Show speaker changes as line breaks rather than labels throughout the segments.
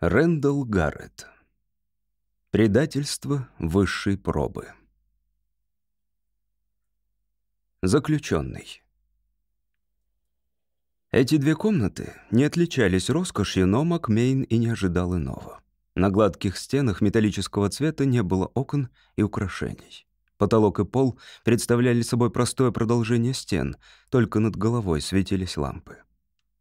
Рэндалл Гарретт. Предательство высшей пробы. Заключенный. Эти две комнаты не отличались роскошью, но Макмейн и не ожидал иного. На гладких стенах металлического цвета не было окон и украшений. Потолок и пол представляли собой простое продолжение стен, только над головой светились лампы.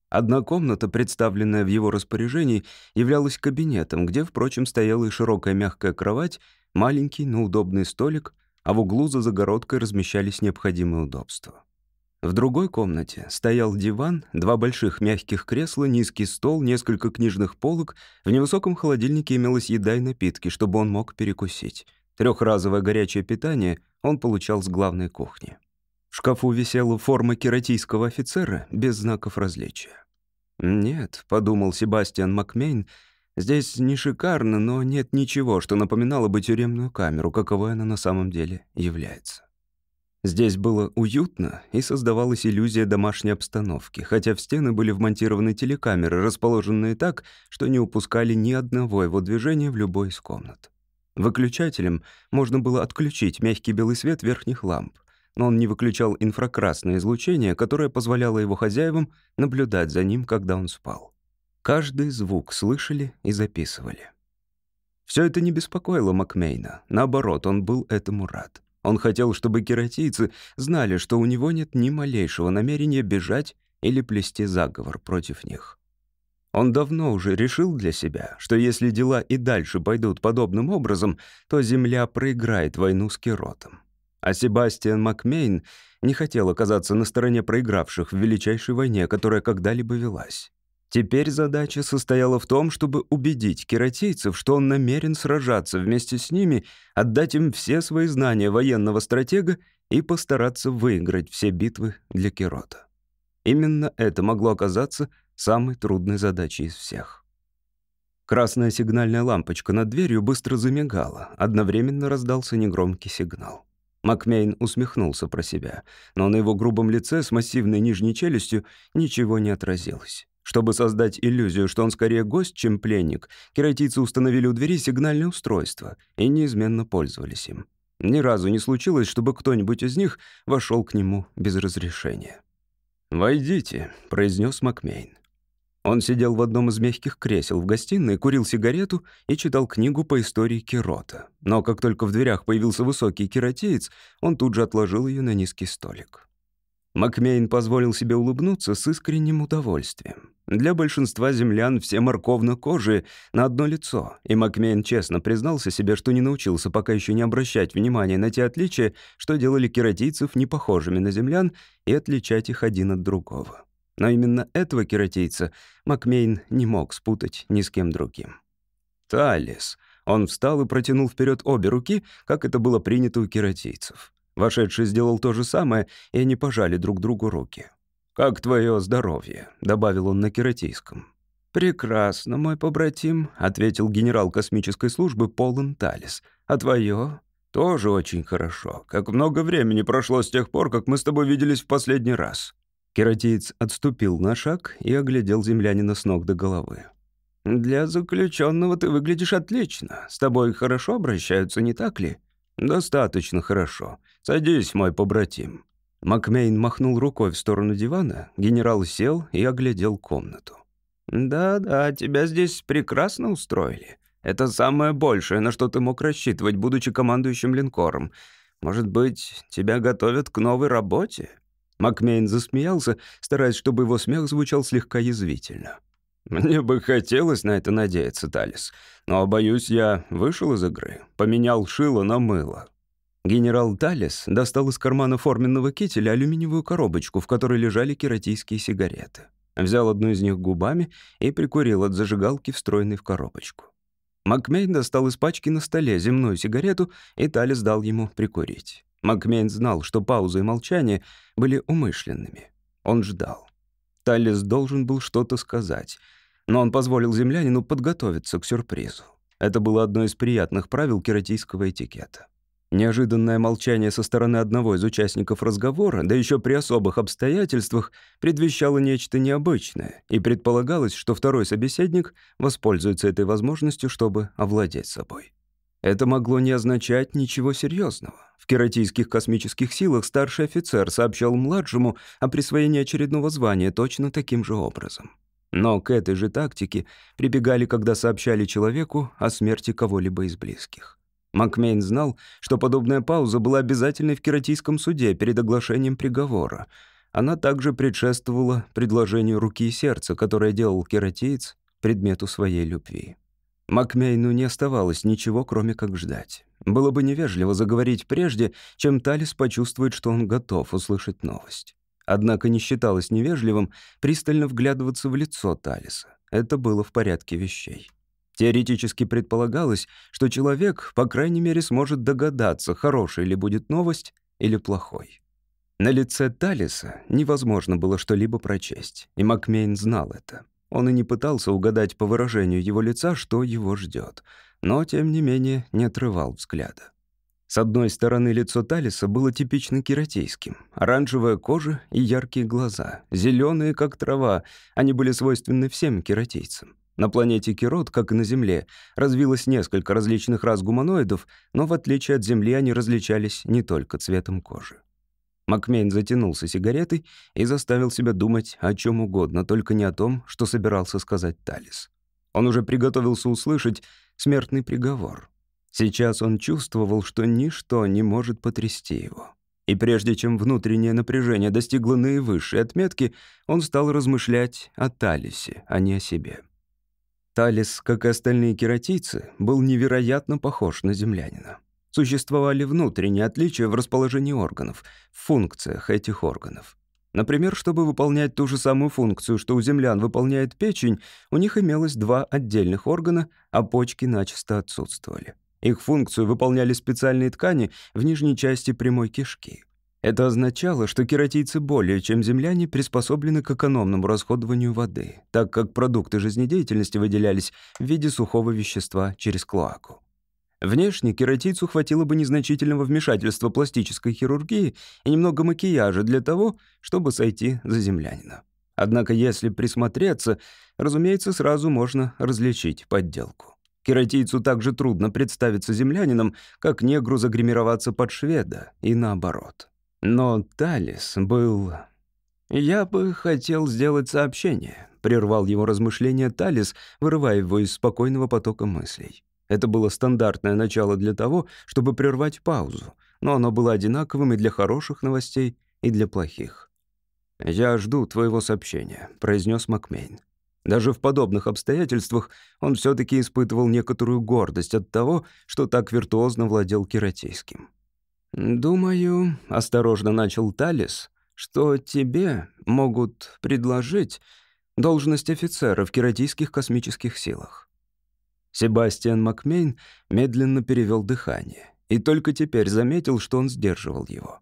Одна комната, представленная в его распоряжении, являлась кабинетом, где, впрочем, стояла и широкая мягкая кровать, маленький, но удобный столик, а в углу за загородкой размещались необходимые удобства. В другой комнате стоял диван, два больших мягких кресла, низкий стол, несколько книжных полок. В невысоком холодильнике имелась еда и напитки, чтобы он мог перекусить. Трехразовое горячее питание он получал с главной кухни. Шкафу висела форма кератийского офицера без знаков различия. «Нет», — подумал Себастьян Макмейн, — «здесь не шикарно, но нет ничего, что напоминало бы тюремную камеру, каковой она на самом деле является». Здесь было уютно и создавалась иллюзия домашней обстановки, хотя в стены были вмонтированы телекамеры, расположенные так, что не упускали ни одного его движения в любой из комнат. Выключателем можно было отключить мягкий белый свет верхних ламп но он не выключал инфракрасное излучение, которое позволяло его хозяевам наблюдать за ним, когда он спал. Каждый звук слышали и записывали. Все это не беспокоило Макмейна. Наоборот, он был этому рад. Он хотел, чтобы кератийцы знали, что у него нет ни малейшего намерения бежать или плести заговор против них. Он давно уже решил для себя, что если дела и дальше пойдут подобным образом, то Земля проиграет войну с Керотом. А Себастьян Макмейн не хотел оказаться на стороне проигравших в величайшей войне, которая когда-либо велась. Теперь задача состояла в том, чтобы убедить кератийцев, что он намерен сражаться вместе с ними, отдать им все свои знания военного стратега и постараться выиграть все битвы для Керота. Именно это могло оказаться самой трудной задачей из всех. Красная сигнальная лампочка над дверью быстро замигала, одновременно раздался негромкий сигнал. Макмейн усмехнулся про себя, но на его грубом лице с массивной нижней челюстью ничего не отразилось. Чтобы создать иллюзию, что он скорее гость, чем пленник, кератийцы установили у двери сигнальное устройство и неизменно пользовались им. Ни разу не случилось, чтобы кто-нибудь из них вошел к нему без разрешения. «Войдите», — произнес Макмейн. Он сидел в одном из мягких кресел в гостиной, курил сигарету и читал книгу по истории Кирота. Но как только в дверях появился высокий кератеец, он тут же отложил ее на низкий столик. Макмейн позволил себе улыбнуться с искренним удовольствием. Для большинства землян все морковно-кожие на одно лицо, и Макмейн честно признался себе, что не научился пока еще не обращать внимания на те отличия, что делали кератийцев непохожими на землян, и отличать их один от другого. Но именно этого кератийца Макмейн не мог спутать ни с кем другим. «Талис». Он встал и протянул вперед обе руки, как это было принято у кератийцев. Вошедший сделал то же самое, и они пожали друг другу руки. «Как твое здоровье?» — добавил он на кератийском. «Прекрасно, мой побратим», — ответил генерал космической службы Полон Талис. «А твое?» «Тоже очень хорошо. Как много времени прошло с тех пор, как мы с тобой виделись в последний раз». Кератиец отступил на шаг и оглядел землянина с ног до головы. «Для заключенного ты выглядишь отлично. С тобой хорошо обращаются, не так ли?» «Достаточно хорошо. Садись, мой побратим». Макмейн махнул рукой в сторону дивана, генерал сел и оглядел комнату. «Да-да, тебя здесь прекрасно устроили. Это самое большее, на что ты мог рассчитывать, будучи командующим линкором. Может быть, тебя готовят к новой работе?» Макмейн засмеялся, стараясь, чтобы его смех звучал слегка язвительно. «Мне бы хотелось на это надеяться, Талис, но, боюсь, я вышел из игры, поменял шило на мыло». Генерал Талис достал из кармана форменного кителя алюминиевую коробочку, в которой лежали кератийские сигареты. Взял одну из них губами и прикурил от зажигалки, встроенной в коробочку. Макмейн достал из пачки на столе земную сигарету, и Талис дал ему прикурить. Макмейн знал, что пауза и молчание были умышленными. Он ждал. Таллис должен был что-то сказать, но он позволил землянину подготовиться к сюрпризу. Это было одно из приятных правил кератийского этикета. Неожиданное молчание со стороны одного из участников разговора, да еще при особых обстоятельствах, предвещало нечто необычное, и предполагалось, что второй собеседник воспользуется этой возможностью, чтобы овладеть собой. Это могло не означать ничего серьезного. В кератийских космических силах старший офицер сообщал младшему о присвоении очередного звания точно таким же образом. Но к этой же тактике прибегали, когда сообщали человеку о смерти кого-либо из близких. Макмейн знал, что подобная пауза была обязательной в кератийском суде перед оглашением приговора. Она также предшествовала предложению руки и сердца, которое делал кератиец предмету своей любви. Макмейну не оставалось ничего, кроме как ждать. Было бы невежливо заговорить прежде, чем Талис почувствует, что он готов услышать новость. Однако не считалось невежливым пристально вглядываться в лицо Талиса. Это было в порядке вещей. Теоретически предполагалось, что человек, по крайней мере, сможет догадаться, хорошая ли будет новость или плохой. На лице Талиса невозможно было что-либо прочесть, и Макмейн знал это. Он и не пытался угадать по выражению его лица, что его ждет, но, тем не менее, не отрывал взгляда. С одной стороны, лицо Талиса было типично кератейским. Оранжевая кожа и яркие глаза, зеленые, как трава, они были свойственны всем кератейцам. На планете Кирот, как и на Земле, развилось несколько различных рас гуманоидов, но в отличие от Земли они различались не только цветом кожи. Макмейн затянулся сигаретой и заставил себя думать о чем угодно, только не о том, что собирался сказать Талис. Он уже приготовился услышать смертный приговор. Сейчас он чувствовал, что ничто не может потрясти его. И прежде чем внутреннее напряжение достигло наивысшей отметки, он стал размышлять о Талисе, а не о себе. Талис, как и остальные кератийцы, был невероятно похож на землянина. Существовали внутренние отличия в расположении органов, в функциях этих органов. Например, чтобы выполнять ту же самую функцию, что у землян выполняет печень, у них имелось два отдельных органа, а почки начисто отсутствовали. Их функцию выполняли специальные ткани в нижней части прямой кишки. Это означало, что кератийцы более чем земляне приспособлены к экономному расходованию воды, так как продукты жизнедеятельности выделялись в виде сухого вещества через клоаку. Внешне кератийцу хватило бы незначительного вмешательства пластической хирургии и немного макияжа для того, чтобы сойти за землянина. Однако если присмотреться, разумеется, сразу можно различить подделку. Кератийцу также трудно представиться землянином, как негру загримироваться под шведа, и наоборот. Но Талис был... «Я бы хотел сделать сообщение», — прервал его размышления Талис, вырывая его из спокойного потока мыслей. Это было стандартное начало для того, чтобы прервать паузу, но оно было одинаковым и для хороших новостей, и для плохих. «Я жду твоего сообщения», — произнес Макмейн. Даже в подобных обстоятельствах он все таки испытывал некоторую гордость от того, что так виртуозно владел кератейским. «Думаю», — осторожно начал Талис, «что тебе могут предложить должность офицера в кератийских космических силах». Себастьян Макмейн медленно перевел дыхание и только теперь заметил, что он сдерживал его.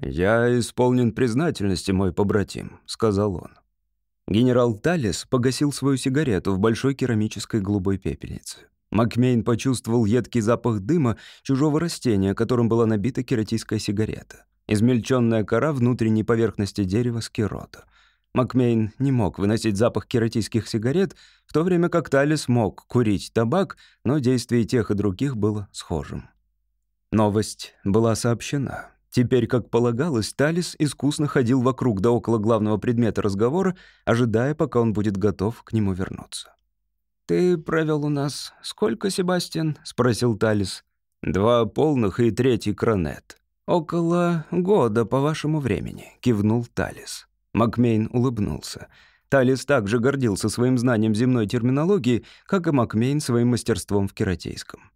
«Я исполнен признательности, мой побратим», — сказал он. Генерал Талис погасил свою сигарету в большой керамической голубой пепельнице. Макмейн почувствовал едкий запах дыма чужого растения, которым была набита кератийская сигарета. Измельченная кора внутренней поверхности дерева скирота. Макмейн не мог выносить запах кератийских сигарет, в то время как Талис мог курить табак, но действие тех и других было схожим. Новость была сообщена. Теперь, как полагалось, Талис искусно ходил вокруг да около главного предмета разговора, ожидая, пока он будет готов к нему вернуться. «Ты провел у нас сколько, Себастьян?» — спросил Талис. «Два полных и третий кронет». «Около года по вашему времени», — кивнул Талис. Макмейн улыбнулся. Талис также гордился своим знанием земной терминологии, как и Макмейн своим мастерством в кератейском.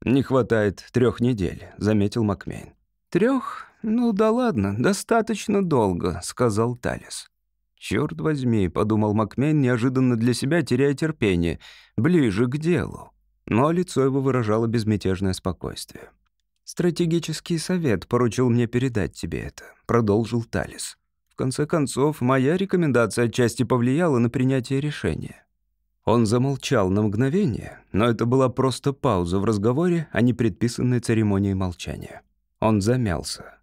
«Не хватает трех недель», — заметил Макмейн. «Трех? Ну да ладно, достаточно долго», — сказал Талис. «Чёрт возьми», — подумал Макмен, неожиданно для себя теряя терпение, «ближе к делу». Но лицо его выражало безмятежное спокойствие. «Стратегический совет поручил мне передать тебе это», — продолжил Талис. «В конце концов, моя рекомендация отчасти повлияла на принятие решения». Он замолчал на мгновение, но это была просто пауза в разговоре, а не предписанная церемонией молчания. Он замялся.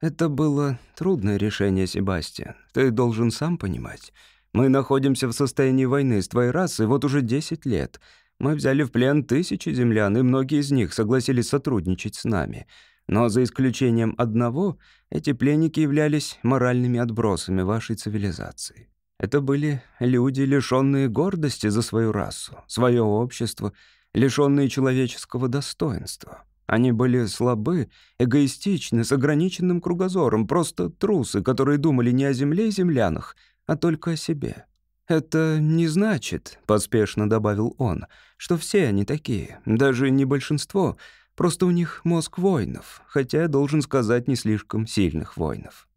«Это было трудное решение, Себастьян. Ты должен сам понимать. Мы находимся в состоянии войны с твоей расой вот уже 10 лет. Мы взяли в плен тысячи землян, и многие из них согласились сотрудничать с нами. Но за исключением одного, эти пленники являлись моральными отбросами вашей цивилизации. Это были люди, лишенные гордости за свою расу, свое общество, лишенные человеческого достоинства. Они были слабы, эгоистичны, с ограниченным кругозором, просто трусы, которые думали не о земле и землянах, а только о себе. «Это не значит», — поспешно добавил он, «что все они такие, даже не большинство, просто у них мозг воинов, хотя, должен сказать, не слишком сильных воинов».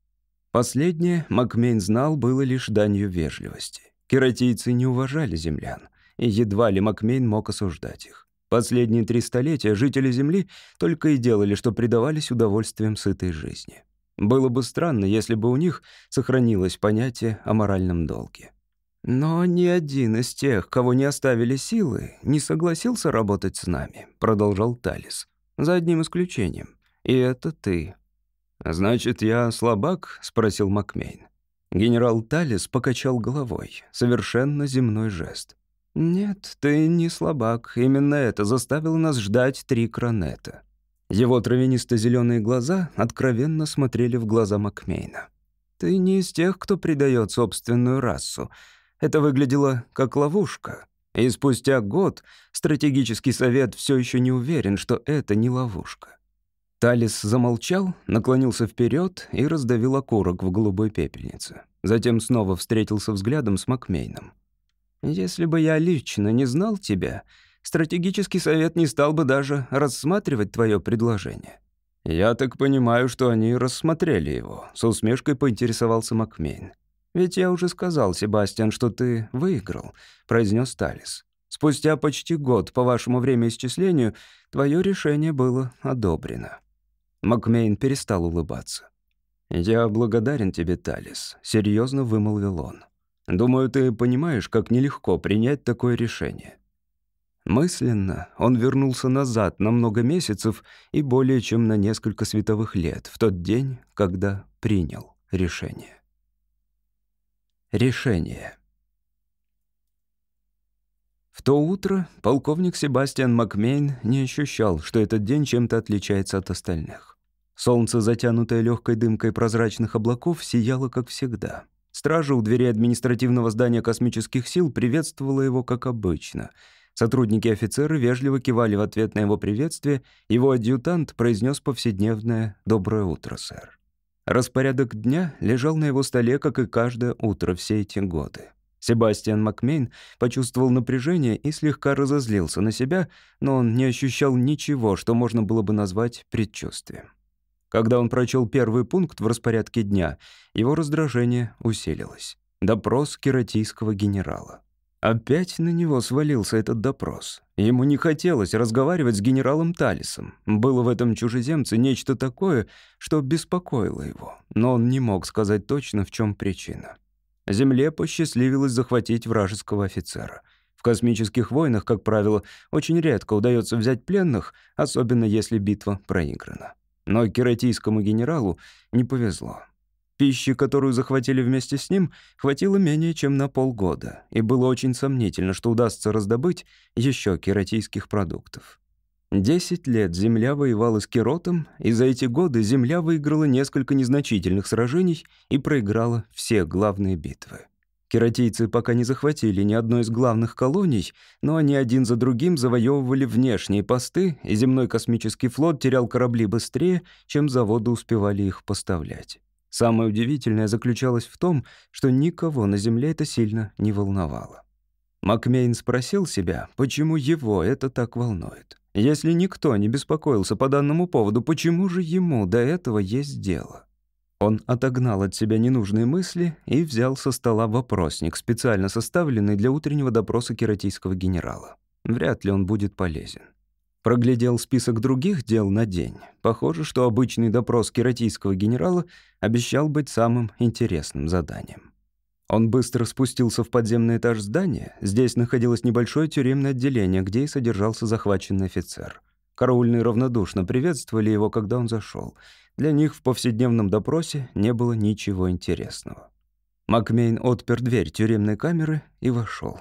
Последнее, Макмейн знал, было лишь данью вежливости. Кератийцы не уважали землян, и едва ли Макмейн мог осуждать их. Последние три столетия жители Земли только и делали, что предавались удовольствиям сытой жизни. Было бы странно, если бы у них сохранилось понятие о моральном долге. «Но ни один из тех, кого не оставили силы, не согласился работать с нами», — продолжал Талис. «За одним исключением. И это ты. «Значит, я слабак?» — спросил Макмейн. Генерал Талис покачал головой. Совершенно земной жест. «Нет, ты не слабак. Именно это заставило нас ждать три кронета». Его травянисто зеленые глаза откровенно смотрели в глаза Макмейна. «Ты не из тех, кто предает собственную расу. Это выглядело как ловушка. И спустя год стратегический совет все еще не уверен, что это не ловушка. Талис замолчал, наклонился вперед и раздавил окурок в голубой пепельнице. Затем снова встретился взглядом с Макмейном. «Если бы я лично не знал тебя, стратегический совет не стал бы даже рассматривать твое предложение». «Я так понимаю, что они рассмотрели его», — с усмешкой поинтересовался Макмейн. «Ведь я уже сказал, Себастьян, что ты выиграл», — произнес Талис. «Спустя почти год по вашему времяисчислению твое решение было одобрено». Макмейн перестал улыбаться. «Я благодарен тебе, Талис», — серьезно вымолвил он. «Думаю, ты понимаешь, как нелегко принять такое решение». Мысленно он вернулся назад на много месяцев и более чем на несколько световых лет, в тот день, когда принял решение. Решение. В то утро полковник Себастьян Макмейн не ощущал, что этот день чем-то отличается от остальных. Солнце, затянутое легкой дымкой прозрачных облаков, сияло, как всегда. Стража у двери административного здания космических сил приветствовала его, как обычно. Сотрудники офицеры вежливо кивали в ответ на его приветствие, его адъютант произнес повседневное «Доброе утро, сэр». Распорядок дня лежал на его столе, как и каждое утро все эти годы. Себастьян Макмейн почувствовал напряжение и слегка разозлился на себя, но он не ощущал ничего, что можно было бы назвать предчувствием. Когда он прочел первый пункт в распорядке дня, его раздражение усилилось. Допрос кератийского генерала. Опять на него свалился этот допрос. Ему не хотелось разговаривать с генералом Талисом. Было в этом чужеземце нечто такое, что беспокоило его, но он не мог сказать точно, в чем причина. Земле посчастливилось захватить вражеского офицера. В космических войнах, как правило, очень редко удается взять пленных, особенно если битва проиграна. Но кератийскому генералу не повезло. Пищи, которую захватили вместе с ним, хватило менее чем на полгода, и было очень сомнительно, что удастся раздобыть еще кератийских продуктов. Десять лет Земля воевала с Керотом, и за эти годы Земля выиграла несколько незначительных сражений и проиграла все главные битвы. Кератийцы пока не захватили ни одной из главных колоний, но они один за другим завоевывали внешние посты, и земной космический флот терял корабли быстрее, чем заводы успевали их поставлять. Самое удивительное заключалось в том, что никого на Земле это сильно не волновало. Макмейн спросил себя, почему его это так волнует. Если никто не беспокоился по данному поводу, почему же ему до этого есть дело? Он отогнал от себя ненужные мысли и взял со стола вопросник, специально составленный для утреннего допроса кератийского генерала. Вряд ли он будет полезен. Проглядел список других дел на день. Похоже, что обычный допрос кератийского генерала обещал быть самым интересным заданием. Он быстро спустился в подземный этаж здания. Здесь находилось небольшое тюремное отделение, где и содержался захваченный офицер. Караульные равнодушно приветствовали его, когда он зашел. Для них в повседневном допросе не было ничего интересного. Макмейн отпер дверь тюремной камеры и вошел.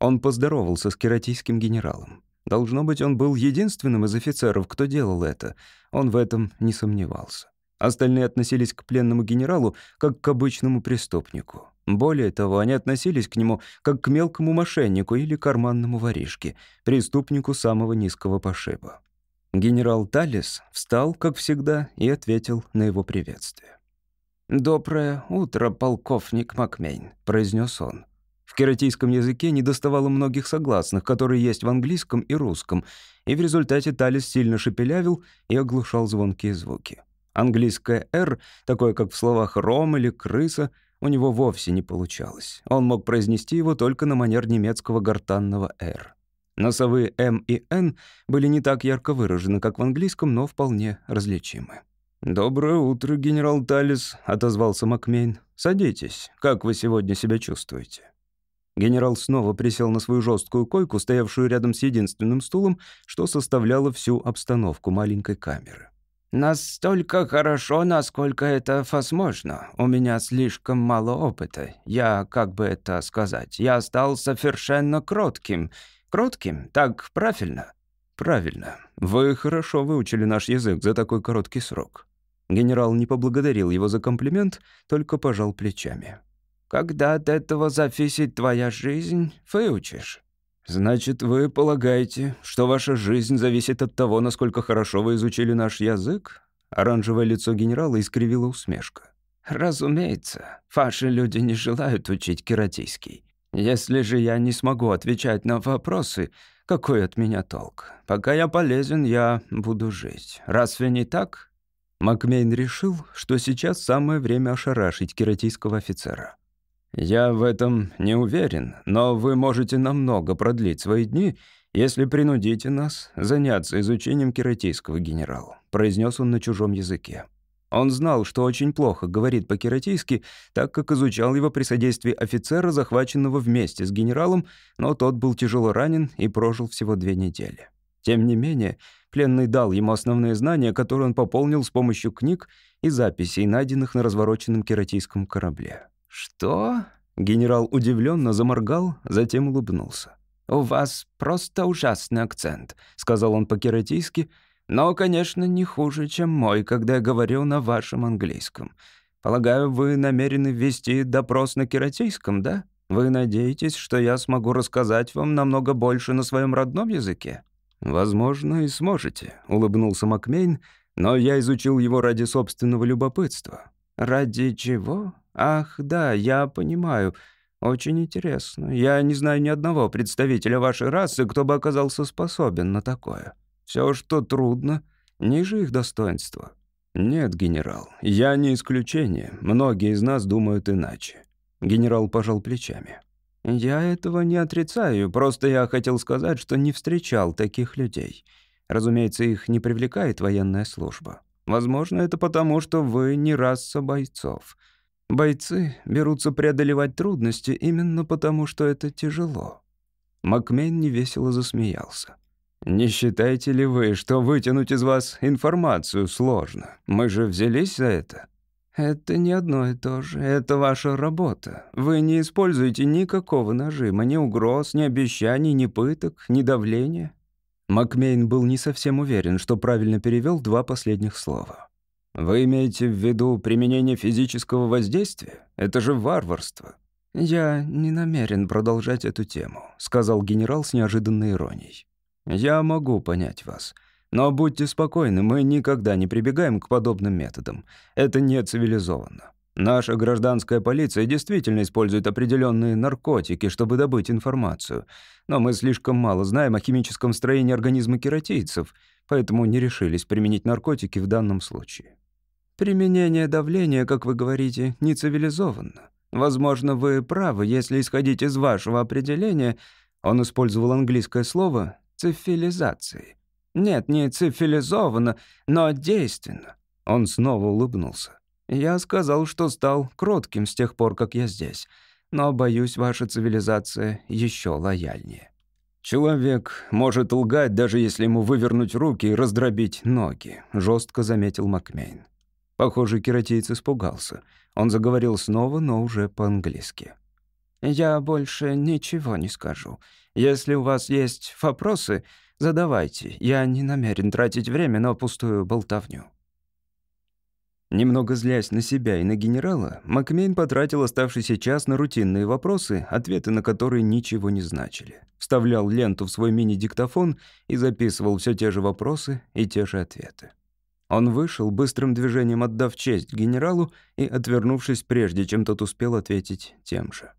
Он поздоровался с кератийским генералом. Должно быть, он был единственным из офицеров, кто делал это. Он в этом не сомневался. Остальные относились к пленному генералу как к обычному преступнику. Более того, они относились к нему как к мелкому мошеннику или карманному воришке, преступнику самого низкого пошиба. Генерал Талис встал, как всегда, и ответил на его приветствие. «Доброе утро, полковник Макмейн», — произнес он. Кератийском языке не доставало многих согласных, которые есть в английском и русском, и в результате Талис сильно шепелявил и оглушал звонкие звуки. Английское «р», такое как в словах «ром» или «крыса», у него вовсе не получалось. Он мог произнести его только на манер немецкого гортанного «р». Носовые «м» и «н» были не так ярко выражены, как в английском, но вполне различимы. «Доброе утро, генерал Талис», — отозвался Макмейн. «Садитесь. Как вы сегодня себя чувствуете?» Генерал снова присел на свою жесткую койку, стоявшую рядом с единственным стулом, что составляло всю обстановку маленькой камеры. «Настолько хорошо, насколько это возможно. У меня слишком мало опыта. Я, как бы это сказать, я стал совершенно кротким. Кротким? Так правильно?» «Правильно. Вы хорошо выучили наш язык за такой короткий срок». Генерал не поблагодарил его за комплимент, только пожал плечами. «Когда от этого зависит твоя жизнь, выучишь». «Значит, вы полагаете, что ваша жизнь зависит от того, насколько хорошо вы изучили наш язык?» Оранжевое лицо генерала искривило усмешка. «Разумеется, ваши люди не желают учить кератийский. Если же я не смогу отвечать на вопросы, какой от меня толк? Пока я полезен, я буду жить. Разве не так?» Макмейн решил, что сейчас самое время ошарашить кератийского офицера. «Я в этом не уверен, но вы можете намного продлить свои дни, если принудите нас заняться изучением кератийского генерала», произнес он на чужом языке. Он знал, что очень плохо говорит по-кератийски, так как изучал его при содействии офицера, захваченного вместе с генералом, но тот был тяжело ранен и прожил всего две недели. Тем не менее, пленный дал ему основные знания, которые он пополнил с помощью книг и записей, найденных на развороченном кератийском корабле. «Что?» Генерал удивленно заморгал, затем улыбнулся. «У вас просто ужасный акцент», — сказал он по-кератийски, «но, конечно, не хуже, чем мой, когда я говорил на вашем английском. Полагаю, вы намерены ввести допрос на кератийском, да? Вы надеетесь, что я смогу рассказать вам намного больше на своем родном языке?» «Возможно, и сможете», — улыбнулся Макмейн, «но я изучил его ради собственного любопытства». «Ради чего?» «Ах, да, я понимаю. Очень интересно. Я не знаю ни одного представителя вашей расы, кто бы оказался способен на такое. Все, что трудно, ниже их достоинства». «Нет, генерал, я не исключение. Многие из нас думают иначе». Генерал пожал плечами. «Я этого не отрицаю, просто я хотел сказать, что не встречал таких людей. Разумеется, их не привлекает военная служба. Возможно, это потому, что вы не раса бойцов. Бойцы берутся преодолевать трудности именно потому, что это тяжело. Макмейн невесело засмеялся. «Не считаете ли вы, что вытянуть из вас информацию сложно? Мы же взялись за это». «Это не одно и то же. Это ваша работа. Вы не используете никакого нажима, ни угроз, ни обещаний, ни пыток, ни давления». Макмейн был не совсем уверен, что правильно перевел два последних слова. Вы имеете в виду применение физического воздействия? Это же варварство. Я не намерен продолжать эту тему, сказал генерал с неожиданной иронией. Я могу понять вас. Но будьте спокойны, мы никогда не прибегаем к подобным методам. Это не цивилизованно. Наша гражданская полиция действительно использует определенные наркотики, чтобы добыть информацию. Но мы слишком мало знаем о химическом строении организма кератийцев, поэтому не решились применить наркотики в данном случае. Применение давления, как вы говорите, не цивилизованно. Возможно, вы правы, если исходить из вашего определения, он использовал английское слово «цифилизации». Нет, не цивилизованно, но действенно. Он снова улыбнулся. Я сказал, что стал кротким с тех пор, как я здесь. но, боюсь, ваша цивилизация еще лояльнее. Человек может лгать, даже если ему вывернуть руки и раздробить ноги, жестко заметил Макмейн. Похоже, кератиец испугался. Он заговорил снова, но уже по-английски. «Я больше ничего не скажу. Если у вас есть вопросы, задавайте. Я не намерен тратить время на пустую болтовню». Немного злясь на себя и на генерала, Макмейн потратил оставшийся час на рутинные вопросы, ответы на которые ничего не значили. Вставлял ленту в свой мини-диктофон и записывал все те же вопросы и те же ответы. Он вышел, быстрым движением отдав честь генералу и отвернувшись прежде, чем тот успел ответить тем же.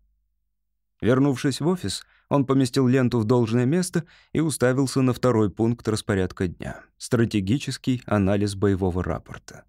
Вернувшись в офис, он поместил ленту в должное место и уставился на второй пункт распорядка дня — стратегический анализ боевого рапорта.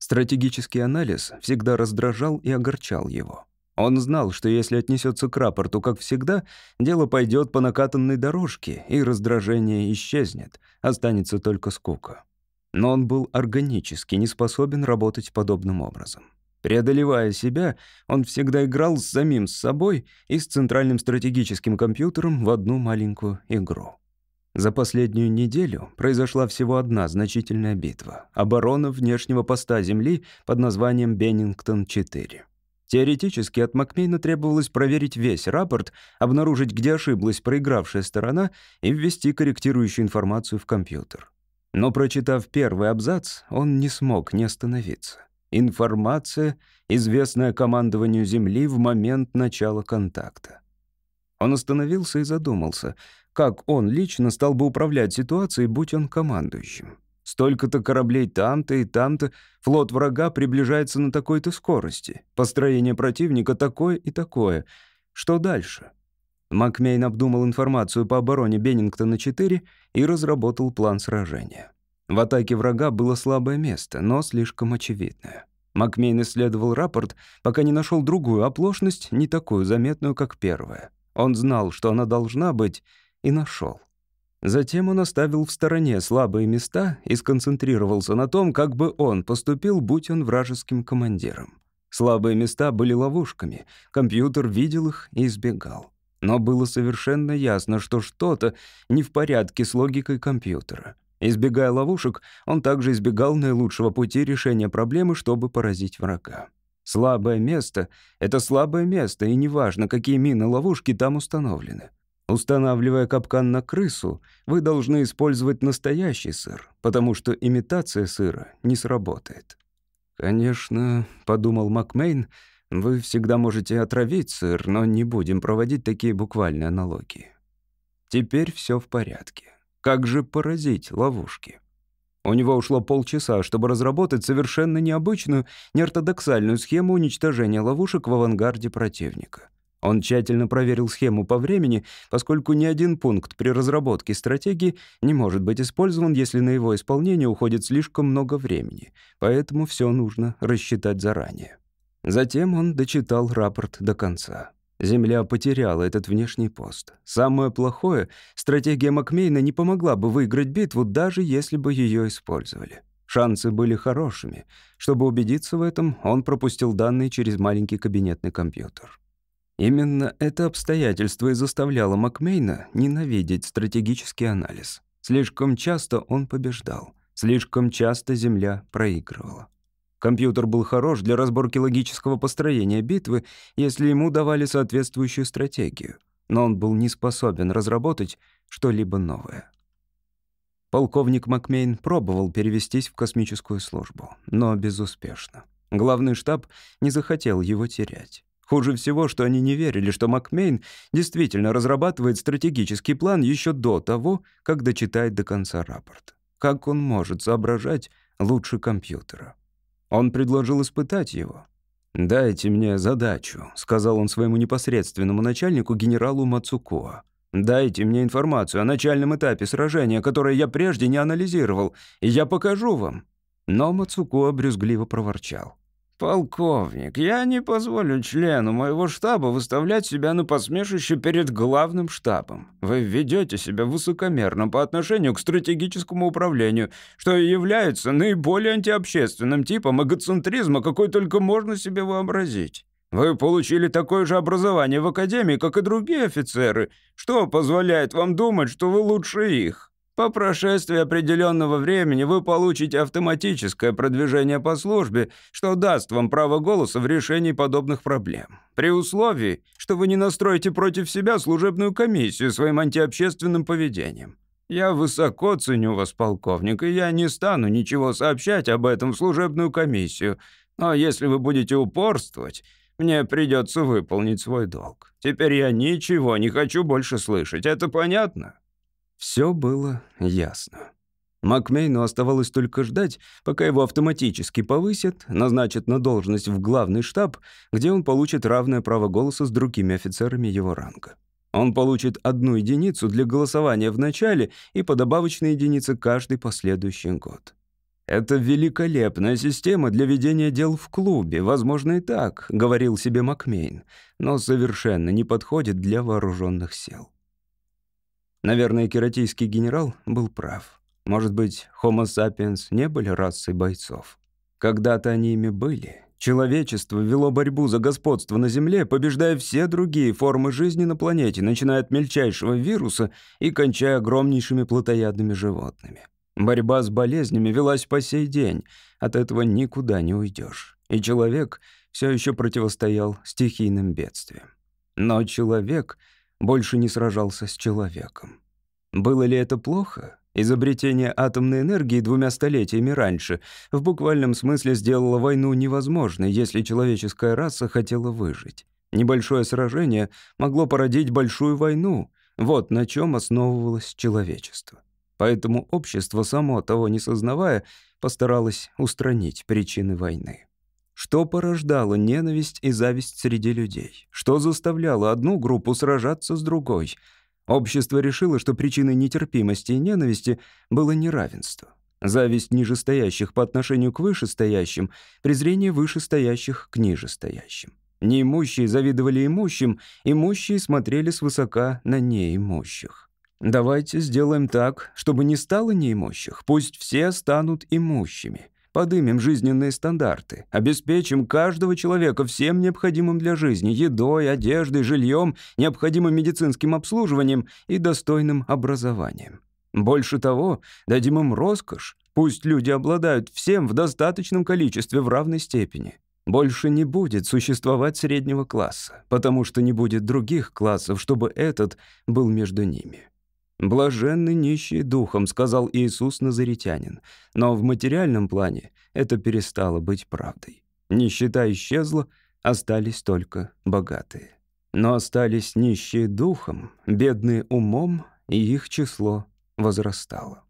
Стратегический анализ всегда раздражал и огорчал его. Он знал, что если отнесется к рапорту, как всегда, дело пойдет по накатанной дорожке, и раздражение исчезнет, останется только скука. Но он был органически не способен работать подобным образом. Преодолевая себя, он всегда играл с самим с собой и с центральным стратегическим компьютером в одну маленькую игру. За последнюю неделю произошла всего одна значительная битва — оборона внешнего поста Земли под названием Беннингтон-4. Теоретически от Макмейна требовалось проверить весь рапорт, обнаружить, где ошиблась проигравшая сторона и ввести корректирующую информацию в компьютер. Но прочитав первый абзац, он не смог не остановиться. Информация, известная командованию Земли в момент начала контакта. Он остановился и задумался — как он лично стал бы управлять ситуацией, будь он командующим? Столько-то кораблей там-то и там-то, флот врага приближается на такой-то скорости, построение противника такое и такое. Что дальше? Макмейн обдумал информацию по обороне Беннингтона-4 и разработал план сражения. В атаке врага было слабое место, но слишком очевидное. Макмейн исследовал рапорт, пока не нашел другую оплошность, не такую заметную, как первая. Он знал, что она должна быть, и нашел. Затем он оставил в стороне слабые места и сконцентрировался на том, как бы он поступил, будь он вражеским командиром. Слабые места были ловушками, компьютер видел их и избегал. Но было совершенно ясно, что что-то не в порядке с логикой компьютера. Избегая ловушек, он также избегал наилучшего пути решения проблемы, чтобы поразить врага. Слабое место — это слабое место, и неважно, какие мины-ловушки там установлены. Устанавливая капкан на крысу, вы должны использовать настоящий сыр, потому что имитация сыра не сработает. «Конечно», — подумал Макмейн, — «вы всегда можете отравить сыр, но не будем проводить такие буквальные аналогии». Теперь все в порядке. Как же поразить ловушки? У него ушло полчаса, чтобы разработать совершенно необычную, неортодоксальную схему уничтожения ловушек в авангарде противника. Он тщательно проверил схему по времени, поскольку ни один пункт при разработке стратегии не может быть использован, если на его исполнение уходит слишком много времени, поэтому все нужно рассчитать заранее. Затем он дочитал рапорт до конца. Земля потеряла этот внешний пост. Самое плохое — стратегия Макмейна не помогла бы выиграть битву, даже если бы ее использовали. Шансы были хорошими. Чтобы убедиться в этом, он пропустил данные через маленький кабинетный компьютер. Именно это обстоятельство и заставляло Макмейна ненавидеть стратегический анализ. Слишком часто он побеждал, слишком часто Земля проигрывала. Компьютер был хорош для разборки логического построения битвы, если ему давали соответствующую стратегию, но он был не способен разработать что-либо новое. Полковник Макмейн пробовал перевестись в космическую службу, но безуспешно. Главный штаб не захотел его терять. Хуже всего, что они не верили, что Макмейн действительно разрабатывает стратегический план еще до того, как дочитает до конца рапорт. Как он может соображать лучше компьютера? Он предложил испытать его. «Дайте мне задачу», — сказал он своему непосредственному начальнику генералу Мацукуа. «Дайте мне информацию о начальном этапе сражения, которое я прежде не анализировал, и я покажу вам». Но Мацукуа брюзгливо проворчал. «Полковник, я не позволю члену моего штаба выставлять себя на посмешище перед главным штабом. Вы ведете себя высокомерно по отношению к стратегическому управлению, что является наиболее антиобщественным типом эгоцентризма, какой только можно себе вообразить.
Вы получили такое же образование в академии, как и другие офицеры, что позволяет вам думать, что вы лучше их. По прошествии определенного времени вы получите автоматическое продвижение по службе, что даст вам право голоса в решении подобных проблем. При условии, что вы не настроите против себя служебную комиссию своим антиобщественным поведением. Я высоко ценю вас, полковник, и я не стану ничего сообщать об этом в служебную комиссию. Но если вы будете упорствовать, мне придется выполнить свой долг. Теперь я ничего не хочу больше слышать. Это понятно?»
Все было ясно. Макмейну оставалось только ждать, пока его автоматически повысят, назначат на должность в главный штаб, где он получит равное право голоса с другими офицерами его ранга. Он получит одну единицу для голосования в начале и по добавочной каждый последующий год. «Это великолепная система для ведения дел в клубе, возможно и так», — говорил себе Макмейн, но совершенно не подходит для вооруженных сил. Наверное, кератийский генерал был прав. Может быть, Homo sapiens не были расой бойцов. Когда-то они ими были. Человечество вело борьбу за господство на Земле, побеждая все другие формы жизни на планете, начиная от мельчайшего вируса и кончая огромнейшими плотоядными животными. Борьба с болезнями велась по сей день. От этого никуда не уйдешь. И человек все еще противостоял стихийным бедствиям. Но человек больше не сражался с человеком. Было ли это плохо? Изобретение атомной энергии двумя столетиями раньше в буквальном смысле сделало войну невозможной, если человеческая раса хотела выжить. Небольшое сражение могло породить большую войну. Вот на чем основывалось человечество. Поэтому общество, само того не сознавая, постаралось устранить причины войны. Что порождало ненависть и зависть среди людей? Что заставляло одну группу сражаться с другой? Общество решило, что причиной нетерпимости и ненависти было неравенство. Зависть нижестоящих по отношению к вышестоящим, презрение вышестоящих к нижестоящим. Неимущие завидовали имущим, имущие смотрели свысока на неимущих. Давайте сделаем так, чтобы не стало неимущих. Пусть все станут имущими. Подымем жизненные стандарты, обеспечим каждого человека всем необходимым для жизни – едой, одеждой, жильем, необходимым медицинским обслуживанием и достойным образованием. Больше того, дадим им роскошь. Пусть люди обладают всем в достаточном количестве в равной степени. Больше не будет существовать среднего класса, потому что не будет других классов, чтобы этот был между ними. «Блаженны нищие духом», — сказал Иисус Назаритянин. Но в материальном плане это перестало быть правдой. Нищета исчезла, остались только богатые. Но остались нищие духом, бедные умом, и их число возрастало.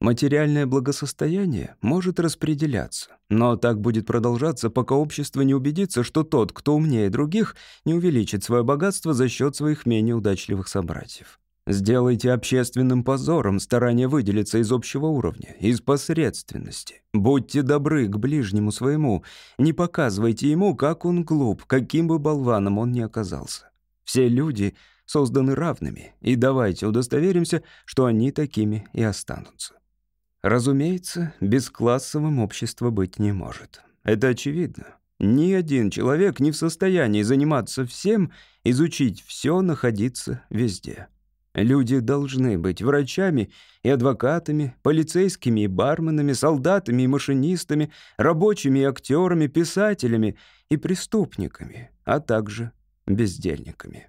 Материальное благосостояние может распределяться, но так будет продолжаться, пока общество не убедится, что тот, кто умнее других, не увеличит свое богатство за счет своих менее удачливых собратьев. Сделайте общественным позором старание выделиться из общего уровня, из посредственности. Будьте добры к ближнему своему, не показывайте ему, как он глуп, каким бы болваном он ни оказался. Все люди созданы равными, и давайте удостоверимся, что они такими и останутся. Разумеется, бесклассовым общество быть не может. Это очевидно. Ни один человек не в состоянии заниматься всем, изучить все, находиться везде. Люди должны быть врачами и адвокатами, полицейскими и барменами, солдатами и машинистами, рабочими и актерами, писателями и преступниками, а также бездельниками.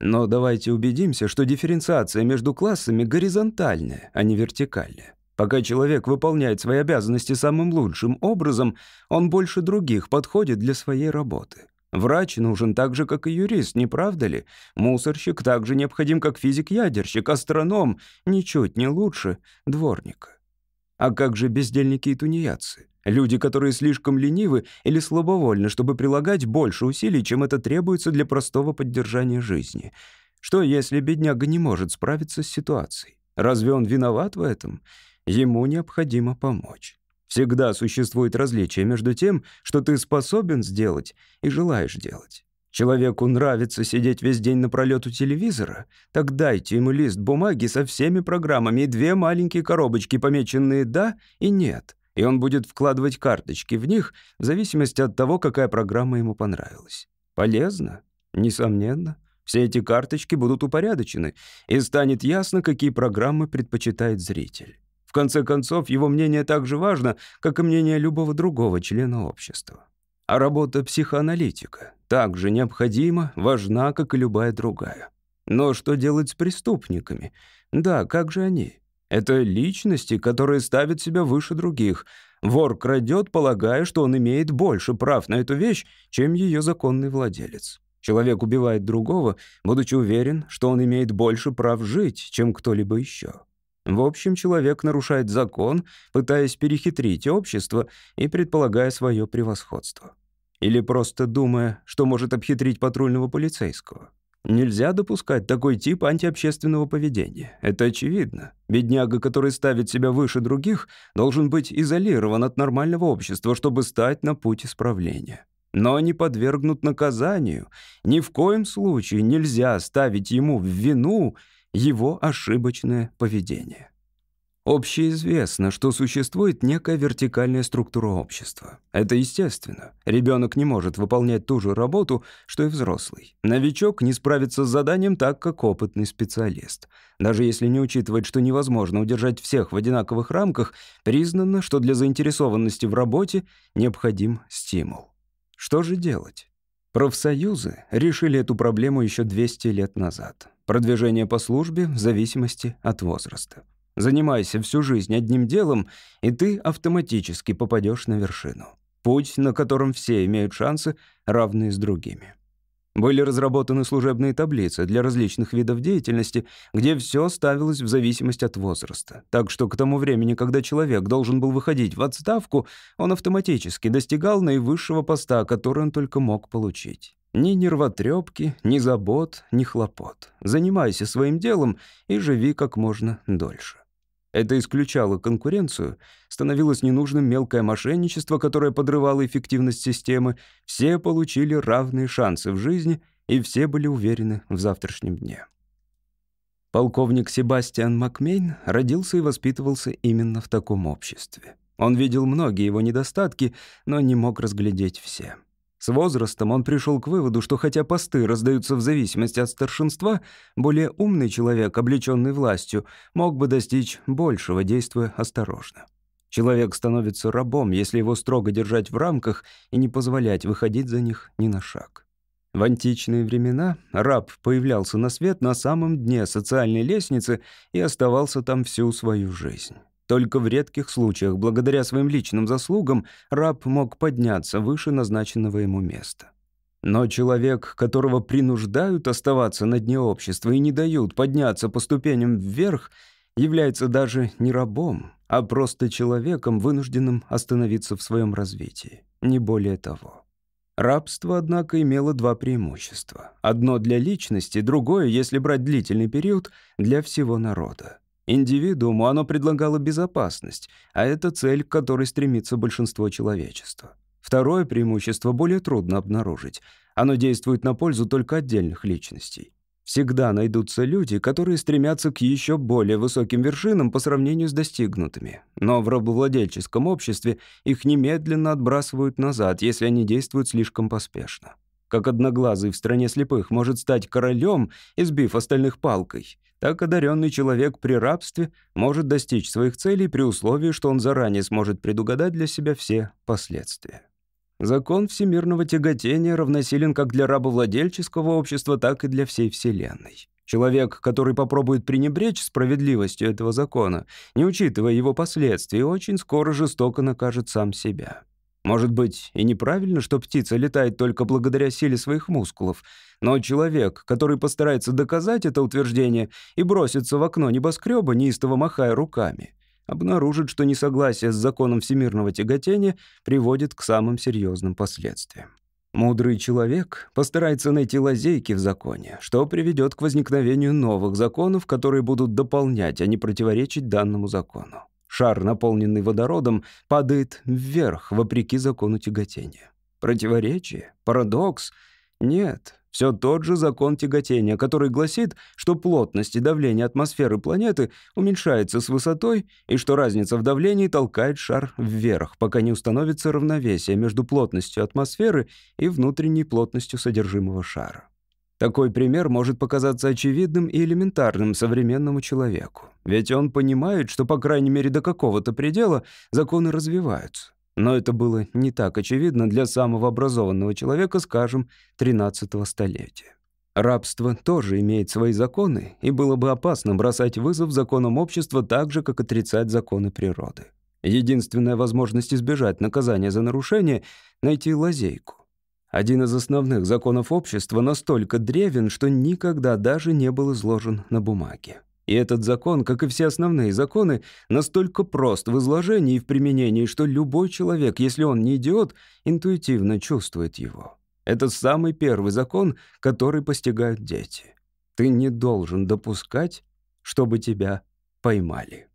Но давайте убедимся, что дифференциация между классами горизонтальная, а не вертикальная. Пока человек выполняет свои обязанности самым лучшим образом, он больше других подходит для своей работы. Врач нужен так же, как и юрист, не правда ли? Мусорщик так же необходим, как физик-ядерщик, астроном, ничуть не лучше дворника. А как же бездельники и тунеядцы? Люди, которые слишком ленивы или слабовольны, чтобы прилагать больше усилий, чем это требуется для простого поддержания жизни. Что, если бедняга не может справиться с ситуацией? Разве он виноват в этом? Ему необходимо помочь. Всегда существует различие между тем, что ты способен сделать и желаешь делать. Человеку нравится сидеть весь день напролёт у телевизора, так дайте ему лист бумаги со всеми программами и две маленькие коробочки, помеченные «да» и «нет», и он будет вкладывать карточки в них в зависимости от того, какая программа ему понравилась. Полезно? Несомненно. Все эти карточки будут упорядочены, и станет ясно, какие программы предпочитает зритель. Конце концов, его мнение так же важно, как и мнение любого другого члена общества. А работа психоаналитика также необходима, важна, как и любая другая. Но что делать с преступниками? Да, как же они? Это личности, которые ставят себя выше других. Вор крадет, полагая, что он имеет больше прав на эту вещь, чем ее законный владелец. Человек убивает другого, будучи уверен, что он имеет больше прав жить, чем кто-либо еще. В общем, человек нарушает закон, пытаясь перехитрить общество и предполагая свое превосходство. Или просто думая, что может обхитрить патрульного полицейского. Нельзя допускать такой тип антиобщественного поведения. Это очевидно. Бедняга, который ставит себя выше других, должен быть изолирован от нормального общества, чтобы стать на путь исправления. Но не подвергнут наказанию. Ни в коем случае нельзя ставить ему в вину его ошибочное поведение. Общеизвестно, что существует некая вертикальная структура общества. Это естественно. Ребенок не может выполнять ту же работу, что и взрослый. Новичок не справится с заданием так, как опытный специалист. Даже если не учитывать, что невозможно удержать всех в одинаковых рамках, признано, что для заинтересованности в работе необходим стимул. Что же делать? Профсоюзы решили эту проблему еще 200 лет назад. Продвижение по службе в зависимости от возраста. Занимайся всю жизнь одним делом, и ты автоматически попадешь на вершину. Путь, на котором все имеют шансы, равные с другими. Были разработаны служебные таблицы для различных видов деятельности, где все ставилось в зависимости от возраста. Так что к тому времени, когда человек должен был выходить в отставку, он автоматически достигал наивысшего поста, который он только мог получить. Ни нервотрепки, ни забот, ни хлопот. Занимайся своим делом и живи как можно дольше. Это исключало конкуренцию, становилось ненужным мелкое мошенничество, которое подрывало эффективность системы, все получили равные шансы в жизни, и все были уверены в завтрашнем дне. Полковник Себастьян Макмейн родился и воспитывался именно в таком обществе. Он видел многие его недостатки, но не мог разглядеть все. С возрастом он пришел к выводу, что хотя посты раздаются в зависимости от старшинства, более умный человек, облеченный властью, мог бы достичь большего, действуя осторожно. Человек становится рабом, если его строго держать в рамках и не позволять выходить за них ни на шаг. В античные времена раб появлялся на свет на самом дне социальной лестницы и оставался там всю свою жизнь. Только в редких случаях, благодаря своим личным заслугам, раб мог подняться выше назначенного ему места. Но человек, которого принуждают оставаться на дне общества и не дают подняться по ступеням вверх, является даже не рабом, а просто человеком, вынужденным остановиться в своем развитии. Не более того. Рабство, однако, имело два преимущества. Одно для личности, другое, если брать длительный период, для всего народа. Индивидууму оно предлагало безопасность, а это цель, к которой стремится большинство человечества. Второе преимущество более трудно обнаружить. Оно действует на пользу только отдельных личностей. Всегда найдутся люди, которые стремятся к еще более высоким вершинам по сравнению с достигнутыми. Но в рабовладельческом обществе их немедленно отбрасывают назад, если они действуют слишком поспешно. Как одноглазый в стране слепых может стать королем, избив остальных палкой, так одаренный человек при рабстве может достичь своих целей при условии, что он заранее сможет предугадать для себя все последствия. Закон всемирного тяготения равносилен как для рабовладельческого общества, так и для всей Вселенной. Человек, который попробует пренебречь справедливостью этого закона, не учитывая его последствий, очень скоро жестоко накажет сам себя. Может быть, и неправильно, что птица летает только благодаря силе своих мускулов, но человек, который постарается доказать это утверждение и бросится в окно небоскреба, неистово махая руками, обнаружит, что несогласие с законом всемирного тяготения приводит к самым серьезным последствиям. Мудрый человек постарается найти лазейки в законе, что приведет к возникновению новых законов, которые будут дополнять, а не противоречить данному закону. Шар, наполненный водородом, падает вверх, вопреки закону тяготения. Противоречие? Парадокс? Нет. Все тот же закон тяготения, который гласит, что плотность и давление атмосферы планеты уменьшается с высотой и что разница в давлении толкает шар вверх, пока не установится равновесие между плотностью атмосферы и внутренней плотностью содержимого шара. Такой пример может показаться очевидным и элементарным современному человеку, ведь он понимает, что, по крайней мере, до какого-то предела законы развиваются. Но это было не так очевидно для самого образованного человека, скажем, 13-го столетия. Рабство тоже имеет свои законы, и было бы опасно бросать вызов законам общества так же, как отрицать законы природы. Единственная возможность избежать наказания за нарушение — найти лазейку. Один из основных законов общества настолько древен, что никогда даже не был изложен на бумаге. И этот закон, как и все основные законы, настолько прост в изложении и в применении, что любой человек, если он не идиот, интуитивно чувствует его. Это самый первый закон, который постигают дети. Ты не должен допускать, чтобы тебя поймали.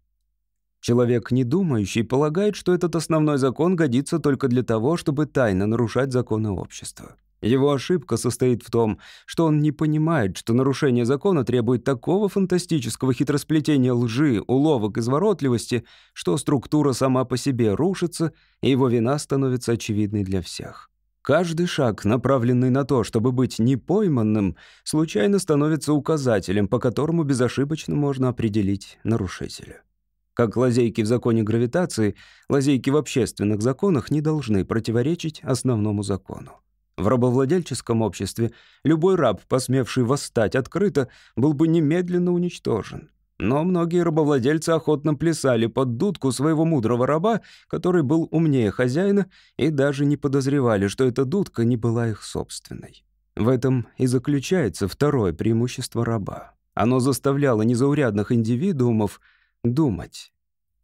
Человек, не думающий, полагает, что этот основной закон годится только для того, чтобы тайно нарушать законы общества. Его ошибка состоит в том, что он не понимает, что нарушение закона требует такого фантастического хитросплетения лжи, уловок, изворотливости, что структура сама по себе рушится, и его вина становится очевидной для всех. Каждый шаг, направленный на то, чтобы быть непойманным, случайно становится указателем, по которому безошибочно можно определить нарушителя. Как лазейки в законе гравитации, лазейки в общественных законах не должны противоречить основному закону. В рабовладельческом обществе любой раб, посмевший восстать открыто, был бы немедленно уничтожен. Но многие рабовладельцы охотно плясали под дудку своего мудрого раба, который был умнее хозяина, и даже не подозревали, что эта дудка не была их собственной. В этом и заключается второе преимущество раба. Оно заставляло незаурядных индивидуумов думать.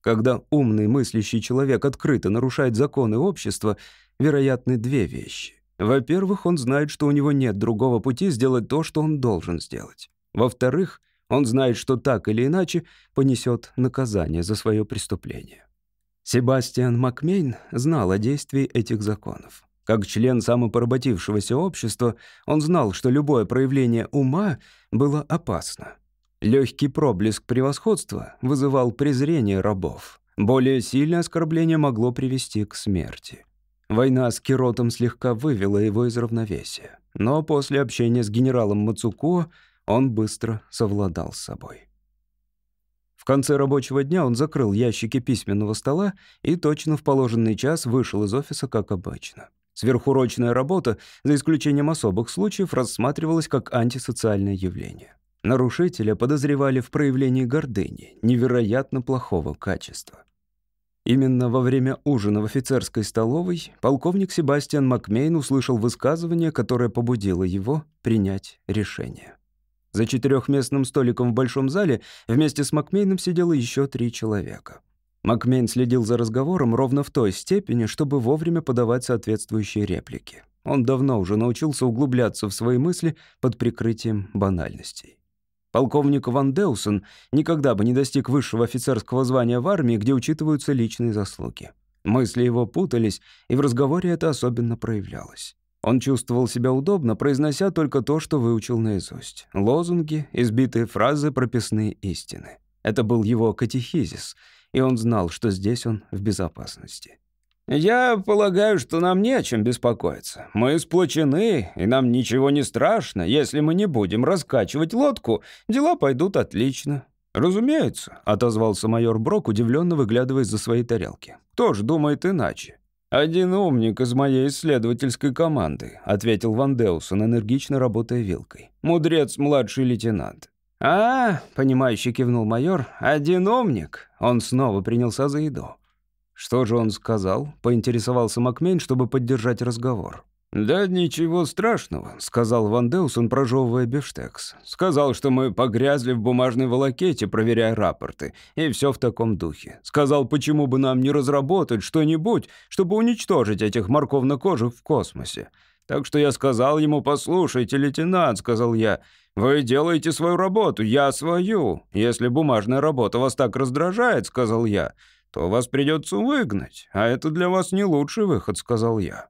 Когда умный мыслящий человек открыто нарушает законы общества, вероятны две вещи. Во-первых, он знает, что у него нет другого пути сделать то, что он должен сделать. Во-вторых, он знает, что так или иначе понесет наказание за свое преступление. Себастьян Макмейн знал о действии этих законов. Как член самопоработившегося общества, он знал, что любое проявление ума было опасно. Легкий проблеск превосходства вызывал презрение рабов. Более сильное оскорбление могло привести к смерти. Война с Киротом слегка вывела его из равновесия. Но после общения с генералом Мацуко он быстро совладал с собой. В конце рабочего дня он закрыл ящики письменного стола и точно в положенный час вышел из офиса, как обычно. Сверхурочная работа, за исключением особых случаев, рассматривалась как антисоциальное явление. Нарушителя подозревали в проявлении гордыни, невероятно плохого качества. Именно во время ужина в офицерской столовой полковник Себастьян Макмейн услышал высказывание, которое побудило его принять решение. За четырехместным столиком в большом зале вместе с Макмейном сидело еще три человека. Макмейн следил за разговором ровно в той степени, чтобы вовремя подавать соответствующие реплики. Он давно уже научился углубляться в свои мысли под прикрытием банальностей. Полковник Ван Деусон никогда бы не достиг высшего офицерского звания в армии, где учитываются личные заслуги. Мысли его путались, и в разговоре это особенно проявлялось. Он чувствовал себя удобно, произнося только то, что выучил наизусть. Лозунги, избитые фразы, прописные истины. Это был его катехизис, и он знал, что здесь он в безопасности.
«Я полагаю, что нам не о чем беспокоиться. Мы сплочены, и нам ничего не страшно. Если мы не будем раскачивать лодку, дела пойдут отлично». «Разумеется», — отозвался майор Брок, удивленно выглядывая за своей тарелки. «Кто ж думает иначе?» «Один умник из моей исследовательской команды», — ответил Ван Деусон, энергично работая вилкой. «Мудрец, младший лейтенант».
«А, — понимающе кивнул майор, — один умник». Он снова принялся за еду. «Что же он сказал?» — поинтересовался Макмейн, чтобы поддержать разговор.
«Да ничего страшного», — сказал Ван Деусон, прожевывая бифштекс. «Сказал, что мы погрязли в бумажной волокете, проверяя рапорты, и все в таком духе. Сказал, почему бы нам не разработать что-нибудь, чтобы уничтожить этих морковно-кожих в космосе. Так что я сказал ему, послушайте, лейтенант, — сказал я, — вы делаете свою работу, я свою. Если бумажная работа вас так раздражает, — сказал я, — то вас придется выгнать, а это для вас не лучший выход», — сказал я.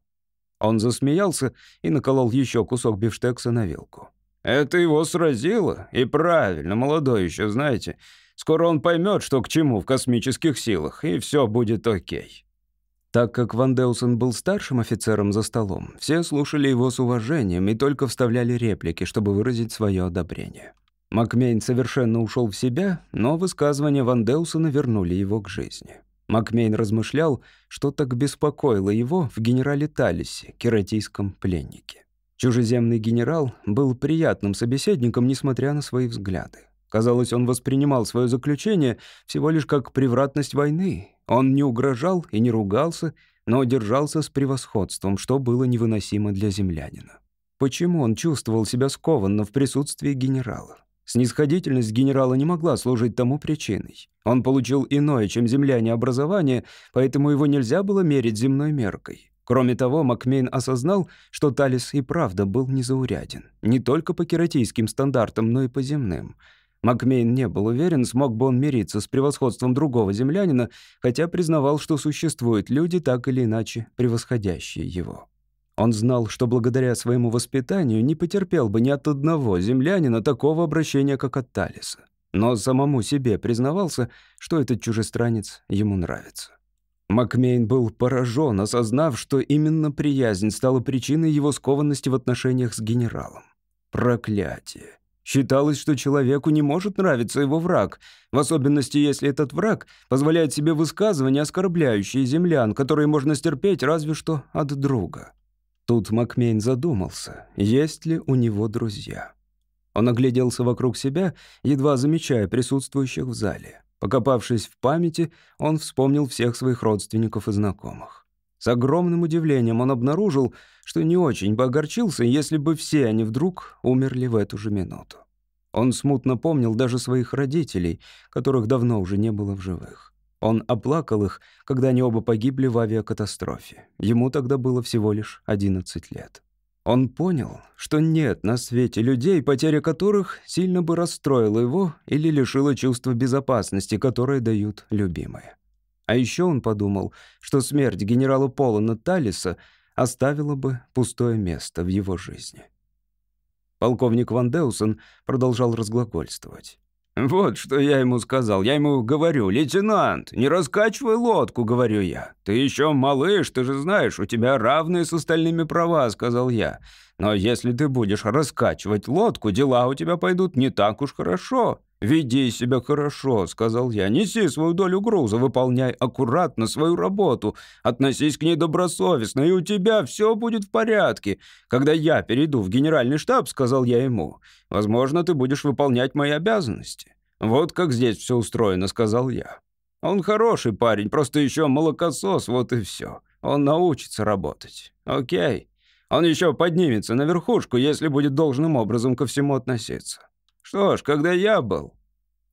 Он засмеялся и наколол еще кусок бифштекса на вилку. «Это его сразило? И правильно, молодой еще, знаете. Скоро он поймет, что к чему в космических силах, и все будет окей».
Так как Ван Деусон был старшим офицером за столом, все слушали его с уважением и только вставляли реплики, чтобы выразить свое одобрение. Макмейн совершенно ушел в себя, но высказывания Ван Деусона вернули его к жизни. Макмейн размышлял, что так беспокоило его в генерале Талисе, кератийском пленнике. Чужеземный генерал был приятным собеседником, несмотря на свои взгляды. Казалось, он воспринимал свое заключение всего лишь как превратность войны. Он не угрожал и не ругался, но держался с превосходством, что было невыносимо для землянина. Почему он чувствовал себя скованно в присутствии генерала? Снисходительность генерала не могла служить тому причиной. Он получил иное, чем земляне, образование, поэтому его нельзя было мерить земной меркой. Кроме того, Макмейн осознал, что Талис и правда был незауряден. Не только по кератийским стандартам, но и по земным. Макмейн не был уверен, смог бы он мириться с превосходством другого землянина, хотя признавал, что существуют люди, так или иначе превосходящие его. Он знал, что благодаря своему воспитанию не потерпел бы ни от одного землянина такого обращения, как от Талиса. Но самому себе признавался, что этот чужестранец ему нравится. Макмейн был поражен, осознав, что именно приязнь стала причиной его скованности в отношениях с генералом. Проклятие. Считалось, что человеку не может нравиться его враг, в особенности, если этот враг позволяет себе высказывания, оскорбляющие землян, которые можно стерпеть разве что от друга. Тут Макмейн задумался, есть ли у него друзья. Он огляделся вокруг себя, едва замечая присутствующих в зале. Покопавшись в памяти, он вспомнил всех своих родственников и знакомых. С огромным удивлением он обнаружил, что не очень бы огорчился, если бы все они вдруг умерли в эту же минуту. Он смутно помнил даже своих родителей, которых давно уже не было в живых. Он оплакал их, когда они оба погибли в авиакатастрофе. Ему тогда было всего лишь 11 лет. Он понял, что нет на свете людей, потеря которых сильно бы расстроила его или лишила чувства безопасности, которое дают любимые. А еще он подумал, что смерть генерала Полана Талиса оставила бы пустое место в его жизни. Полковник Ван Деусон продолжал разглагольствовать.
«Вот что я ему сказал. Я ему говорю, лейтенант, не раскачивай лодку, говорю я. Ты еще малыш, ты же знаешь, у тебя равные с остальными права, сказал я. Но если ты будешь раскачивать лодку, дела у тебя пойдут не так уж хорошо. «Веди себя хорошо», — сказал я. «Неси свою долю груза, выполняй аккуратно свою работу, относись к ней добросовестно, и у тебя все будет в порядке. Когда я перейду в генеральный штаб», — сказал я ему, «возможно, ты будешь выполнять мои обязанности». «Вот как здесь все устроено», — сказал я. «Он хороший парень, просто еще молокосос, вот и все. Он научится работать. Окей. Он еще поднимется на верхушку, если будет должным образом ко всему относиться». Что ж, когда я был...»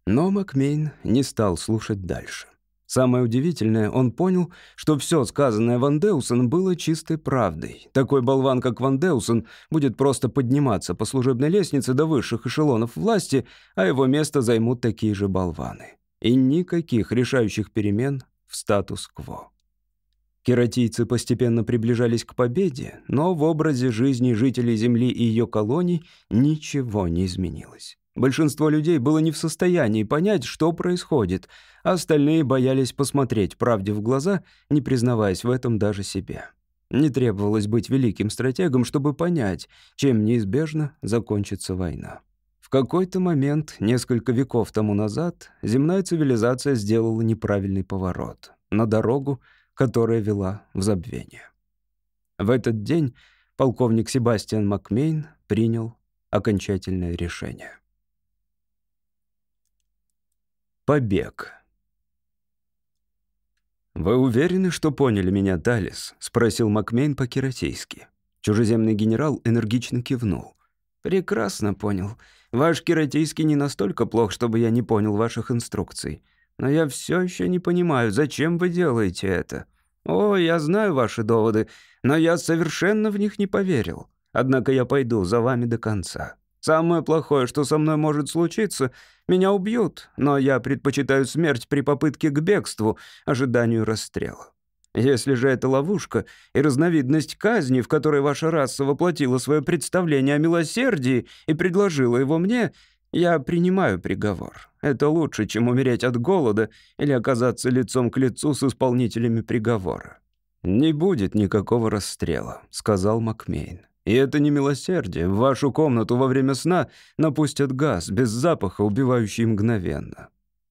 Но Макмейн не стал слушать дальше. Самое удивительное, он понял, что все сказанное Ван Деусон было чистой правдой. Такой болван, как Ван Деусон, будет просто подниматься по служебной лестнице до высших эшелонов власти, а его место займут такие же болваны. И никаких решающих перемен в статус-кво. Кератийцы постепенно приближались к победе, но в образе жизни жителей Земли и ее колоний ничего не изменилось. Большинство людей было не в состоянии понять, что происходит, а остальные боялись посмотреть правде в глаза, не признаваясь в этом даже себе. Не требовалось быть великим стратегом, чтобы понять, чем неизбежно закончится война. В какой-то момент, несколько веков тому назад, земная цивилизация сделала неправильный поворот на дорогу, которая вела в забвение. В этот день полковник Себастьян Макмейн принял окончательное решение. Побег. «Вы уверены, что поняли меня, Далис?» — спросил Макмейн по-кератейски. Чужеземный генерал энергично кивнул. «Прекрасно понял. Ваш кератейский не настолько плох, чтобы я не понял ваших инструкций. Но я все еще не понимаю, зачем вы делаете это. О, я знаю ваши доводы, но я совершенно в них не поверил. Однако я пойду за вами до конца. Самое плохое, что со мной может случиться, меня убьют, но я предпочитаю смерть при попытке к бегству, ожиданию расстрела.
Если же это ловушка и разновидность казни, в которой ваша раса воплотила свое представление о милосердии и предложила его мне, я принимаю приговор. Это лучше, чем умереть от голода или оказаться лицом к лицу с исполнителями приговора. «Не будет никакого расстрела», — сказал Макмейн. «И это не милосердие. В вашу комнату во время сна напустят газ, без запаха, убивающий мгновенно.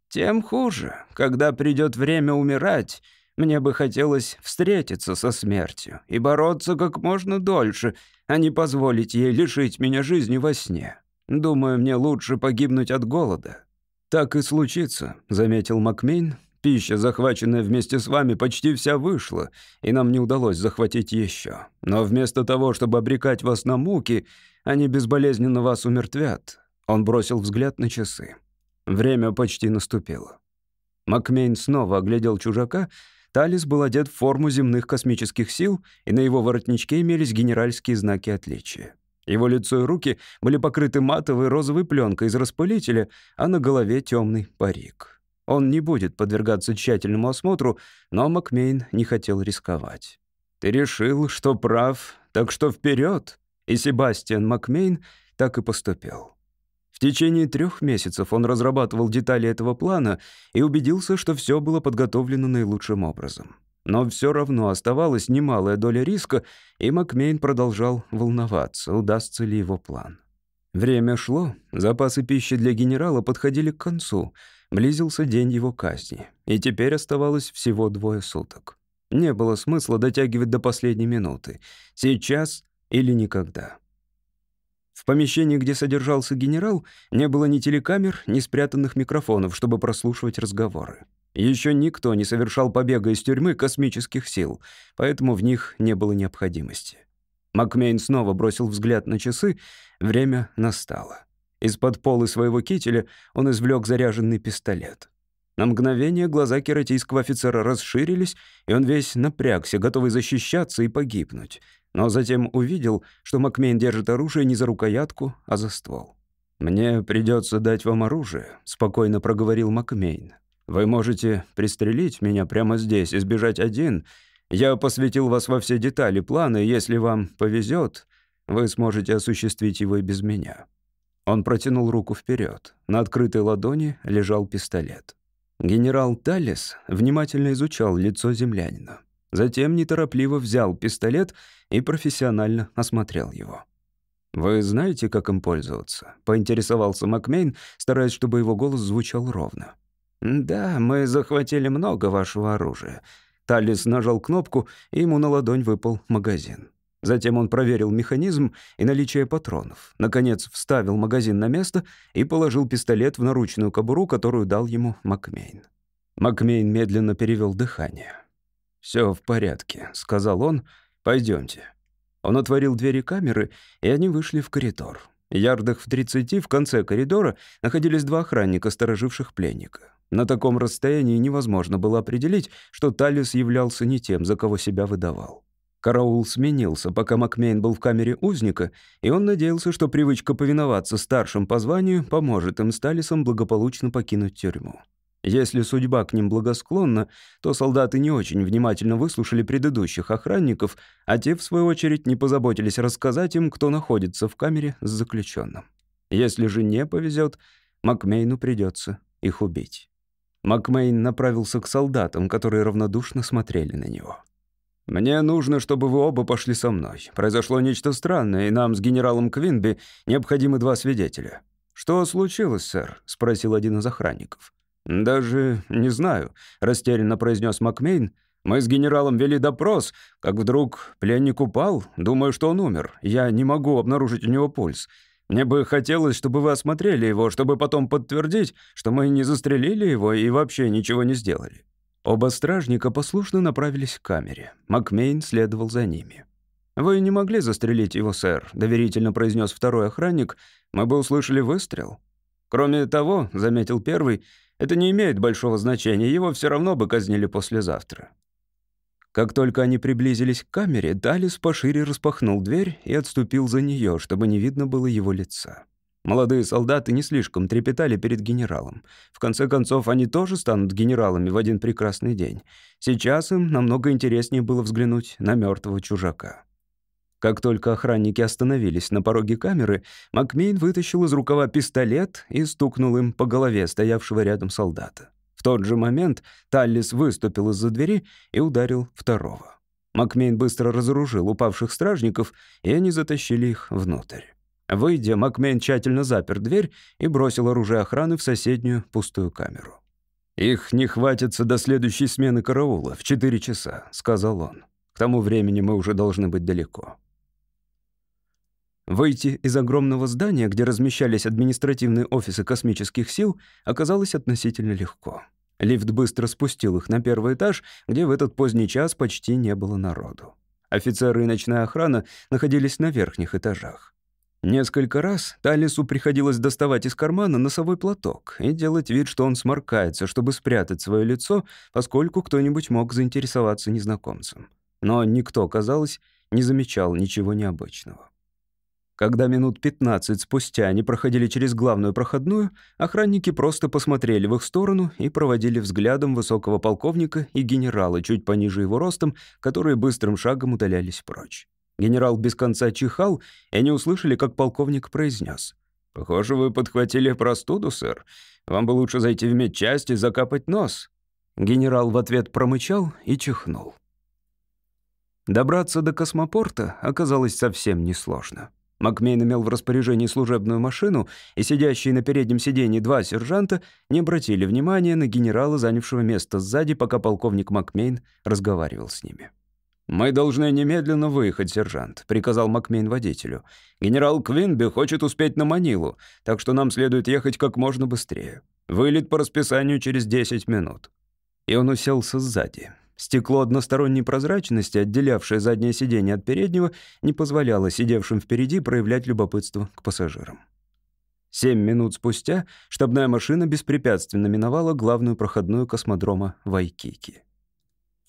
Тем хуже. Когда придет время умирать, мне бы хотелось встретиться со смертью и бороться как можно дольше, а не позволить ей лишить меня жизни во сне. Думаю, мне лучше погибнуть от голода». «Так и случится», — заметил Макмейн. «Пища, захваченная вместе с вами, почти вся вышла, и нам не удалось захватить еще. Но вместо того, чтобы обрекать вас на муки, они безболезненно вас умертвят». Он бросил взгляд на часы. Время почти наступило. Макмейн снова оглядел чужака — Талис был одет в форму земных космических сил, и на его воротничке имелись генеральские знаки отличия. Его лицо и руки были покрыты матовой розовой пленкой из распылителя, а на голове темный парик. Он не будет подвергаться тщательному осмотру, но Макмейн не хотел рисковать. «Ты решил, что прав, так что вперед!» И Себастьян Макмейн так и поступил течение трех месяцев он разрабатывал детали этого плана и убедился, что все было подготовлено наилучшим образом. Но все равно оставалась немалая доля риска, и Макмейн продолжал волноваться, удастся ли его план. Время шло, запасы пищи для генерала подходили к концу, близился день его казни, и теперь оставалось всего двое суток. Не было смысла дотягивать до последней минуты. Сейчас или никогда. В помещении, где содержался генерал, не было ни телекамер, ни спрятанных микрофонов, чтобы прослушивать разговоры. Еще никто не совершал побега из тюрьмы космических сил, поэтому в них не было необходимости. Макмейн снова бросил взгляд на часы. Время настало. Из-под полы своего кителя он извлек заряженный пистолет. На мгновение глаза кератийского офицера расширились, и он весь напрягся, готовый защищаться и погибнуть но затем увидел, что Макмейн держит оружие не за рукоятку, а за ствол. «Мне придется дать вам оружие», — спокойно проговорил Макмейн. «Вы можете пристрелить меня прямо здесь и сбежать один. Я посвятил вас во все детали плана, и если вам повезет, вы сможете осуществить его и без меня». Он протянул руку вперед. На открытой ладони лежал пистолет. Генерал Таллис внимательно изучал лицо землянина. Затем неторопливо взял пистолет и профессионально осмотрел его. «Вы знаете, как им пользоваться?» — поинтересовался Макмейн, стараясь, чтобы его голос звучал ровно. «Да, мы захватили много вашего оружия». Талис нажал кнопку, и ему на ладонь выпал магазин. Затем он проверил механизм и наличие патронов. Наконец, вставил магазин на место и положил пистолет в наручную кобуру, которую дал ему Макмейн. Макмейн медленно перевел дыхание. Все в порядке», — сказал он. Пойдемте. Он отворил двери камеры, и они вышли в коридор. Ярдах в тридцати в конце коридора находились два охранника, стороживших пленника. На таком расстоянии невозможно было определить, что Талис являлся не тем, за кого себя выдавал. Караул сменился, пока Макмейн был в камере узника, и он надеялся, что привычка повиноваться старшим по званию поможет им с Талисом благополучно покинуть тюрьму. Если судьба к ним благосклонна, то солдаты не очень внимательно выслушали предыдущих охранников, а те, в свою очередь, не позаботились рассказать им, кто находится в камере с заключенным. Если же не повезет, Макмейну придется их убить. Макмейн направился к солдатам, которые равнодушно смотрели на него. «Мне нужно, чтобы вы оба пошли со мной. Произошло нечто странное, и нам с генералом Квинби необходимы два свидетеля». «Что случилось, сэр?» — спросил один из охранников. «Даже не знаю», — растерянно произнес Макмейн. «Мы с генералом вели допрос, как вдруг пленник упал. Думаю, что он умер. Я не могу обнаружить у него пульс. Мне бы хотелось, чтобы вы осмотрели его, чтобы потом подтвердить, что мы не застрелили его и вообще ничего не сделали». Оба стражника послушно направились к камере. Макмейн следовал за ними. «Вы не могли застрелить его, сэр», — доверительно произнес второй охранник. «Мы бы услышали выстрел». «Кроме того», — заметил первый, это не имеет большого значения, его все равно бы казнили послезавтра. Как только они приблизились к камере, Далис пошире распахнул дверь и отступил за нее, чтобы не видно было его лица.
Молодые солдаты не слишком трепетали перед генералом. В конце концов, они тоже станут генералами в один прекрасный день. Сейчас им намного интереснее было взглянуть на мертвого чужака. Как только охранники остановились на пороге камеры, Макмейн вытащил из рукава пистолет и стукнул им по голове стоявшего рядом солдата. В тот же момент Таллис выступил из-за двери и ударил второго. Макмейн быстро разоружил упавших стражников, и они затащили их внутрь. Выйдя, Макмейн тщательно запер дверь и бросил оружие охраны в соседнюю пустую камеру. «Их не хватится до следующей смены караула в 4 часа», — сказал он. «К тому времени мы уже должны быть далеко». Выйти из огромного здания, где размещались административные офисы космических сил, оказалось относительно легко. Лифт быстро спустил их на первый этаж, где в этот поздний час почти не было народу. Офицеры и ночная охрана находились на верхних этажах. Несколько раз Талису приходилось доставать из кармана носовой платок и делать вид, что он сморкается, чтобы спрятать свое лицо, поскольку кто-нибудь мог заинтересоваться незнакомцем. Но никто, казалось, не замечал ничего необычного. Когда минут 15 спустя они проходили через главную проходную, охранники просто посмотрели в их сторону и проводили взглядом высокого полковника и генерала, чуть пониже его ростом, которые быстрым шагом удалялись прочь. Генерал без конца чихал, и они услышали, как полковник произнес. «Похоже, вы подхватили простуду, сэр. Вам бы лучше зайти в медчасть и закапать нос». Генерал в ответ промычал и чихнул. Добраться до космопорта оказалось совсем несложно. Макмейн имел в распоряжении служебную машину, и сидящие на переднем сиденье два сержанта не обратили внимания на генерала, занявшего место сзади, пока полковник Макмейн разговаривал с ними. «Мы должны немедленно выехать, сержант», — приказал Макмейн водителю. «Генерал Квинби хочет успеть на Манилу, так что нам следует ехать как можно быстрее. Вылет по расписанию через 10 минут». И он уселся сзади. Стекло односторонней прозрачности, отделявшее заднее сиденье от переднего, не позволяло сидевшим впереди проявлять любопытство к пассажирам. Семь минут спустя штабная машина беспрепятственно миновала главную проходную космодрома Вайкики.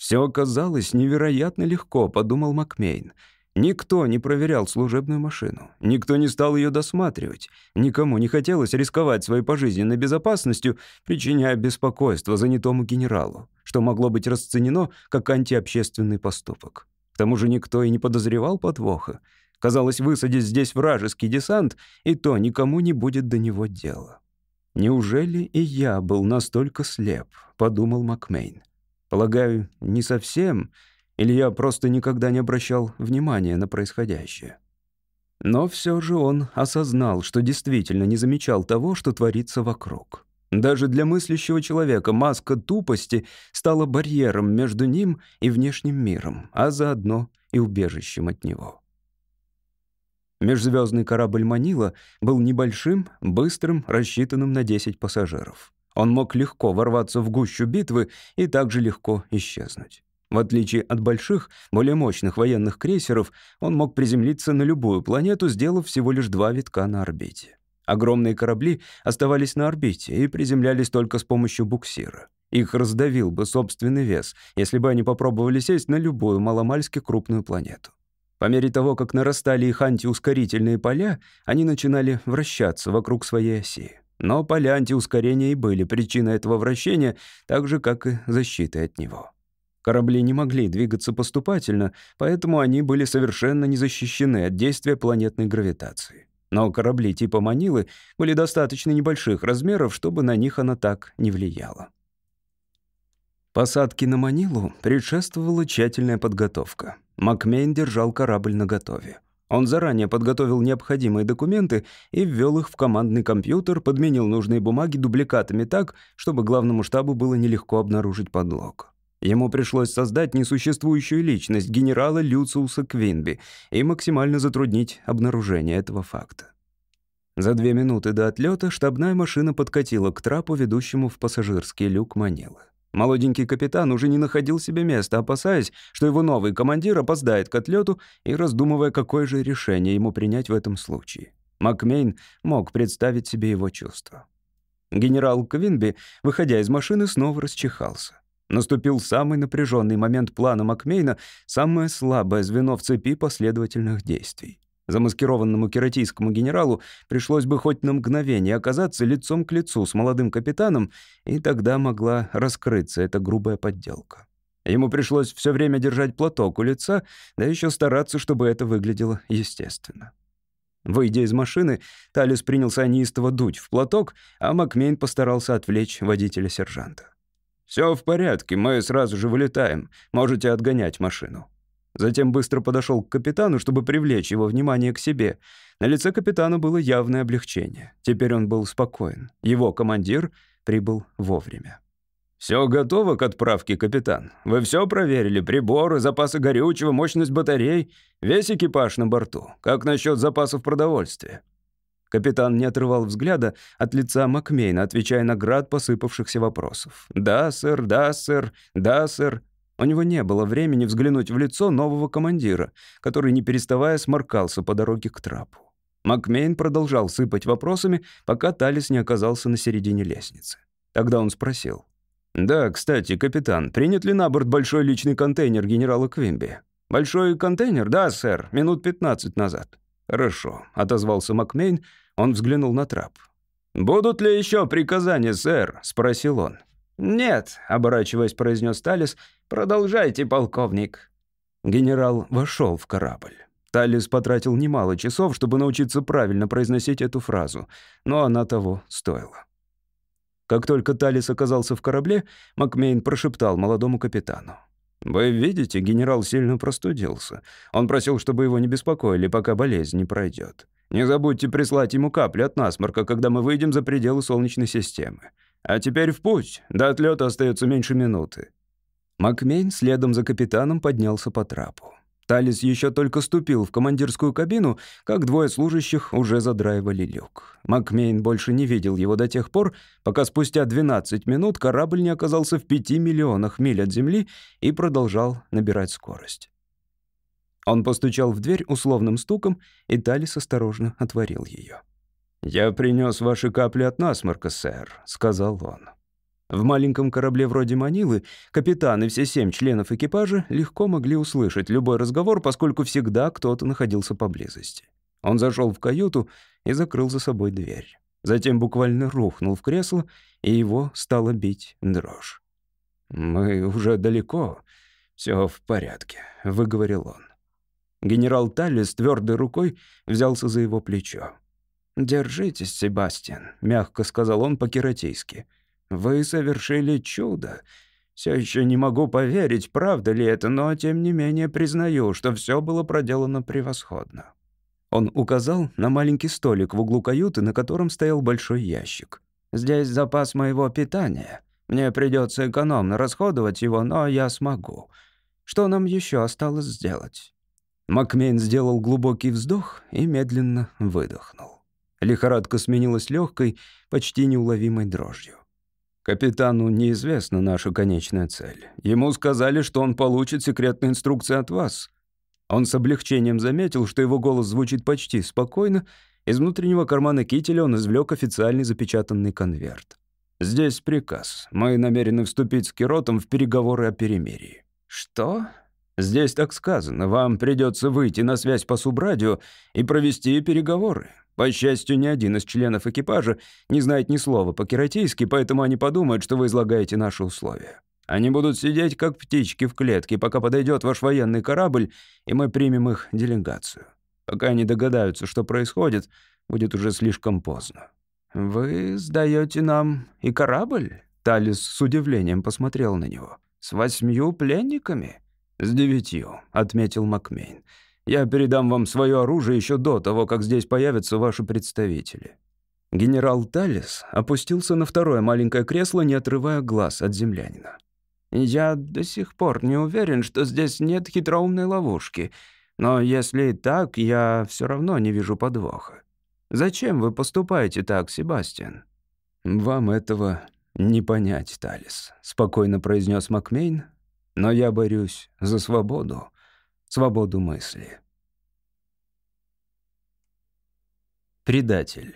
«Все оказалось невероятно легко», — подумал Макмейн. Никто не проверял служебную машину, никто не стал ее досматривать, никому не хотелось рисковать своей пожизненной безопасностью, причиняя беспокойство занятому генералу, что могло быть расценено как антиобщественный поступок. К тому же никто и не подозревал подвоха. Казалось, высадить здесь вражеский десант, и то никому не будет до него дела. «Неужели и я был настолько слеп?» — подумал Макмейн. «Полагаю, не совсем...» Или я просто никогда не обращал внимания на происходящее. Но все же он осознал, что действительно не замечал того, что творится вокруг. Даже для мыслящего человека маска тупости стала барьером между ним и внешним миром, а заодно и убежищем от него. Межзвездный корабль «Манила» был небольшим, быстрым, рассчитанным на 10 пассажиров. Он мог легко ворваться в гущу битвы и также легко исчезнуть. В отличие от больших, более мощных военных крейсеров, он мог приземлиться на любую планету, сделав всего лишь два витка на орбите. Огромные корабли оставались на орбите и приземлялись только с помощью буксира. Их раздавил бы собственный вес, если бы они попробовали сесть на любую маломальски крупную планету. По мере того, как нарастали их антиускорительные поля, они начинали вращаться вокруг своей оси. Но поля антиускорения и были причиной этого вращения, так же, как и защитой от него. Корабли не могли двигаться поступательно, поэтому они были совершенно не защищены от действия планетной гравитации. Но корабли типа «Манилы» были достаточно небольших размеров, чтобы на них она так не влияла. Посадке на Манилу предшествовала тщательная подготовка. Макмейн держал корабль наготове. Он заранее подготовил необходимые документы и ввел их в командный компьютер, подменил нужные бумаги дубликатами так, чтобы главному штабу было нелегко обнаружить подлог. Ему пришлось создать несуществующую личность генерала Люциуса Квинби и максимально затруднить обнаружение этого факта. За две минуты до отлета штабная машина подкатила к трапу, ведущему в пассажирский люк Манилы. Молоденький капитан уже не находил себе места, опасаясь, что его новый командир опоздает к отлету и раздумывая, какое же решение ему принять в этом случае. Макмейн мог представить себе его чувства. Генерал Квинби, выходя из машины, снова расчихался. Наступил самый напряженный момент плана Макмейна, самое слабое звено в цепи последовательных действий. Замаскированному кератийскому генералу пришлось бы хоть на мгновение оказаться лицом к лицу с молодым капитаном, и тогда могла раскрыться эта грубая подделка. Ему пришлось все время держать платок у лица, да еще стараться, чтобы это выглядело естественно. Выйдя из машины, Талис принялся неистово дуть в платок, а Макмейн постарался отвлечь водителя-сержанта. «Все в порядке, мы сразу же вылетаем. Можете отгонять машину». Затем быстро подошел к капитану, чтобы привлечь его внимание к себе. На лице капитана было явное облегчение. Теперь он был спокоен. Его командир прибыл вовремя. «Все готово к отправке, капитан. Вы все проверили? Приборы, запасы горючего, мощность батарей, весь экипаж на борту. Как насчет запасов продовольствия?» Капитан не отрывал взгляда от лица Макмейна, отвечая на град посыпавшихся вопросов. «Да, сэр, да, сэр, да, сэр». У него не было времени взглянуть в лицо нового командира, который, не переставая, сморкался по дороге к трапу. Макмейн продолжал сыпать вопросами, пока Талис не оказался на середине лестницы. Тогда он спросил. «Да, кстати, капитан, принят ли на борт большой личный контейнер генерала Квимби?» «Большой контейнер? Да, сэр, минут 15 назад». «Хорошо», — отозвался Макмейн. Он взглянул на трап. «Будут ли еще приказания, сэр?» — спросил он. «Нет», — оборачиваясь, произнес Талис. «Продолжайте, полковник». Генерал вошел в корабль. Талис потратил немало часов, чтобы научиться правильно произносить эту фразу, но она того стоила. Как только Талис оказался в корабле, Макмейн прошептал молодому капитану. «Вы видите, генерал сильно простудился. Он просил, чтобы его не беспокоили, пока болезнь не пройдет. Не забудьте прислать ему капли от насморка, когда мы выйдем за пределы Солнечной системы. А теперь в путь. До отлета остается меньше минуты». Макмейн следом за капитаном поднялся по трапу. Талис еще только ступил в командирскую кабину, как двое служащих уже задраивали люк. Макмейн больше не видел его до тех пор, пока спустя 12 минут корабль не оказался в пяти миллионах миль от земли и продолжал набирать скорость. Он постучал в дверь условным стуком, и Талис осторожно отворил ее. «Я принес ваши капли от насморка, сэр», — сказал он. В маленьком корабле вроде Манилы капитан и все семь членов экипажа легко могли услышать любой разговор, поскольку всегда кто-то находился поблизости. Он зашел в каюту и закрыл за собой дверь. Затем буквально рухнул в кресло, и его стало бить дрожь. «Мы уже далеко. Все в порядке», — выговорил он. Генерал Таллис твердой рукой взялся за его плечо. «Держитесь, Себастьян», — мягко сказал он по-кератейски. Вы совершили чудо. Все еще не могу поверить, правда ли это, но тем не менее признаю, что все было проделано превосходно. Он указал на маленький столик в углу каюты, на котором стоял большой ящик. «Здесь запас моего питания. Мне придется экономно расходовать его, но я смогу. Что нам еще осталось сделать?» Макмейн сделал глубокий вздох и медленно выдохнул. Лихорадка сменилась легкой, почти неуловимой дрожью. Капитану неизвестна наша конечная цель. Ему сказали, что он получит секретные инструкции от вас. Он с облегчением заметил, что его голос звучит почти спокойно. Из внутреннего кармана кителя он извлек официальный запечатанный конверт. «Здесь приказ. Мы намерены вступить с Киротом в переговоры о перемирии». «Что?» «Здесь так сказано. Вам придется выйти на связь по субрадио и провести переговоры. По счастью, ни один из членов экипажа не знает ни слова по-кератийски, поэтому они подумают, что вы излагаете наши условия. Они будут сидеть, как птички в клетке, пока подойдет ваш военный корабль, и мы примем их делегацию. Пока они догадаются, что происходит, будет уже слишком поздно. «Вы сдаете нам и корабль?» Талис с удивлением посмотрел на него. «С восьмью пленниками?» «С девятью», — отметил Макмейн. Я передам вам свое оружие еще до того, как здесь появятся ваши представители». Генерал Талис опустился на второе маленькое кресло, не отрывая глаз от землянина. «Я до сих пор не уверен, что здесь нет хитроумной ловушки. Но если и так, я все равно не вижу подвоха. Зачем вы поступаете так, Себастьян?» «Вам этого не понять, Талис», — спокойно произнес Макмейн. «Но я борюсь за свободу свободу мысли. Предатель.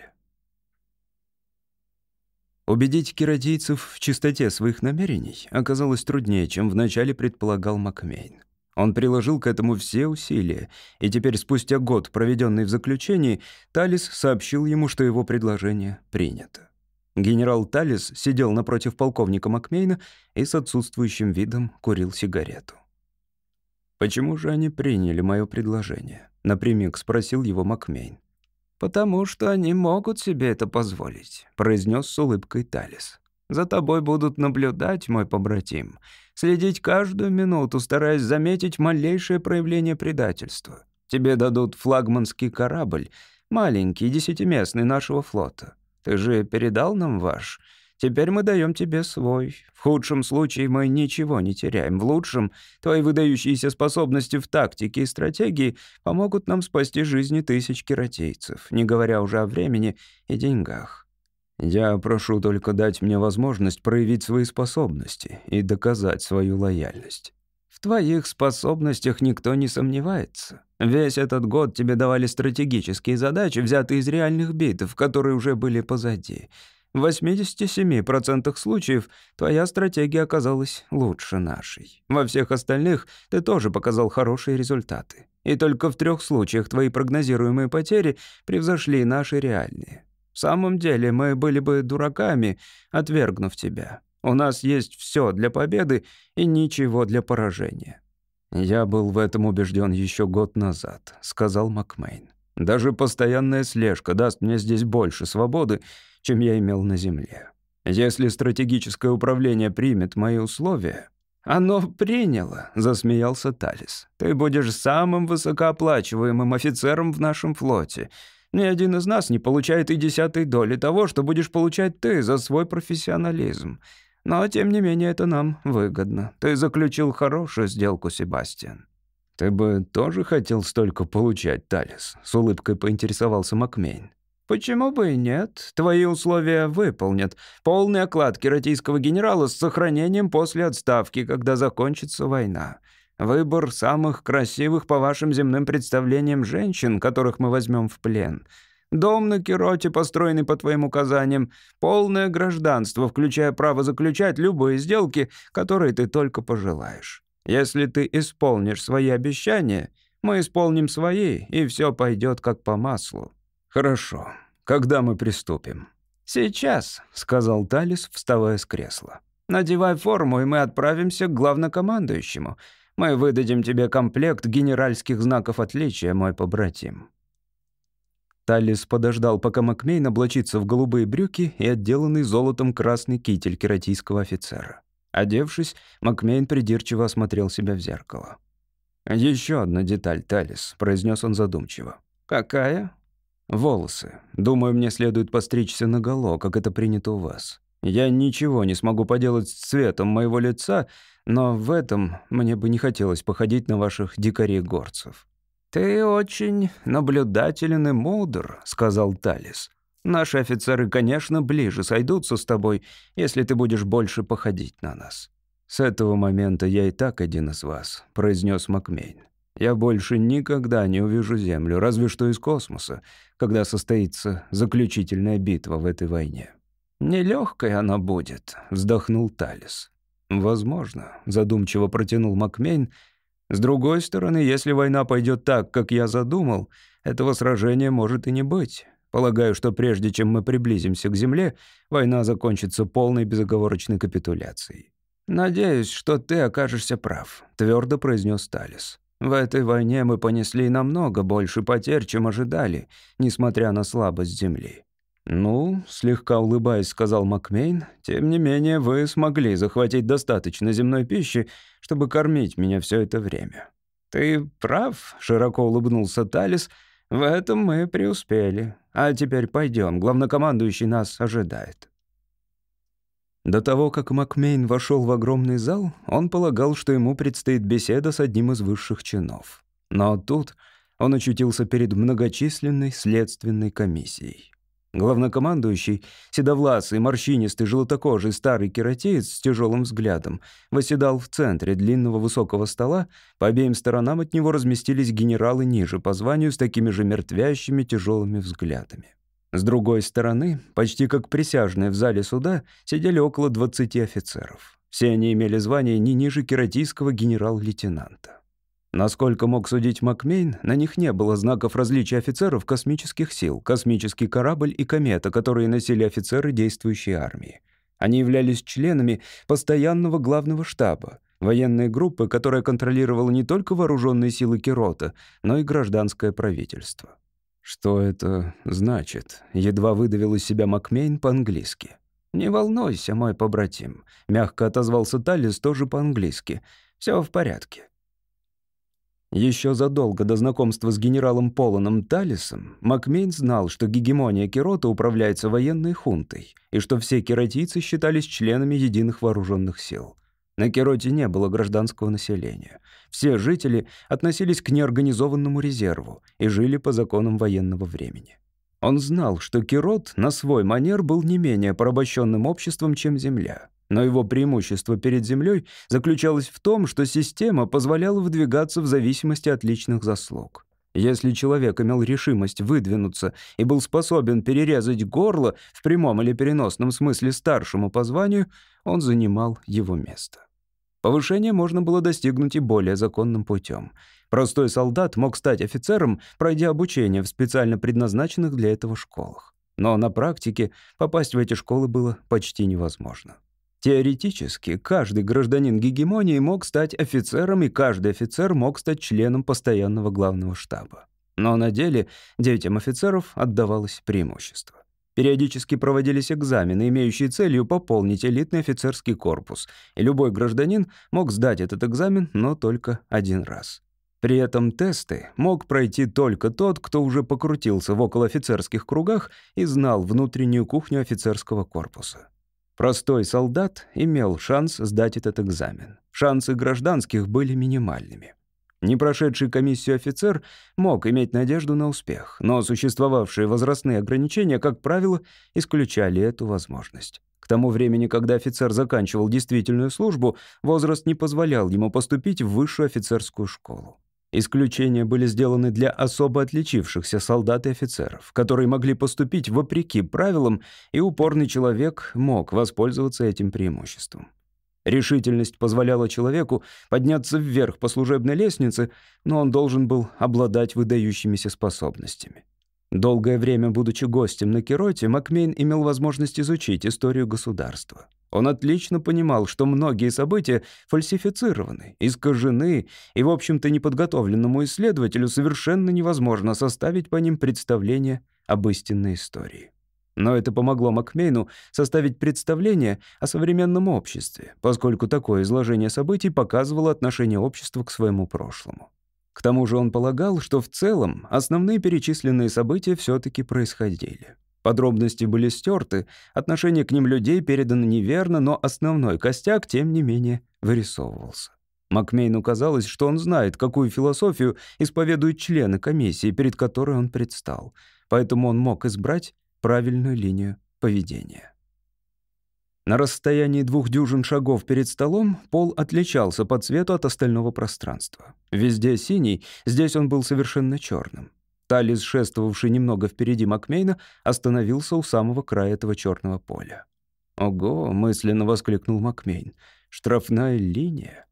Убедить кератийцев в чистоте своих намерений оказалось труднее, чем вначале предполагал Макмейн. Он приложил к этому все усилия, и теперь, спустя год, проведенный в заключении, Талис сообщил ему, что его предложение принято. Генерал Талис сидел напротив полковника Макмейна и с отсутствующим видом курил сигарету. «Почему же они приняли мое предложение?» — напрямик спросил его Макмейн.
«Потому что они могут себе это позволить», — произнес с улыбкой Талис. «За тобой будут наблюдать, мой побратим, следить каждую минуту, стараясь заметить малейшее проявление предательства. Тебе дадут флагманский корабль, маленький, десятиместный нашего флота. Ты же передал нам ваш. Теперь мы даем тебе свой. В худшем случае мы ничего не теряем. В лучшем твои выдающиеся способности в тактике и стратегии помогут нам спасти жизни тысяч кератейцев, не говоря уже о времени и деньгах.
Я прошу только дать мне возможность проявить свои способности и доказать свою лояльность.
В твоих способностях никто не сомневается. Весь этот год тебе давали стратегические задачи, взятые из реальных битв, которые уже были позади. В 87% случаев твоя стратегия оказалась лучше нашей. Во всех остальных ты тоже показал хорошие результаты. И только в трех случаях твои прогнозируемые потери превзошли наши реальные. В самом деле мы были бы дураками, отвергнув тебя. У нас есть все для победы и ничего для поражения».
«Я был в этом убежден еще год назад», — сказал Макмейн. «Даже постоянная слежка даст мне здесь больше свободы, чем я имел на Земле. Если стратегическое управление примет мои условия...»
«Оно приняло», — засмеялся Талис. «Ты будешь самым высокооплачиваемым офицером в нашем флоте. Ни один из нас не получает и десятой доли того, что будешь получать ты за свой профессионализм. Но, тем не менее, это нам выгодно. Ты заключил хорошую сделку, Себастьян».
«Ты бы тоже хотел столько получать, Талис?» — с улыбкой поинтересовался Макмейн.
«Почему бы и нет? Твои условия выполнят. Полный оклад кератийского генерала с сохранением после отставки, когда закончится война. Выбор самых красивых по вашим земным представлениям женщин, которых мы возьмем в плен. Дом на Кироте, построенный по твоим указаниям, полное гражданство, включая право заключать любые сделки, которые ты только пожелаешь. Если ты исполнишь свои обещания, мы исполним свои, и все пойдет как по маслу».
«Хорошо. Когда мы приступим?»
«Сейчас», — сказал Талис, вставая с кресла. «Надевай форму, и мы отправимся к главнокомандующему. Мы выдадим тебе комплект генеральских знаков отличия, мой побратим».
Таллис подождал, пока Макмейн облачится в голубые брюки и отделанный золотом красный китель кератийского офицера. Одевшись, Макмейн придирчиво осмотрел себя в зеркало. «Еще одна деталь, Талис», — произнес он задумчиво.
«Какая?»
«Волосы. Думаю, мне следует постричься наголо, как это принято у вас. Я ничего не смогу поделать с цветом моего лица, но в этом мне бы не хотелось походить на ваших дикарей-горцев».
«Ты очень наблюдателен и мудр», — сказал Талис. «Наши офицеры, конечно, ближе сойдутся с тобой, если ты будешь больше походить на нас».
«С этого момента я и так один из вас», — произнес Макмейн. «Я больше никогда не увижу Землю, разве что из космоса, когда состоится заключительная битва в этой войне».
«Нелегкой она будет», — вздохнул Талис.
«Возможно», — задумчиво протянул Макмейн. «С другой стороны, если война пойдет так, как я задумал, этого сражения может и не быть. Полагаю, что прежде чем мы приблизимся к земле, война закончится полной безоговорочной капитуляцией».
«Надеюсь, что ты окажешься прав», — твердо произнес Талис. «В этой войне мы понесли намного больше потерь, чем ожидали, несмотря на слабость земли.
«Ну, слегка улыбаясь, сказал Макмейн, тем не менее вы смогли захватить достаточно земной пищи, чтобы кормить меня все это время».
«Ты прав», — широко улыбнулся Талис, — «в этом мы преуспели. А теперь пойдем, главнокомандующий нас ожидает».
До того, как Макмейн вошел в огромный зал, он полагал, что ему предстоит беседа с одним из высших чинов. Но тут он очутился перед многочисленной следственной комиссией. Главнокомандующий, седовласый, морщинистый, желтокожий старый кератеец с тяжелым взглядом, восседал в центре длинного высокого стола, по обеим сторонам от него разместились генералы ниже по званию с такими же мертвящими тяжелыми взглядами. С другой стороны, почти как присяжные в зале суда, сидели около 20 офицеров. Все они имели звание не ниже кератийского генерал-лейтенанта. Насколько мог судить Макмейн, на них не было знаков различия офицеров космических сил, космический корабль и комета, которые носили офицеры действующей армии. Они являлись членами постоянного главного штаба, военной группы, которая контролировала не только вооруженные силы Кирота, но и гражданское правительство. «Что это значит?» — едва выдавил из себя Макмейн по-английски. «Не волнуйся, мой побратим», — мягко отозвался Талис тоже по-английски. «Все в порядке». Еще задолго до знакомства с генералом Полоном Талисом Макмейн знал, что гегемония Кирота управляется военной хунтой и что все кератийцы считались членами единых вооруженных сил. На Кироте не было гражданского населения. Все жители относились к неорганизованному резерву и жили по законам военного времени. Он знал, что Кирот на свой манер был не менее порабощенным обществом, чем Земля. Но его преимущество перед Землей заключалось в том, что система позволяла выдвигаться в зависимости от личных заслуг. Если человек имел решимость выдвинуться и был способен перерезать горло в прямом или переносном смысле старшему по званию, он занимал его место. Повышение можно было достигнуть и более законным путем. Простой солдат мог стать офицером, пройдя обучение в специально предназначенных для этого школах. Но на практике попасть в эти школы было почти невозможно. Теоретически, каждый гражданин гегемонии мог стать офицером, и каждый офицер мог стать членом постоянного главного штаба. Но на деле детям офицеров отдавалось преимущество. Периодически проводились экзамены, имеющие целью пополнить элитный офицерский корпус, и любой гражданин мог сдать этот экзамен, но только один раз. При этом тесты мог пройти только тот, кто уже покрутился в околоофицерских кругах и знал внутреннюю кухню офицерского корпуса. Простой солдат имел шанс сдать этот экзамен. Шансы гражданских были минимальными. Не прошедший комиссию офицер мог иметь надежду на успех, но существовавшие возрастные ограничения, как правило, исключали эту возможность. К тому времени, когда офицер заканчивал действительную службу, возраст не позволял ему поступить в высшую офицерскую школу. Исключения были сделаны для особо отличившихся солдат и офицеров, которые могли поступить вопреки правилам, и упорный человек мог воспользоваться этим преимуществом. Решительность позволяла человеку подняться вверх по служебной лестнице, но он должен был обладать выдающимися способностями. Долгое время, будучи гостем на Кироте, Макмейн имел возможность изучить историю государства. Он отлично понимал, что многие события фальсифицированы, искажены, и, в общем-то, неподготовленному исследователю совершенно невозможно составить по ним представление об истинной истории. Но это помогло Макмейну составить представление о современном обществе, поскольку такое изложение событий показывало отношение общества к своему прошлому. К тому же он полагал, что в целом основные перечисленные события все таки происходили. Подробности были стерты, отношение к ним людей передано неверно, но основной костяк, тем не менее, вырисовывался. Макмейну казалось, что он знает, какую философию исповедуют члены комиссии, перед которой он предстал, поэтому он мог избрать правильную линию поведения. На расстоянии двух дюжин шагов перед столом пол отличался по цвету от остального пространства. Везде синий, здесь он был совершенно черным. Талис, шествовавший немного впереди Макмейна, остановился у самого края этого черного поля. «Ого!» — мысленно воскликнул Макмейн. «Штрафная линия?»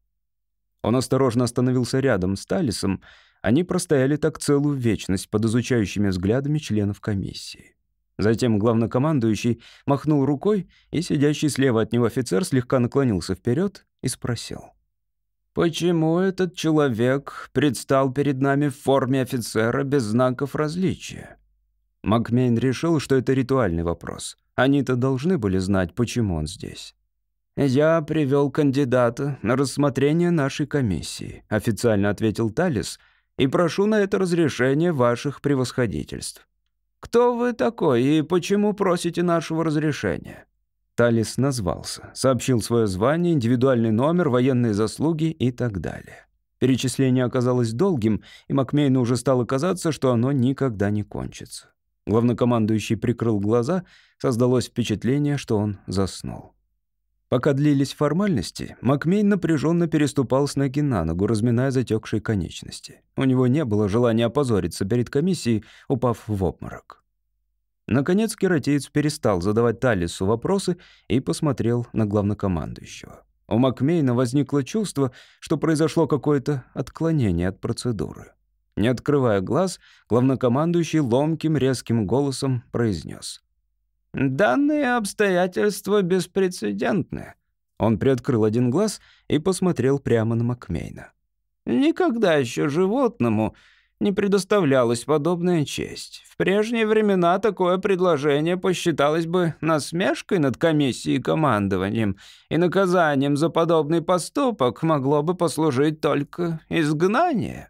Он осторожно остановился рядом с Талисом. Они простояли так целую вечность под изучающими взглядами членов комиссии. Затем главнокомандующий махнул рукой, и сидящий слева от него офицер слегка наклонился вперед и спросил. Почему этот человек предстал перед нами в форме офицера без знаков различия? Макмейн решил, что это ритуальный вопрос. Они-то должны были знать, почему он здесь. «Я привел кандидата на рассмотрение нашей комиссии», — официально ответил Талис, «и прошу на это разрешение ваших превосходительств». «Кто вы такой и почему просите нашего разрешения?» Талис назвался, сообщил свое звание, индивидуальный номер, военные заслуги и так далее. Перечисление оказалось долгим, и Макмейну уже стало казаться, что оно никогда не кончится. Главнокомандующий прикрыл глаза, создалось впечатление, что он заснул. Пока длились формальности, Макмейн напряженно переступал с ноги на ногу, разминая затекшие конечности. У него не было желания опозориться перед комиссией, упав в обморок. Наконец кератеец перестал задавать Талису вопросы и посмотрел на главнокомандующего. У Макмейна возникло чувство, что произошло какое-то отклонение от процедуры. Не открывая глаз, главнокомандующий ломким резким голосом произнес. «Данные обстоятельства беспрецедентны». Он приоткрыл один глаз и посмотрел прямо на Макмейна. «Никогда еще животному не предоставлялась подобная честь. В прежние времена такое предложение посчиталось бы насмешкой над комиссией и командованием, и наказанием за подобный поступок могло бы послужить только изгнание».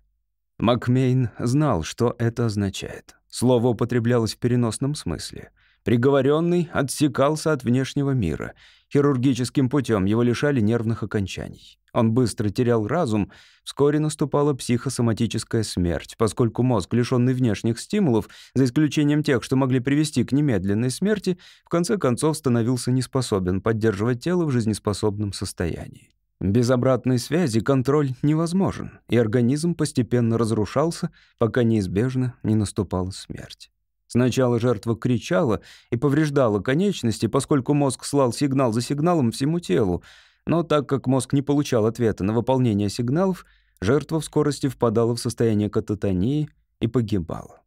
Макмейн знал, что это означает. Слово употреблялось в переносном смысле. Приговоренный отсекался от внешнего мира. Хирургическим путем его лишали нервных окончаний. Он быстро терял разум, вскоре наступала психосоматическая смерть, поскольку мозг, лишенный внешних стимулов, за исключением тех, что могли привести к немедленной смерти, в конце концов становился неспособен поддерживать тело в жизнеспособном состоянии. Без обратной связи контроль невозможен, и организм постепенно разрушался, пока неизбежно не наступала смерть. Сначала жертва кричала и повреждала конечности, поскольку мозг слал сигнал за сигналом всему телу, но так как мозг не получал ответа на выполнение сигналов, жертва в скорости впадала в состояние кататонии и погибала.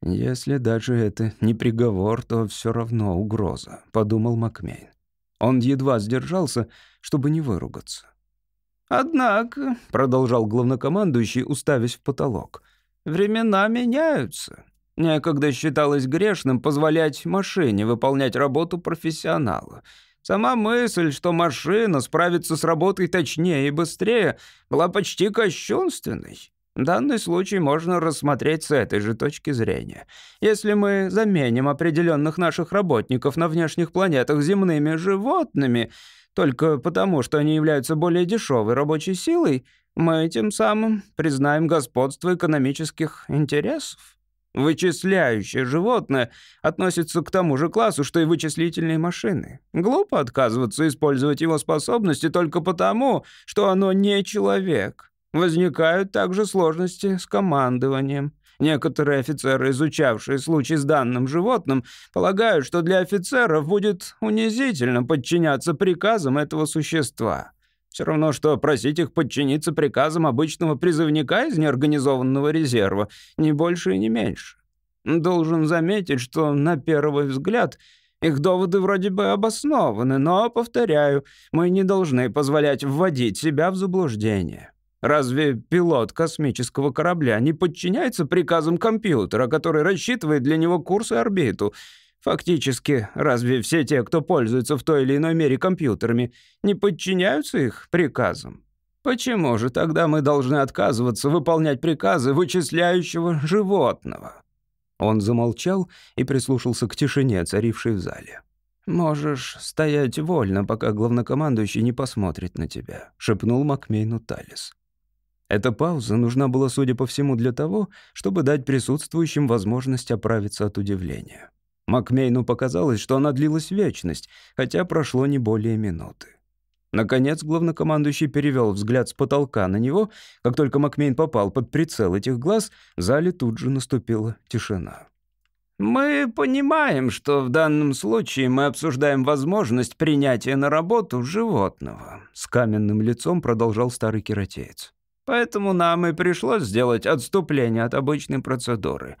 «Если даже это не приговор, то все равно угроза», — подумал Макмейн. Он едва сдержался, чтобы не выругаться. «Однако», — продолжал главнокомандующий, уставясь в потолок, — «времена меняются. Некогда считалось грешным позволять машине выполнять работу профессионала. Сама мысль, что машина справится с работой точнее и быстрее, была почти кощунственной. Данный случай можно рассмотреть с этой же точки зрения. Если мы заменим определенных наших работников на внешних планетах земными животными, только потому, что они являются более дешевой рабочей силой, мы тем самым признаем господство экономических интересов. Вычисляющее животное относится к тому же классу, что и вычислительные машины. Глупо отказываться использовать его способности только потому, что оно не человек. Возникают также сложности с командованием. Некоторые офицеры, изучавшие случай с данным животным, полагают, что для офицеров будет унизительно подчиняться приказам этого существа. Все равно, что просить их подчиниться приказам обычного призывника из неорганизованного резерва, не больше и не меньше. Должен заметить, что на первый взгляд их доводы вроде бы обоснованы, но, повторяю, мы не должны позволять вводить себя в заблуждение. Разве пилот космического корабля не подчиняется приказам компьютера, который рассчитывает для него курс и орбиту? Фактически, разве все те, кто пользуется в той или иной мере компьютерами, не подчиняются их приказам? Почему же тогда мы должны отказываться выполнять приказы вычисляющего животного? Он замолчал и прислушался к тишине, царившей в зале. «Можешь стоять вольно, пока главнокомандующий не посмотрит на тебя», — шепнул Макмейну Талис. Эта пауза нужна была, судя по всему, для того, чтобы дать присутствующим возможность оправиться от удивления. Макмейну показалось, что она длилась вечность, хотя прошло не более минуты. Наконец, главнокомандующий перевел взгляд с потолка на него. Как только Макмейн попал под прицел этих глаз, в зале тут же наступила тишина. «Мы понимаем, что в данном случае мы обсуждаем возможность принятия на работу животного», — с каменным лицом продолжал старый кератеец. Поэтому нам и пришлось сделать отступление от обычной процедуры.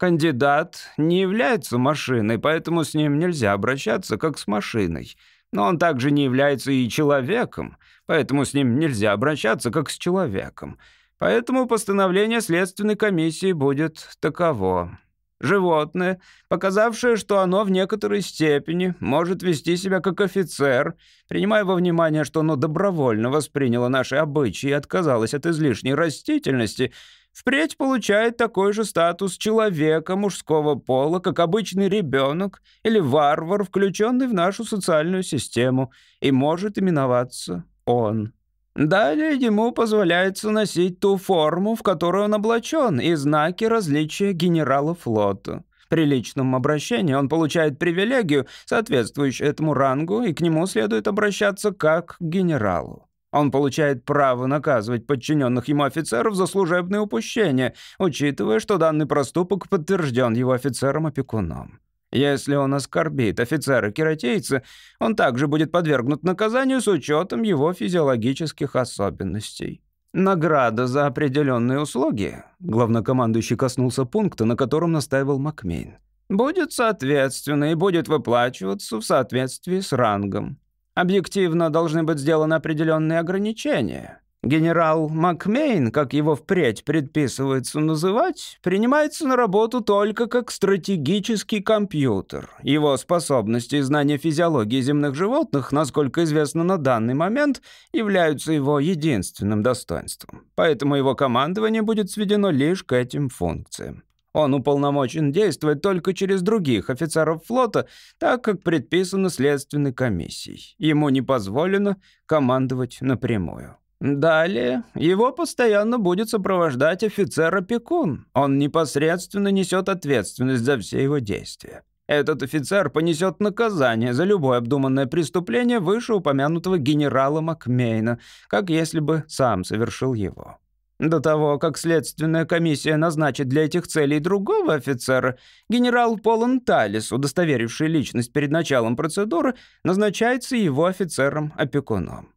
Кандидат не является машиной, поэтому с ним нельзя обращаться как с машиной. Но он также не является и человеком, поэтому с ним нельзя обращаться как с человеком. Поэтому постановление Следственной комиссии будет таково. Животное, показавшее, что оно в некоторой степени может вести себя как офицер, принимая во внимание, что оно добровольно восприняло наши обычаи и отказалось от излишней растительности, впредь получает такой же статус человека мужского пола, как обычный ребенок или варвар, включенный в нашу социальную систему, и может именоваться он. Далее ему позволяется носить ту форму, в которую он облачен, и знаки различия генерала флота. При личном обращении он получает привилегию, соответствующую этому рангу, и к нему следует обращаться как к генералу. Он получает право наказывать подчиненных ему офицеров за служебные упущения, учитывая, что данный проступок подтвержден его офицером-опекуном.
Если он оскорбит офицера-кератейца, он также будет подвергнут наказанию с учетом его физиологических особенностей. Награда за определенные услуги, главнокомандующий коснулся пункта, на котором настаивал Макмейн, будет соответственно и будет выплачиваться в соответствии с рангом. Объективно должны быть сделаны определенные ограничения. Генерал Макмейн, как его впредь предписывается называть, принимается на работу только как стратегический компьютер. Его способности и знания физиологии земных животных, насколько известно на данный момент, являются его единственным достоинством. Поэтому его командование будет сведено лишь к этим функциям. Он уполномочен действовать только через других офицеров флота, так как предписано следственной комиссией. Ему не позволено командовать напрямую. Далее его постоянно будет сопровождать офицер-опекун. Он непосредственно несет ответственность за все его действия. Этот офицер понесет наказание за любое обдуманное преступление вышеупомянутого генерала Макмейна, как если бы сам совершил его. До того, как следственная комиссия назначит для этих целей другого офицера, генерал Полон Талис, удостоверивший личность перед началом процедуры, назначается его офицером-опекуном.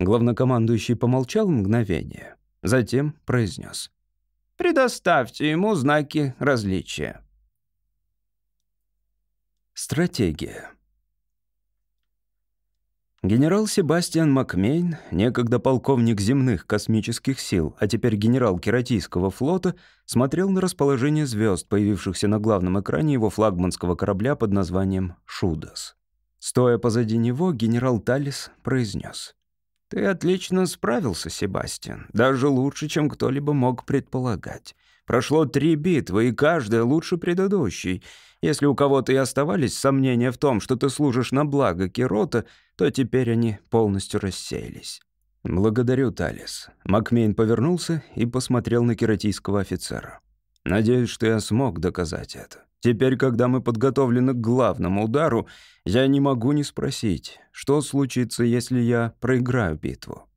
Главнокомандующий помолчал мгновение, затем произнес.
«Предоставьте ему знаки различия».
Стратегия. Генерал Себастьян Макмейн, некогда полковник земных космических сил, а теперь генерал Кератийского флота, смотрел на расположение звезд, появившихся на главном экране его флагманского корабля под названием «Шудас». Стоя позади него, генерал Талис произнес. «Ты отлично справился, Себастьян. Даже лучше, чем кто-либо мог предполагать. Прошло три битвы, и каждая лучше предыдущей. Если у кого-то и оставались сомнения в том, что ты служишь на благо Кирота, то теперь они полностью рассеялись». «Благодарю, Талис». Макмейн повернулся и посмотрел на кератийского офицера. «Надеюсь, что я смог доказать это. Теперь, когда мы подготовлены к главному удару, я не могу не спросить, что случится, если я проиграю битву.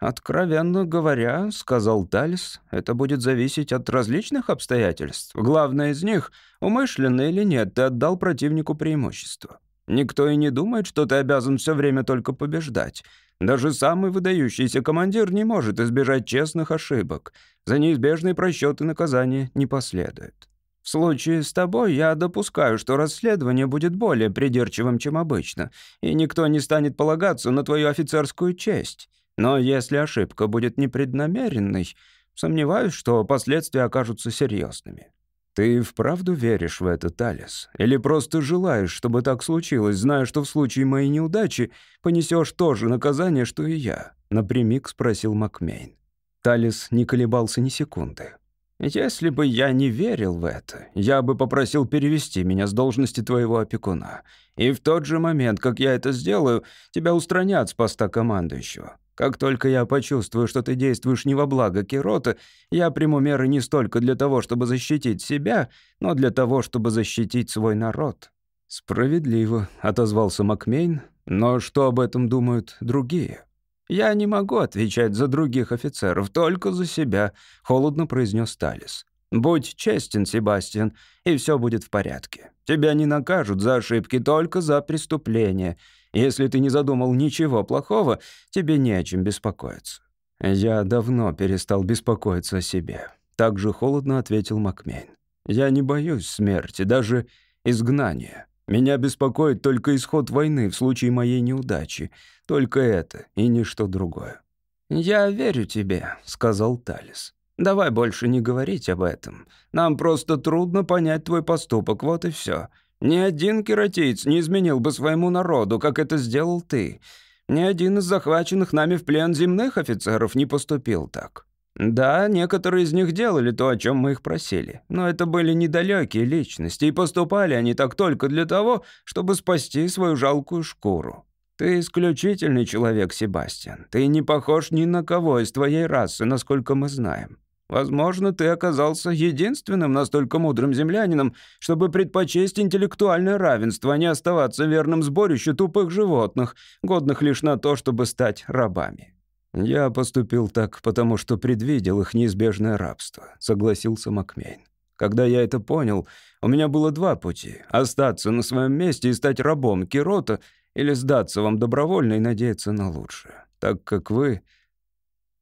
«Откровенно говоря, — сказал Талис, — это будет зависеть от различных обстоятельств. Главное из них — умышленно или нет, ты отдал противнику преимущество. Никто и не думает, что ты обязан все время только побеждать. Даже самый выдающийся командир не может избежать честных ошибок. За неизбежные просчеты наказания не последует. В случае с тобой я допускаю, что расследование будет более придирчивым, чем обычно, и никто не станет полагаться на твою офицерскую честь. Но если ошибка будет непреднамеренной, сомневаюсь, что последствия окажутся серьезными. Ты вправду веришь в это, Талис? Или просто желаешь, чтобы так случилось, зная, что в случае моей неудачи понесешь то же наказание, что и я?» — напрямик спросил Макмейн. Талис не колебался ни секунды. Если бы я не верил в это, я бы попросил перевести меня с должности твоего опекуна. И в тот же момент, как я это сделаю, тебя устранят с поста командующего. Как только я почувствую, что ты действуешь не во благо Кирота, я приму меры не столько для того, чтобы защитить себя, но для того, чтобы защитить свой народ». «Справедливо», — отозвался Макмейн. «Но что об этом думают другие?» «Я не могу отвечать за других офицеров, только за себя», — холодно произнес Талис. «Будь честен, Себастьян, и все будет в порядке. Тебя не накажут за ошибки, только за преступления. Если ты не задумал ничего плохого, тебе не о чем беспокоиться». «Я давно перестал беспокоиться о себе», — так же холодно ответил Макмейн. «Я не боюсь смерти, даже изгнания. Меня беспокоит только исход войны в случае моей неудачи. Только это и ничто другое». «Я верю тебе», — сказал Талис. «Давай больше не говорить об этом. Нам просто трудно понять твой поступок, вот и все. Ни один кератиец не изменил бы своему народу, как это сделал ты. Ни один из захваченных нами в плен земных офицеров не поступил так. Да, некоторые из них делали то, о чем мы их просили, но это были недалекие личности, и поступали они так только для того, чтобы спасти свою жалкую шкуру. Ты исключительный человек, Себастьян. Ты не похож ни на кого из твоей расы, насколько мы знаем. Возможно, ты оказался единственным настолько мудрым землянином, чтобы предпочесть интеллектуальное равенство, а не оставаться верным сборищу тупых животных, годных лишь на то, чтобы стать рабами. «Я поступил так, потому что предвидел их неизбежное рабство», — согласился Макмейн.
Когда я это понял, у меня было два пути — остаться на своем месте и стать рабом Кирота или сдаться вам добровольно и надеяться на лучшее. Так как вы...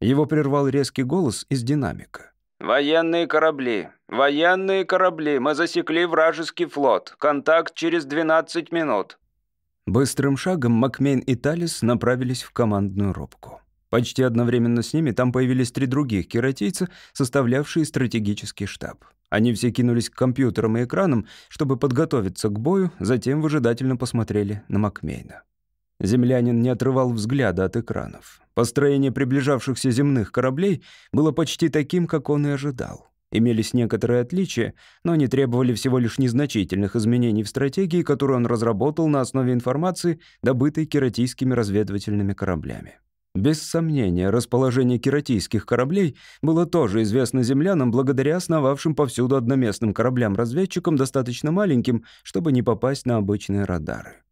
Его прервал резкий голос из динамика. «Военные корабли! Военные корабли! Мы засекли вражеский флот! Контакт через 12 минут!» Быстрым шагом Макмейн и Талис направились в командную рубку. Почти одновременно с ними там появились три других кератийца, составлявшие стратегический штаб. Они все кинулись к компьютерам и экранам, чтобы подготовиться к бою, затем выжидательно посмотрели на Макмейна. Землянин не отрывал взгляда от экранов. Построение приближавшихся земных кораблей было почти таким, как он и ожидал. Имелись некоторые отличия, но они требовали всего лишь незначительных изменений в стратегии, которую он разработал на основе информации, добытой кератийскими разведывательными кораблями. Без сомнения, расположение кератийских кораблей было тоже известно землянам благодаря основавшим повсюду одноместным кораблям-разведчикам достаточно маленьким, чтобы не попасть на обычные радары.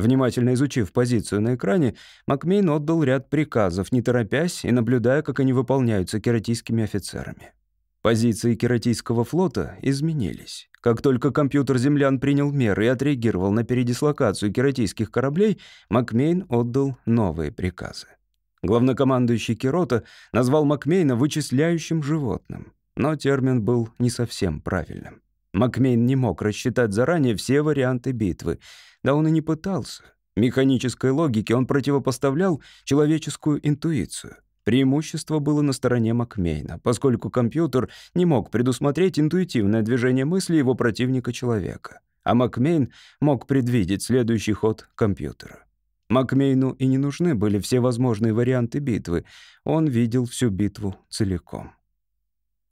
Внимательно изучив позицию на экране, Макмейн отдал ряд приказов, не торопясь и наблюдая, как они выполняются кератийскими офицерами. Позиции кератийского флота изменились. Как только компьютер землян принял меры и отреагировал на передислокацию кератийских кораблей, Макмейн отдал новые приказы. Главнокомандующий Кирота назвал Макмейна вычисляющим животным, но термин был не совсем правильным. Макмейн не мог рассчитать заранее все варианты битвы, да он и не пытался. Механической логике он противопоставлял человеческую интуицию. Преимущество было на стороне Макмейна, поскольку компьютер не мог предусмотреть интуитивное движение мысли его противника-человека, а Макмейн мог предвидеть следующий ход компьютера. Макмейну и не нужны были все возможные варианты битвы. Он видел всю битву целиком.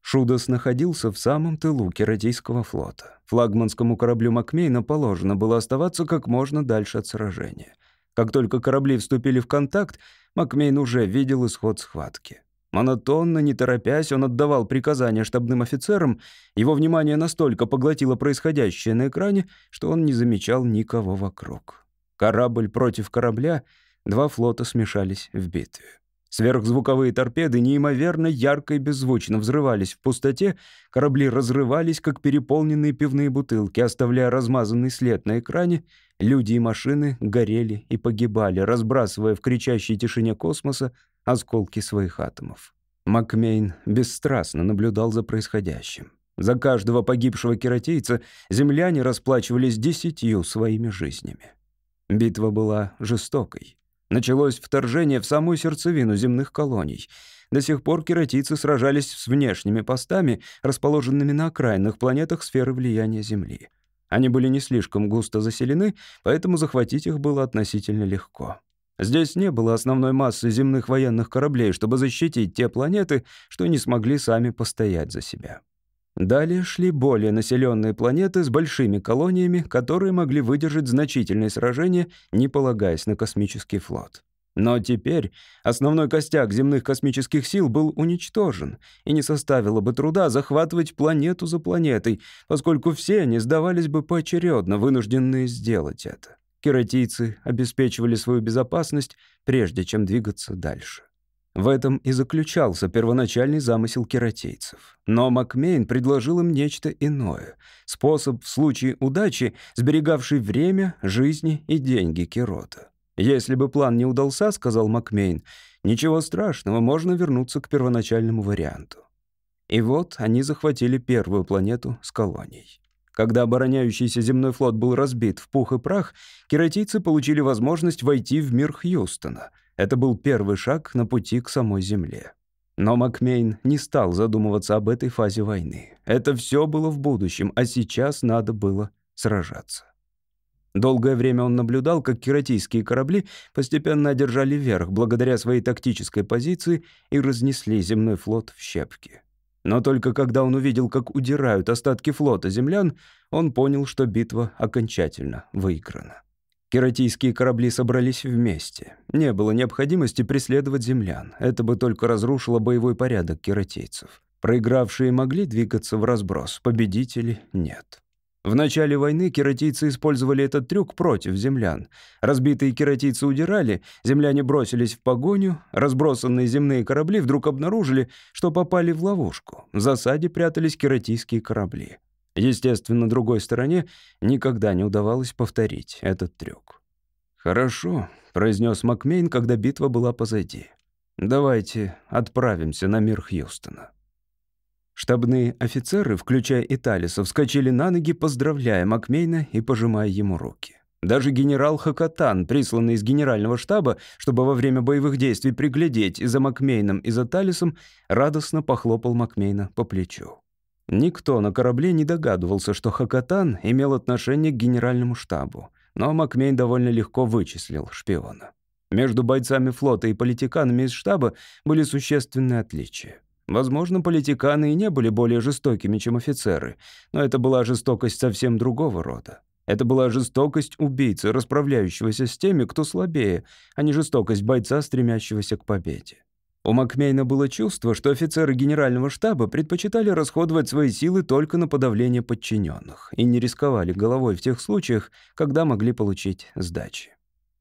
Шудос находился в самом тылу Кератийского флота. Флагманскому кораблю Макмейна положено было оставаться как можно дальше от сражения. Как только корабли вступили в контакт, Макмейн уже видел исход схватки. Монотонно, не торопясь, он отдавал приказания штабным офицерам. Его внимание настолько поглотило происходящее на экране, что он не замечал никого вокруг. Корабль против корабля, два флота смешались в битве. Сверхзвуковые торпеды неимоверно ярко и беззвучно взрывались в пустоте, корабли разрывались, как переполненные пивные бутылки, оставляя размазанный след на экране, люди и машины горели и погибали, разбрасывая в кричащей тишине космоса осколки своих атомов. Макмейн бесстрастно наблюдал за происходящим. За каждого погибшего кератейца земляне расплачивались десятью своими жизнями. Битва была жестокой. Началось вторжение в самую сердцевину земных колоний. До сих пор кератийцы сражались с внешними постами, расположенными на окраинных планетах сферы влияния Земли. Они были не слишком густо заселены, поэтому захватить их было относительно легко. Здесь не было основной массы земных военных кораблей, чтобы защитить те планеты, что не смогли сами постоять за себя. Далее шли более населенные планеты с большими колониями, которые могли выдержать значительные сражения, не полагаясь на космический флот. Но теперь основной костяк земных космических сил был уничтожен, и не составило бы труда захватывать планету за планетой, поскольку все они сдавались бы поочередно, вынужденные сделать это. Кератийцы обеспечивали свою безопасность, прежде чем двигаться дальше. В этом и заключался первоначальный замысел кератейцев. Но Макмейн предложил им нечто иное. Способ в случае удачи, сберегавший время, жизни и деньги Керота. «Если бы план не удался, — сказал Макмейн, — ничего страшного, можно вернуться к первоначальному варианту». И вот они захватили первую планету с колонией. Когда обороняющийся земной флот был разбит в пух и прах, кератийцы получили возможность войти в мир Хьюстона — это был первый шаг на пути к самой Земле. Но Макмейн не стал задумываться об этой фазе войны. Это все было в будущем, а сейчас надо было сражаться. Долгое время он наблюдал, как кератийские корабли постепенно одержали верх благодаря своей тактической позиции и разнесли земной флот в щепки. Но только когда он увидел, как удирают остатки флота землян, он понял, что битва окончательно выиграна. Кератийские корабли собрались вместе. Не было необходимости преследовать землян. Это бы только разрушило боевой порядок кератейцев. Проигравшие могли двигаться в разброс, победители — нет.
В начале войны кератийцы использовали этот трюк против землян. Разбитые кератийцы удирали, земляне бросились в погоню, разбросанные земные корабли вдруг обнаружили, что попали в ловушку. В засаде прятались кератийские корабли. Естественно, другой стороне никогда не удавалось повторить этот трюк. «Хорошо», — произнес Макмейн, когда битва была позади. «Давайте отправимся на мир Хьюстона». Штабные офицеры, включая Италиса, вскочили на ноги, поздравляя Макмейна и пожимая ему руки. Даже генерал Хакатан, присланный из генерального штаба, чтобы во время боевых действий приглядеть и за Макмейном, и за Талисом, радостно похлопал Макмейна по плечу. Никто на корабле не догадывался, что Хакатан имел отношение к генеральному штабу, но Макмейн довольно легко вычислил шпиона. Между бойцами флота и политиканами из штаба были существенные отличия. Возможно, политиканы и не были более жестокими, чем офицеры, но это была жестокость совсем другого рода. Это была жестокость убийцы, расправляющегося с теми, кто слабее, а не жестокость бойца, стремящегося к победе. У Макмейна было чувство, что офицеры генерального штаба предпочитали расходовать свои силы только на подавление подчиненных и не рисковали головой в тех случаях, когда могли получить сдачи.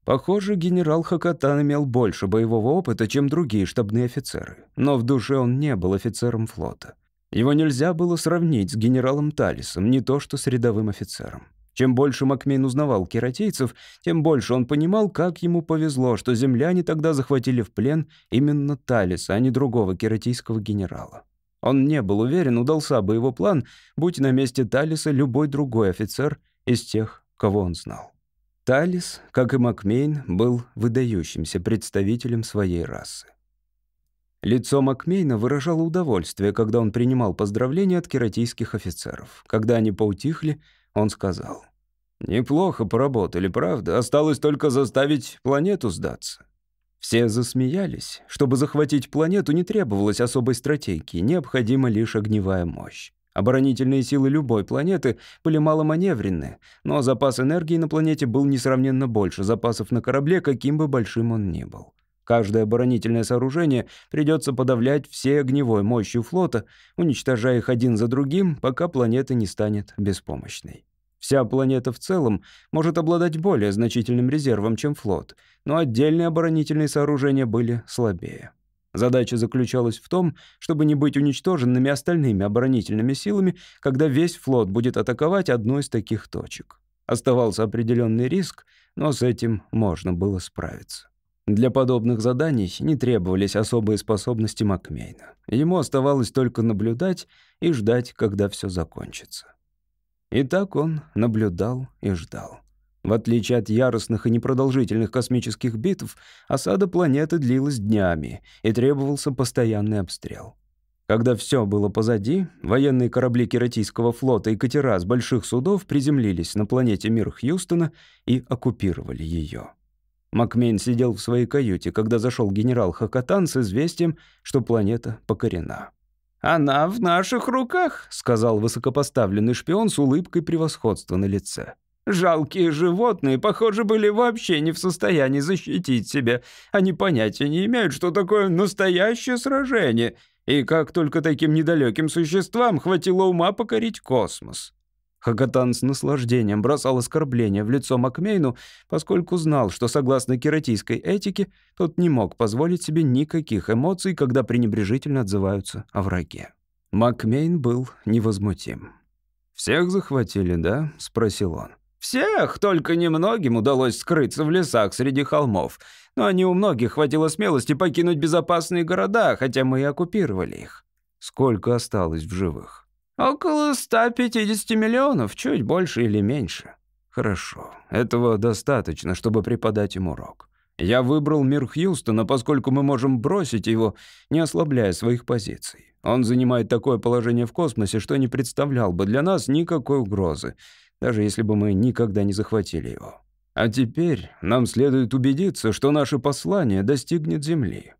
Похоже, генерал Хакатан имел больше боевого опыта, чем другие штабные офицеры, но в душе он не был офицером флота. Его нельзя было сравнить с генералом Талисом, не то что с рядовым офицером. Чем больше Макмейн узнавал кератейцев, тем больше он понимал, как ему повезло, что земляне тогда захватили в плен именно Талиса, а не другого кератийского генерала. Он не был уверен, удался бы его план, будь на месте Талиса любой другой офицер из тех, кого он знал. Талис, как и Макмейн, был выдающимся представителем своей расы. Лицо Макмейна выражало удовольствие, когда он принимал поздравления от кератийских офицеров. Когда они поутихли, он сказал, «Неплохо поработали, правда? Осталось только заставить планету сдаться». Все засмеялись. Чтобы захватить планету, не требовалось особой стратегии, необходима лишь огневая мощь. Оборонительные силы любой планеты были маломаневренны, но запас энергии на планете был несравненно больше запасов на корабле, каким бы большим он ни был. Каждое оборонительное сооружение придется подавлять всей огневой мощью флота, уничтожая их один за другим, пока планета не станет беспомощной. Вся планета в целом может обладать более значительным резервом, чем флот, но отдельные оборонительные сооружения были слабее. Задача заключалась в том, чтобы не быть уничтоженными остальными оборонительными силами, когда весь флот будет атаковать одну из таких точек. Оставался определенный риск, но с этим можно было справиться. Для подобных заданий не требовались особые способности Макмейна. Ему оставалось только наблюдать и ждать, когда все закончится. И так он наблюдал и ждал. В отличие от яростных и непродолжительных космических битв, осада планеты длилась днями и требовался постоянный обстрел. Когда все было позади, военные корабли Кератийского флота и катера с больших судов приземлились на планете Мир Хьюстона и оккупировали ее. Макмейн сидел в своей каюте, когда зашел генерал Хакатан с известием, что планета покорена. «Она в наших руках», — сказал высокопоставленный шпион с улыбкой превосходства на лице. Жалкие животные, похоже, были вообще не в состоянии защитить себя. Они понятия не имеют, что такое настоящее сражение. И как только таким недалеким существам хватило ума покорить космос. Хакатан с наслаждением бросал оскорбления в лицо Макмейну, поскольку знал, что согласно кератийской этике тот не мог позволить себе никаких эмоций, когда пренебрежительно отзываются о враге. Макмейн был невозмутим. «Всех захватили, да?» — спросил он. Всех, только немногим удалось скрыться в лесах среди холмов. Но не у многих хватило смелости покинуть безопасные города, хотя мы и оккупировали их. Сколько осталось в живых? Около 150 миллионов, чуть больше или меньше. Хорошо, этого достаточно, чтобы преподать им урок. Я выбрал мир Хьюстона, поскольку мы можем бросить его, не ослабляя своих позиций. Он занимает такое положение в космосе, что не представлял бы для нас никакой угрозы даже если бы мы никогда не захватили его. А теперь нам следует убедиться, что наше послание достигнет Земли».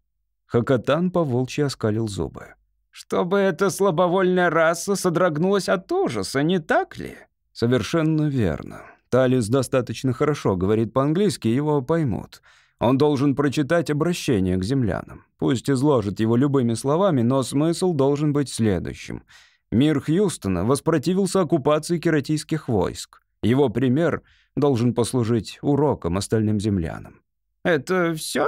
Хакатан поволчьи оскалил зубы. «Чтобы эта слабовольная раса содрогнулась от ужаса, не так ли?» «Совершенно верно. Талис достаточно хорошо говорит по-английски, его поймут. Он должен прочитать обращение к землянам. Пусть изложит его любыми словами, но смысл должен быть следующим —
Мир Хьюстона воспротивился оккупации кератийских войск. Его пример должен послужить уроком остальным землянам.
«Это все?»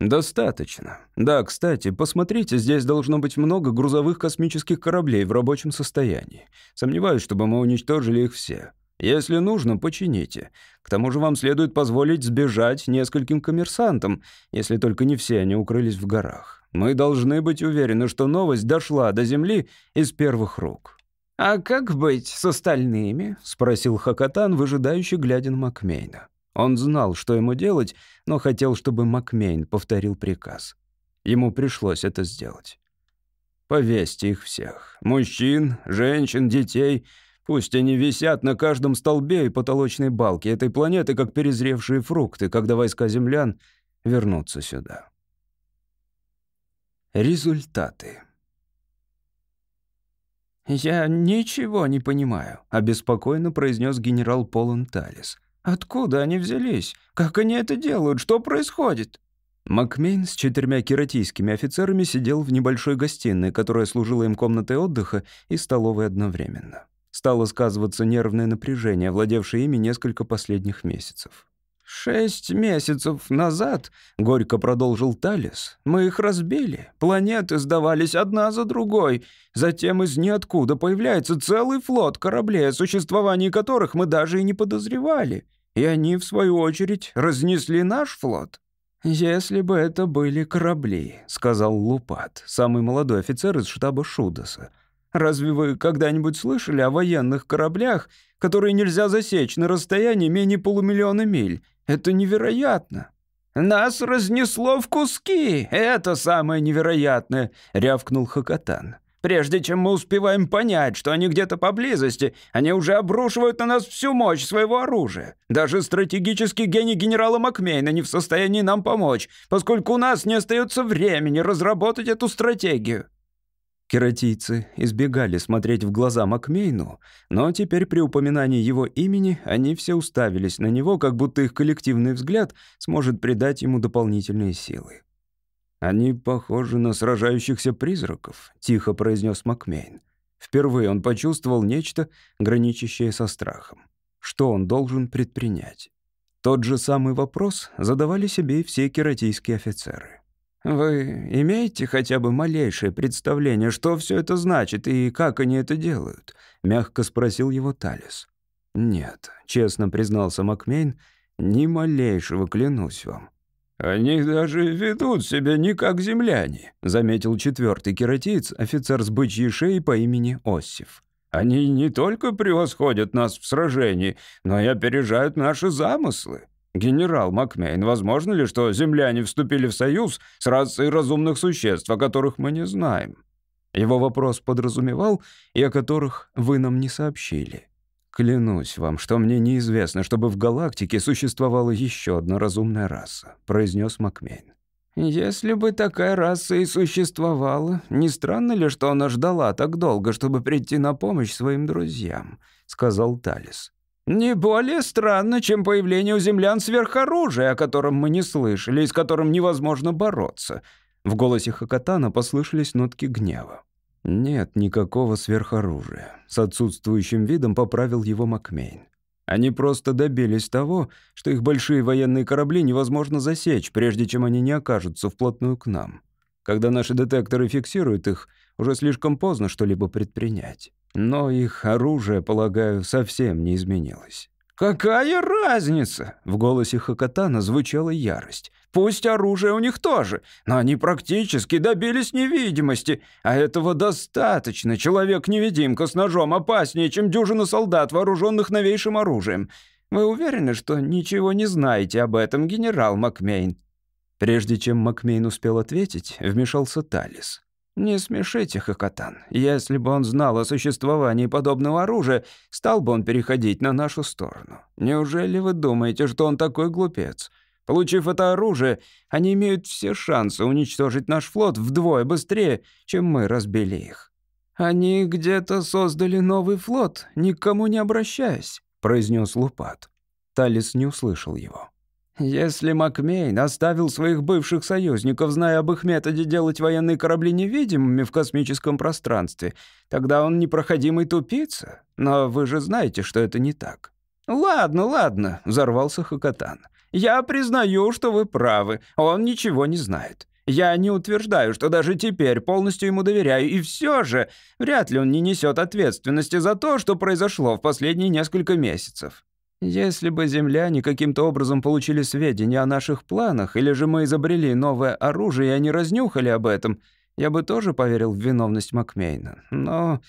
«Достаточно. Да, кстати, посмотрите, здесь должно быть много грузовых космических кораблей в рабочем состоянии. Сомневаюсь, чтобы мы уничтожили их все. Если нужно, почините. К тому же вам следует позволить сбежать нескольким коммерсантам, если только не все они укрылись в горах. Мы должны быть уверены, что новость дошла до Земли из первых рук».
«А как быть с остальными?»
— спросил Хакатан, выжидающий, глядя на Макмейна. Он знал, что ему делать, но хотел, чтобы Макмейн повторил приказ. Ему пришлось это сделать. Повесьте их всех. Мужчин, женщин, детей. Пусть они висят на каждом столбе и потолочной балке этой планеты, как перезревшие фрукты, когда войска землян вернутся сюда. Результаты.
«Я ничего не понимаю», — обеспокоенно произнес генерал Полон Талис. Откуда они взялись? Как они это делают? Что происходит?»
Макмейн с четырьмя кератийскими офицерами сидел в небольшой гостиной, которая служила им комнатой отдыха и столовой одновременно. Стало сказываться нервное напряжение, владевшее ими несколько последних месяцев.
«Шесть месяцев назад», — горько продолжил Талис, — «мы их разбили. Планеты сдавались одна за другой. Затем из ниоткуда появляется целый флот кораблей, о существовании которых мы даже и не подозревали. И они, в свою очередь, разнесли наш флот». «Если бы это были корабли», — сказал Лупат, самый молодой офицер из штаба Шудаса. «Разве вы когда-нибудь слышали о военных кораблях, которые нельзя засечь на расстоянии менее полумиллиона миль? Это невероятно!» «Нас разнесло в куски! Это самое невероятное!» — рявкнул Хакатан. «Прежде чем мы успеваем понять, что они где-то поблизости, они уже обрушивают на нас всю мощь своего оружия. Даже стратегический гений генерала Макмейна не в состоянии нам помочь, поскольку у нас не остается времени разработать эту стратегию».
Кератийцы избегали смотреть в глаза Макмейну, но теперь при упоминании его имени они все уставились на него, как будто их коллективный взгляд сможет придать ему дополнительные силы. «Они похожи на сражающихся призраков», — тихо произнес Макмейн. Впервые он почувствовал нечто, граничащее со страхом. Что он должен предпринять? Тот же самый вопрос задавали себе и все кератийские офицеры.
«Вы имеете хотя бы малейшее представление, что все это значит и как они это делают?» — мягко спросил его Талис.
«Нет», — честно признался Макмейн, — «ни малейшего, клянусь вам».
«Они даже ведут себя не как земляне», — заметил четвертый кератиец, офицер с бычьей шеей по имени Осиф. «Они не только превосходят нас в сражении, но и опережают наши замыслы. «Генерал Макмейн, возможно ли, что земляне вступили в союз с расой разумных существ, о которых мы не знаем?»
Его вопрос подразумевал, и о которых вы нам не сообщили. «Клянусь вам, что мне неизвестно, чтобы в галактике существовала еще одна разумная раса», — произнес Макмейн.
«Если бы такая раса и существовала, не странно ли, что она ждала так долго, чтобы прийти на помощь своим друзьям?» — сказал Талис. Не более странно, чем появление у землян сверхоружия, о котором мы не слышали и с которым невозможно бороться.
В голосе Хакатана послышались нотки гнева. «Нет никакого сверхоружия», — с отсутствующим видом поправил его Макмейн. «Они просто добились того, что их большие военные корабли невозможно засечь, прежде чем они не окажутся вплотную к нам. Когда наши детекторы фиксируют их, уже слишком поздно что-либо предпринять. Но их оружие, полагаю, совсем не изменилось.
«Какая разница?» — в голосе Хакатана звучала ярость. «Пусть оружие у них тоже, но они практически добились невидимости, а этого достаточно. Человек-невидимка с ножом опаснее, чем дюжина солдат, вооруженных новейшим оружием. Вы уверены, что ничего не знаете об этом, генерал Макмейн?»
Прежде чем Макмейн успел ответить, вмешался Талис.
«Не смешите, Хакатан. Если бы он знал о существовании подобного оружия, стал бы он переходить на нашу сторону. Неужели вы думаете, что он такой глупец? Получив это оружие, они имеют все шансы уничтожить наш флот вдвое быстрее, чем мы разбили их. Они где-то создали новый флот, никому не обращаясь», — произнес Лупат.
Талис не услышал его.
Если Макмейн оставил своих бывших союзников, зная об их методе делать военные корабли невидимыми в космическом пространстве, тогда он непроходимый тупица. Но вы же знаете, что это не так. «Ладно, ладно», — взорвался Хакатан. «Я признаю, что вы правы. Он ничего не знает. Я не утверждаю, что даже теперь полностью ему доверяю, и все же вряд ли он не несет ответственности за то, что произошло в последние несколько месяцев. Если бы земляне каким-то образом получили сведения о наших планах, или же мы изобрели новое оружие, и они разнюхали об этом, я бы тоже поверил в виновность Макмейна. Но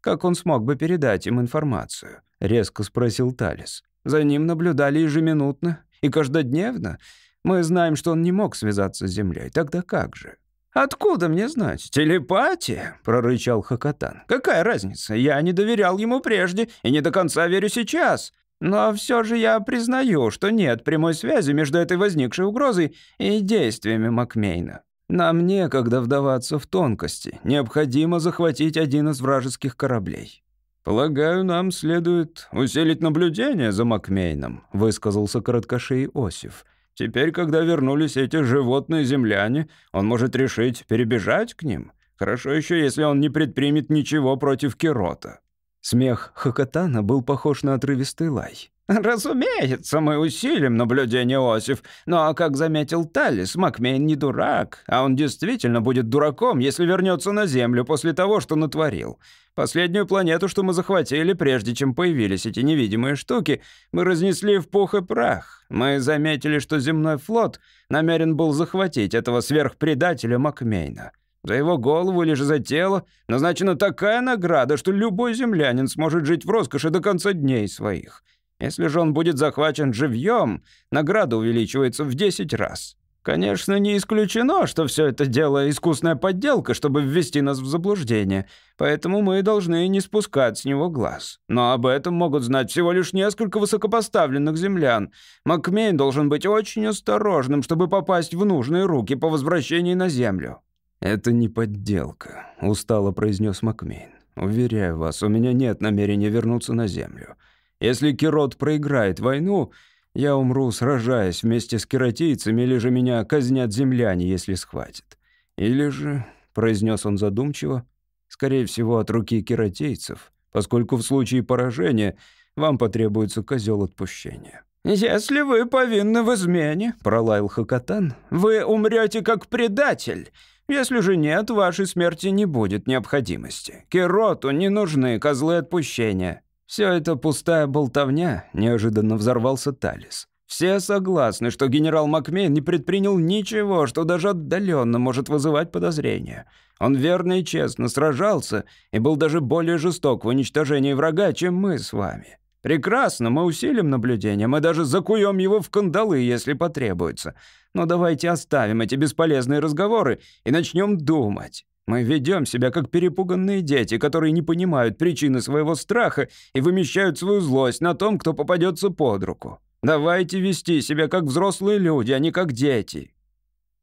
как он смог бы передать им информацию? Резко спросил Талис. За ним наблюдали ежеминутно и каждодневно. Мы знаем, что он не мог связаться с Землей. Тогда как же? «Откуда мне знать? Телепатия?» — прорычал Хакатан. «Какая разница? Я не доверял ему прежде и не до конца верю сейчас. Но все же я признаю, что нет прямой связи между этой возникшей угрозой и действиями Макмейна. Нам некогда вдаваться в тонкости. Необходимо захватить один из вражеских кораблей. «Полагаю, нам следует усилить наблюдение за Макмейном», — высказался короткошей Осиф. «Теперь, когда вернулись эти животные земляне, он может решить перебежать к ним. Хорошо еще, если он не предпримет ничего против Кирота». Смех Хакатана был похож на отрывистый лай. «Разумеется, мы усилим наблюдение Осиф, но, как заметил Талис, Макмейн не дурак, а он действительно будет дураком, если вернется на Землю после того, что натворил. Последнюю планету, что мы захватили, прежде чем появились эти невидимые штуки, мы разнесли в пух и прах. Мы заметили, что земной флот намерен был захватить этого сверхпредателя Макмейна». За его голову или же за тело назначена такая награда, что любой землянин сможет жить в роскоши до конца дней своих. Если же он будет захвачен живьем, награда увеличивается в 10 раз. Конечно, не исключено, что все это дело искусная подделка, чтобы ввести нас в заблуждение, поэтому мы должны не спускать с него глаз. Но об этом могут знать всего лишь несколько высокопоставленных землян. Макмейн должен быть очень осторожным, чтобы попасть в нужные руки по возвращении на Землю.
«Это не подделка», — устало произнес Макмейн. «Уверяю вас, у меня нет намерения вернуться на Землю. Если Кирот проиграет войну, я умру, сражаясь вместе с кератийцами, или же меня казнят земляне, если схватят. Или же, — произнес он задумчиво, — скорее всего, от руки кератейцев, поскольку в случае поражения вам потребуется козел отпущения».
«Если вы повинны в измене», — пролаял Хакатан, — «вы умрете как предатель». Если же нет, вашей смерти не будет необходимости. Кироту не нужны козлы отпущения. Все это пустая болтовня, неожиданно взорвался Талис. Все согласны, что генерал Макмейн не предпринял ничего, что даже отдаленно может вызывать подозрения. Он верно и честно сражался и был даже более жесток в уничтожении врага, чем мы с вами. Прекрасно, мы усилим наблюдение, мы даже закуем его в кандалы, если потребуется. Но давайте оставим эти бесполезные разговоры и начнем думать. Мы ведем себя как перепуганные дети, которые не понимают причины своего страха и вымещают свою злость на том, кто попадется под руку. Давайте вести себя как взрослые люди, а не как дети».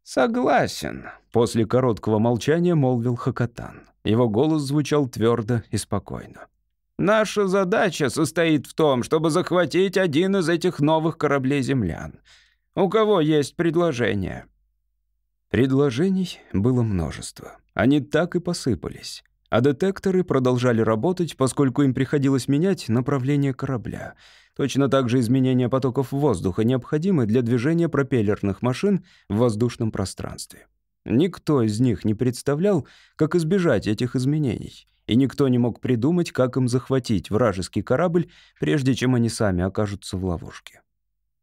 «Согласен», — после короткого молчания молвил Хакатан. Его голос звучал твердо и спокойно. Наша задача состоит в том, чтобы захватить один из этих новых кораблей землян. У кого есть предложение?»
Предложений было множество. Они так и посыпались. А детекторы продолжали работать, поскольку им приходилось менять направление корабля. Точно так же изменение потоков воздуха необходимы для движения пропеллерных машин в воздушном пространстве. Никто из них не представлял, как избежать этих изменений и никто не мог придумать, как им захватить вражеский корабль, прежде чем они сами окажутся в ловушке.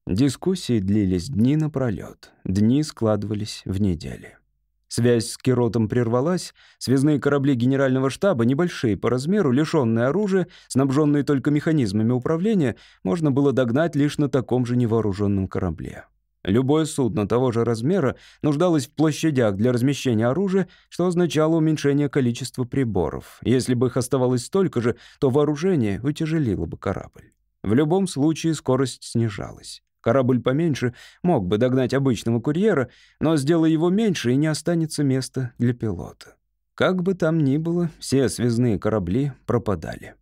Дискуссии длились дни напролёт, дни складывались в недели. Связь с Киротом прервалась, связные корабли генерального штаба, небольшие по размеру, лишённые оружия, снабженные только механизмами управления, можно было догнать лишь на таком же невооруженном корабле. Любое судно того же размера нуждалось в площадях для размещения оружия, что означало уменьшение количества приборов. Если бы их оставалось столько же, то вооружение утяжелило бы корабль. В любом случае скорость снижалась. Корабль поменьше мог бы догнать обычного курьера, но сделай его меньше, и не останется места для пилота. Как бы там ни было, все связные корабли пропадали.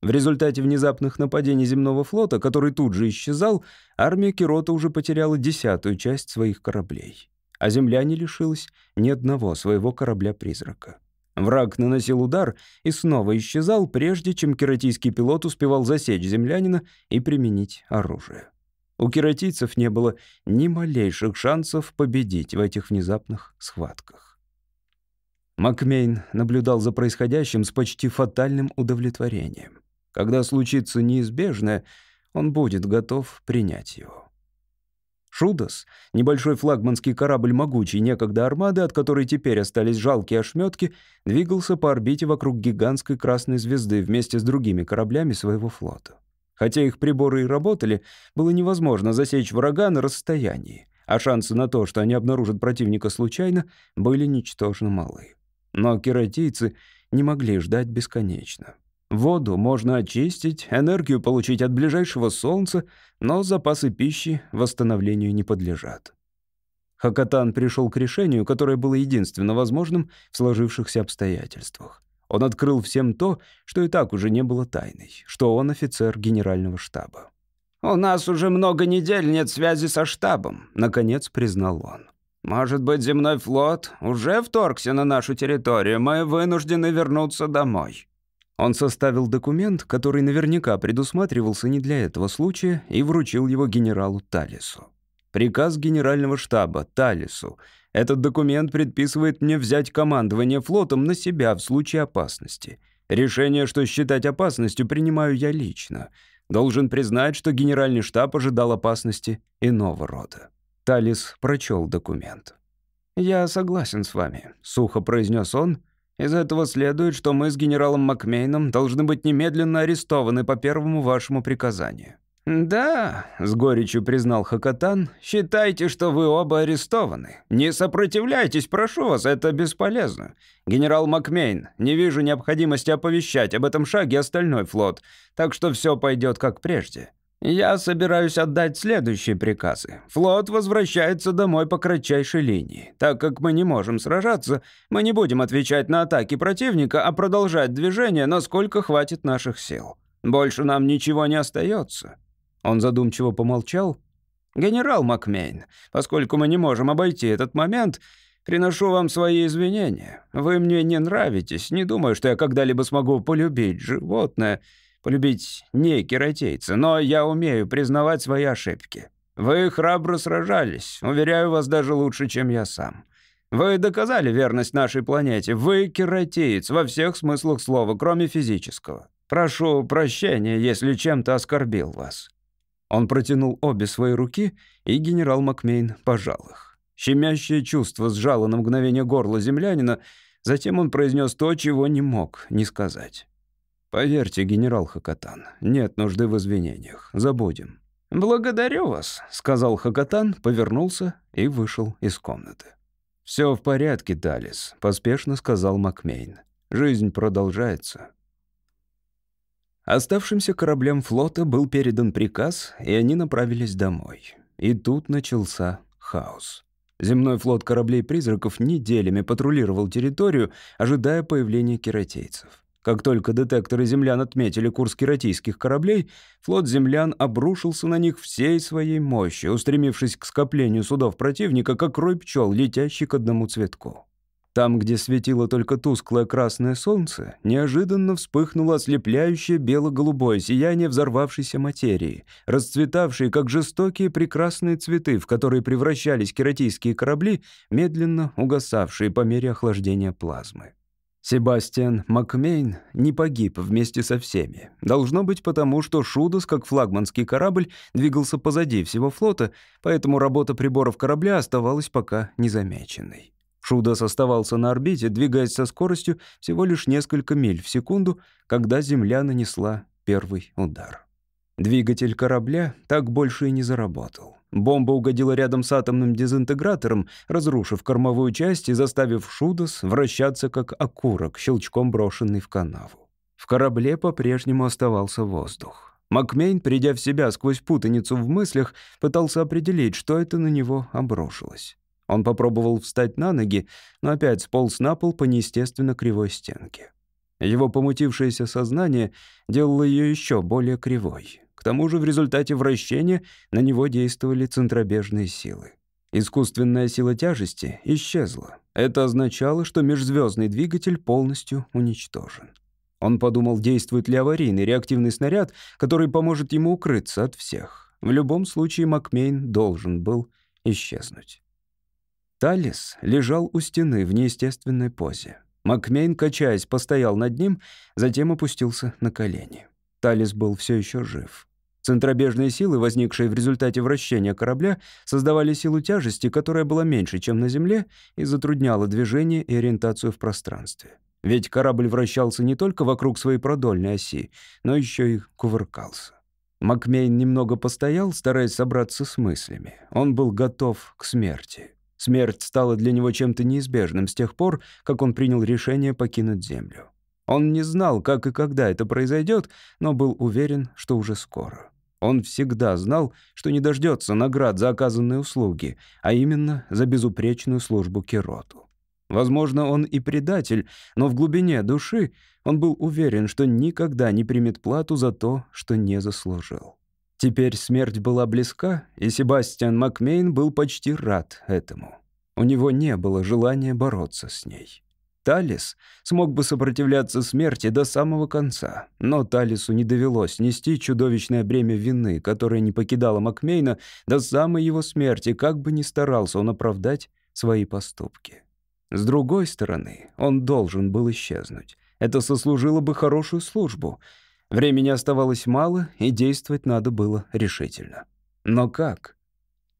В результате внезапных нападений земного флота, который тут же исчезал, армия Кирота уже потеряла десятую часть своих кораблей. А земля не лишилась ни одного своего корабля-призрака. Враг наносил удар и снова исчезал, прежде чем кератийский пилот успевал засечь землянина и применить оружие. У кератийцев не было ни малейших шансов победить в этих внезапных схватках. Макмейн наблюдал за происходящим с почти фатальным удовлетворением. Когда случится неизбежное, он будет готов принять его. Шудос, небольшой флагманский корабль могучей некогда армады, от которой теперь остались жалкие ошметки, двигался по орбите вокруг гигантской красной звезды вместе с другими кораблями своего флота. Хотя их приборы и работали, было невозможно засечь врага на расстоянии, а шансы на то, что они обнаружат противника случайно, были ничтожно малы. Но кератийцы не могли ждать бесконечно. Воду можно очистить, энергию получить от ближайшего солнца, но запасы пищи восстановлению не подлежат. Хакатан пришел к решению, которое было единственно возможным в сложившихся обстоятельствах. Он открыл всем то, что и так уже не было тайной, что он офицер генерального штаба.
«У нас уже много недель нет связи со штабом», — наконец признал он. «Может быть, земной флот уже вторгся на нашу территорию, мы вынуждены вернуться домой».
Он составил документ, который наверняка предусматривался не для этого случая, и вручил его генералу Талису. Приказ генерального штаба Талису. Этот документ предписывает мне взять командование флотом на себя в случае опасности. Решение, что считать опасностью, принимаю я лично. Должен признать, что генеральный штаб ожидал опасности иного рода. Талис прочел документ. «Я согласен с вами», — сухо произнес он, из этого следует, что мы с генералом Макмейном должны быть немедленно арестованы по первому вашему приказанию».
«Да», — с горечью признал Хакатан, — «считайте, что вы оба арестованы. Не сопротивляйтесь, прошу вас, это бесполезно. Генерал Макмейн, не вижу необходимости оповещать об этом шаге остальной флот, так что все пойдет как прежде. Я собираюсь отдать следующие приказы. Флот возвращается домой по кратчайшей линии. Так как мы не можем сражаться, мы не будем отвечать на атаки противника, а продолжать движение, насколько хватит наших сил. Больше нам ничего не остается. Он задумчиво помолчал. «Генерал Макмейн, поскольку мы не можем обойти этот момент, приношу вам свои извинения. Вы мне не нравитесь, не думаю, что я когда-либо смогу полюбить животное» полюбить не кератейца, но я умею признавать свои ошибки. Вы храбро сражались, уверяю вас, даже лучше, чем я сам. Вы доказали верность нашей планете. Вы кератеец во всех смыслах слова, кроме физического. Прошу прощения, если чем-то оскорбил вас».
Он протянул обе свои руки, и генерал Макмейн пожал их. Щемящее чувство сжало на мгновение горло землянина, затем он произнес то, чего не мог не сказать. «Поверьте, генерал Хакатан, нет нужды в извинениях. Забудем».
«Благодарю вас», — сказал Хакатан, повернулся и вышел из комнаты.
«Все в порядке, Талис», — поспешно сказал Макмейн. «Жизнь продолжается». Оставшимся кораблям флота был передан приказ, и они направились домой. И тут начался хаос. Земной флот кораблей-призраков неделями патрулировал территорию, ожидая появления кератейцев. Как только детекторы землян отметили курс кератийских кораблей, флот землян обрушился на них всей своей мощью, устремившись к скоплению судов противника, как рой пчел, летящий к одному цветку. Там, где светило только тусклое красное солнце, неожиданно вспыхнуло ослепляющее бело-голубое сияние взорвавшейся материи, расцветавшие, как жестокие прекрасные цветы, в которые превращались кератийские корабли, медленно угасавшие по мере охлаждения плазмы. Себастьян Макмейн не погиб вместе со всеми. Должно быть потому, что Шудос, как флагманский корабль, двигался позади всего флота, поэтому работа приборов корабля оставалась пока незамеченной. Шудос оставался на орбите, двигаясь со скоростью всего лишь несколько миль в секунду, когда Земля нанесла первый удар. Двигатель корабля так больше и не заработал. Бомба угодила рядом с атомным дезинтегратором, разрушив кормовую часть и заставив Шудос вращаться как окурок, щелчком брошенный в канаву. В корабле по-прежнему оставался воздух. Макмейн, придя в себя сквозь путаницу в мыслях, пытался определить, что это на него обрушилось. Он попробовал встать на ноги, но опять сполз на пол по неестественно кривой стенке. Его помутившееся сознание делало ее еще более кривой. К тому же в результате вращения на него действовали центробежные силы. Искусственная сила тяжести исчезла. Это означало, что межзвездный двигатель полностью уничтожен. Он подумал, действует ли аварийный реактивный снаряд, который поможет ему укрыться от всех. В любом случае Макмейн должен был исчезнуть. Талис лежал у стены в неестественной позе. Макмейн, качаясь, постоял над ним, затем опустился на колени. Талис был все еще жив. Центробежные силы, возникшие в результате вращения корабля, создавали силу тяжести, которая была меньше, чем на Земле, и затрудняла движение и ориентацию в пространстве. Ведь корабль вращался не только вокруг своей продольной оси, но еще и кувыркался. Макмейн немного постоял, стараясь собраться с мыслями. Он был готов к смерти. Смерть стала для него чем-то неизбежным с тех пор, как он принял решение покинуть Землю. Он не знал, как и когда это произойдет, но был уверен, что уже скоро. Он всегда знал, что не дождется наград за оказанные услуги, а именно за безупречную службу Кироту. Возможно, он и предатель, но в глубине души он был уверен, что никогда не примет плату за то, что не заслужил. Теперь смерть была близка, и Себастьян Макмейн был почти рад этому. У него не было желания бороться с ней. Талис смог бы сопротивляться смерти до самого конца, но Талису не довелось нести чудовищное бремя вины, которое не покидало Макмейна до самой его смерти, как бы ни старался он оправдать свои поступки. С другой стороны, он должен был исчезнуть. Это сослужило бы хорошую службу — Времени оставалось мало, и действовать надо было решительно. Но как?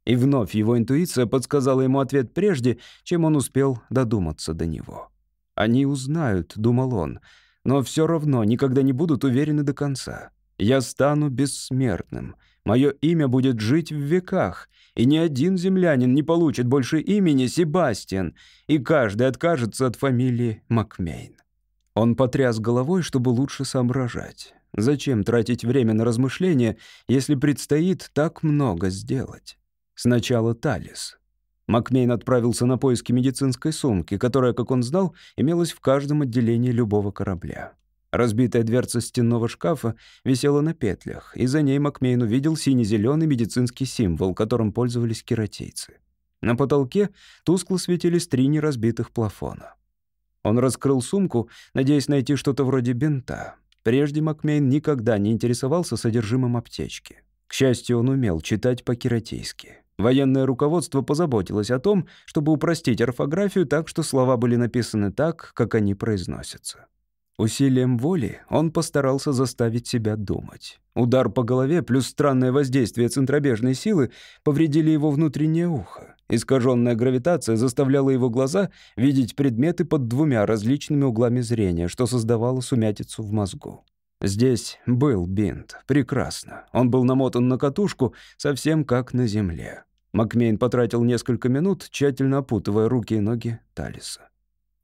И вновь его интуиция подсказала ему ответ прежде, чем он успел додуматься до него. «Они узнают», — думал он, — «но все равно никогда не будут уверены до конца. Я стану бессмертным. Мое имя будет жить в веках, и ни один землянин не получит больше имени Себастьян, и каждый откажется от фамилии Макмейн». Он потряс головой, чтобы лучше соображать. Зачем тратить время на размышления, если предстоит так много сделать? Сначала Талис. Макмейн отправился на поиски медицинской сумки, которая, как он знал, имелась в каждом отделении любого корабля. Разбитая дверца стенного шкафа висела на петлях, и за ней Макмейн увидел сине-зеленый медицинский символ, которым пользовались кератейцы. На потолке тускло светились три неразбитых плафона. Он раскрыл сумку, надеясь найти что-то вроде бинта. Прежде Макмейн никогда не интересовался содержимым аптечки. К счастью, он умел читать по-киратейски. Военное руководство позаботилось о том, чтобы упростить орфографию так, что слова были написаны так, как они произносятся. Усилием воли он постарался заставить себя думать. Удар по голове плюс странное воздействие центробежной силы повредили его внутреннее ухо. Искаженная гравитация заставляла его глаза видеть предметы под двумя различными углами зрения, что создавало сумятицу в мозгу. Здесь был бинт. Прекрасно. Он был намотан на катушку, совсем как на земле. Макмейн потратил несколько минут, тщательно опутывая руки и ноги Талиса.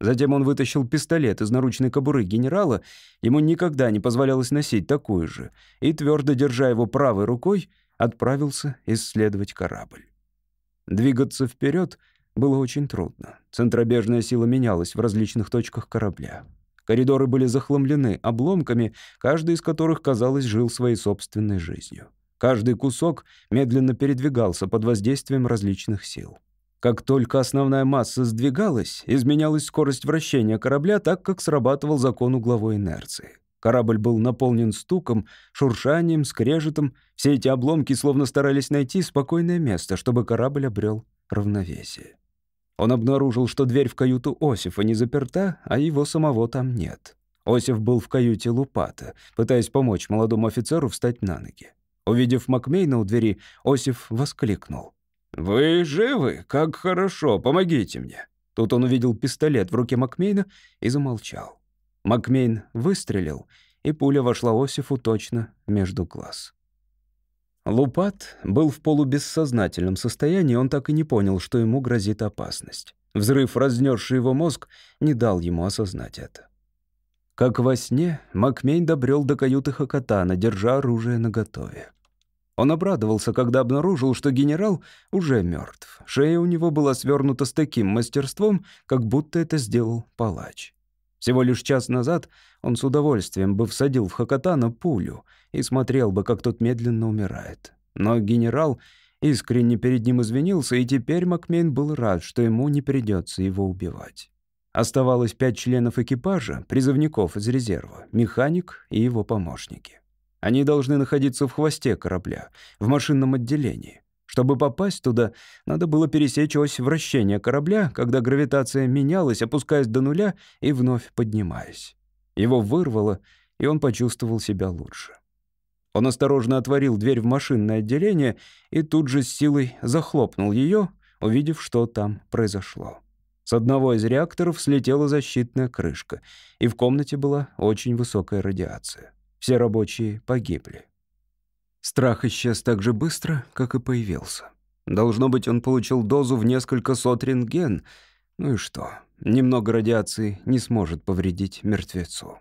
Затем он вытащил пистолет из наручной кобуры генерала, ему никогда не позволялось носить такую же, и, твердо держа его правой рукой, отправился исследовать корабль. Двигаться вперед было очень трудно. Центробежная сила менялась в различных точках корабля. Коридоры были захламлены обломками, каждый из которых, казалось, жил своей собственной жизнью. Каждый кусок медленно передвигался под воздействием различных сил. Как только основная масса сдвигалась, изменялась скорость вращения корабля так, как срабатывал закон угловой инерции. Корабль был наполнен стуком, шуршанием, скрежетом. Все эти обломки словно старались найти спокойное место, чтобы корабль обрел равновесие. Он обнаружил, что дверь в каюту Осифа не заперта, а его самого там нет. Осиф был в каюте Лупата, пытаясь помочь молодому офицеру встать на ноги. Увидев Макмейна у двери, Осиф воскликнул. «Вы живы? Как хорошо! Помогите мне!» Тут он увидел пистолет в руке Макмейна и замолчал. Макмейн выстрелил, и пуля вошла Осифу точно между глаз. Лупат был в полубессознательном состоянии, он так и не понял, что ему грозит опасность. Взрыв, разнесший его мозг, не дал ему осознать это. Как во сне, Макмейн добрел до каюты Хакатана, держа оружие наготове. Он обрадовался, когда обнаружил, что генерал уже мертв. Шея у него была свернута с таким мастерством, как будто это сделал палач. Всего лишь час назад он с удовольствием бы всадил в Хакатана пулю и смотрел бы, как тот медленно умирает. Но генерал искренне перед ним извинился, и теперь Макмейн был рад, что ему не придется его убивать. Оставалось пять членов экипажа, призывников из резерва, механик и его помощники. Они должны находиться в хвосте корабля, в машинном отделении. Чтобы попасть туда, надо было пересечь ось вращения корабля, когда гравитация менялась, опускаясь до нуля и вновь поднимаясь. Его вырвало, и он почувствовал себя лучше. Он осторожно отворил дверь в машинное отделение и тут же с силой захлопнул ее, увидев, что там произошло. С одного из реакторов слетела защитная крышка, и в комнате была очень высокая радиация. Все рабочие погибли. Страх исчез так же быстро, как и появился. Должно быть, он получил дозу в несколько сот рентген. Ну и что? Немного радиации не сможет повредить мертвецу.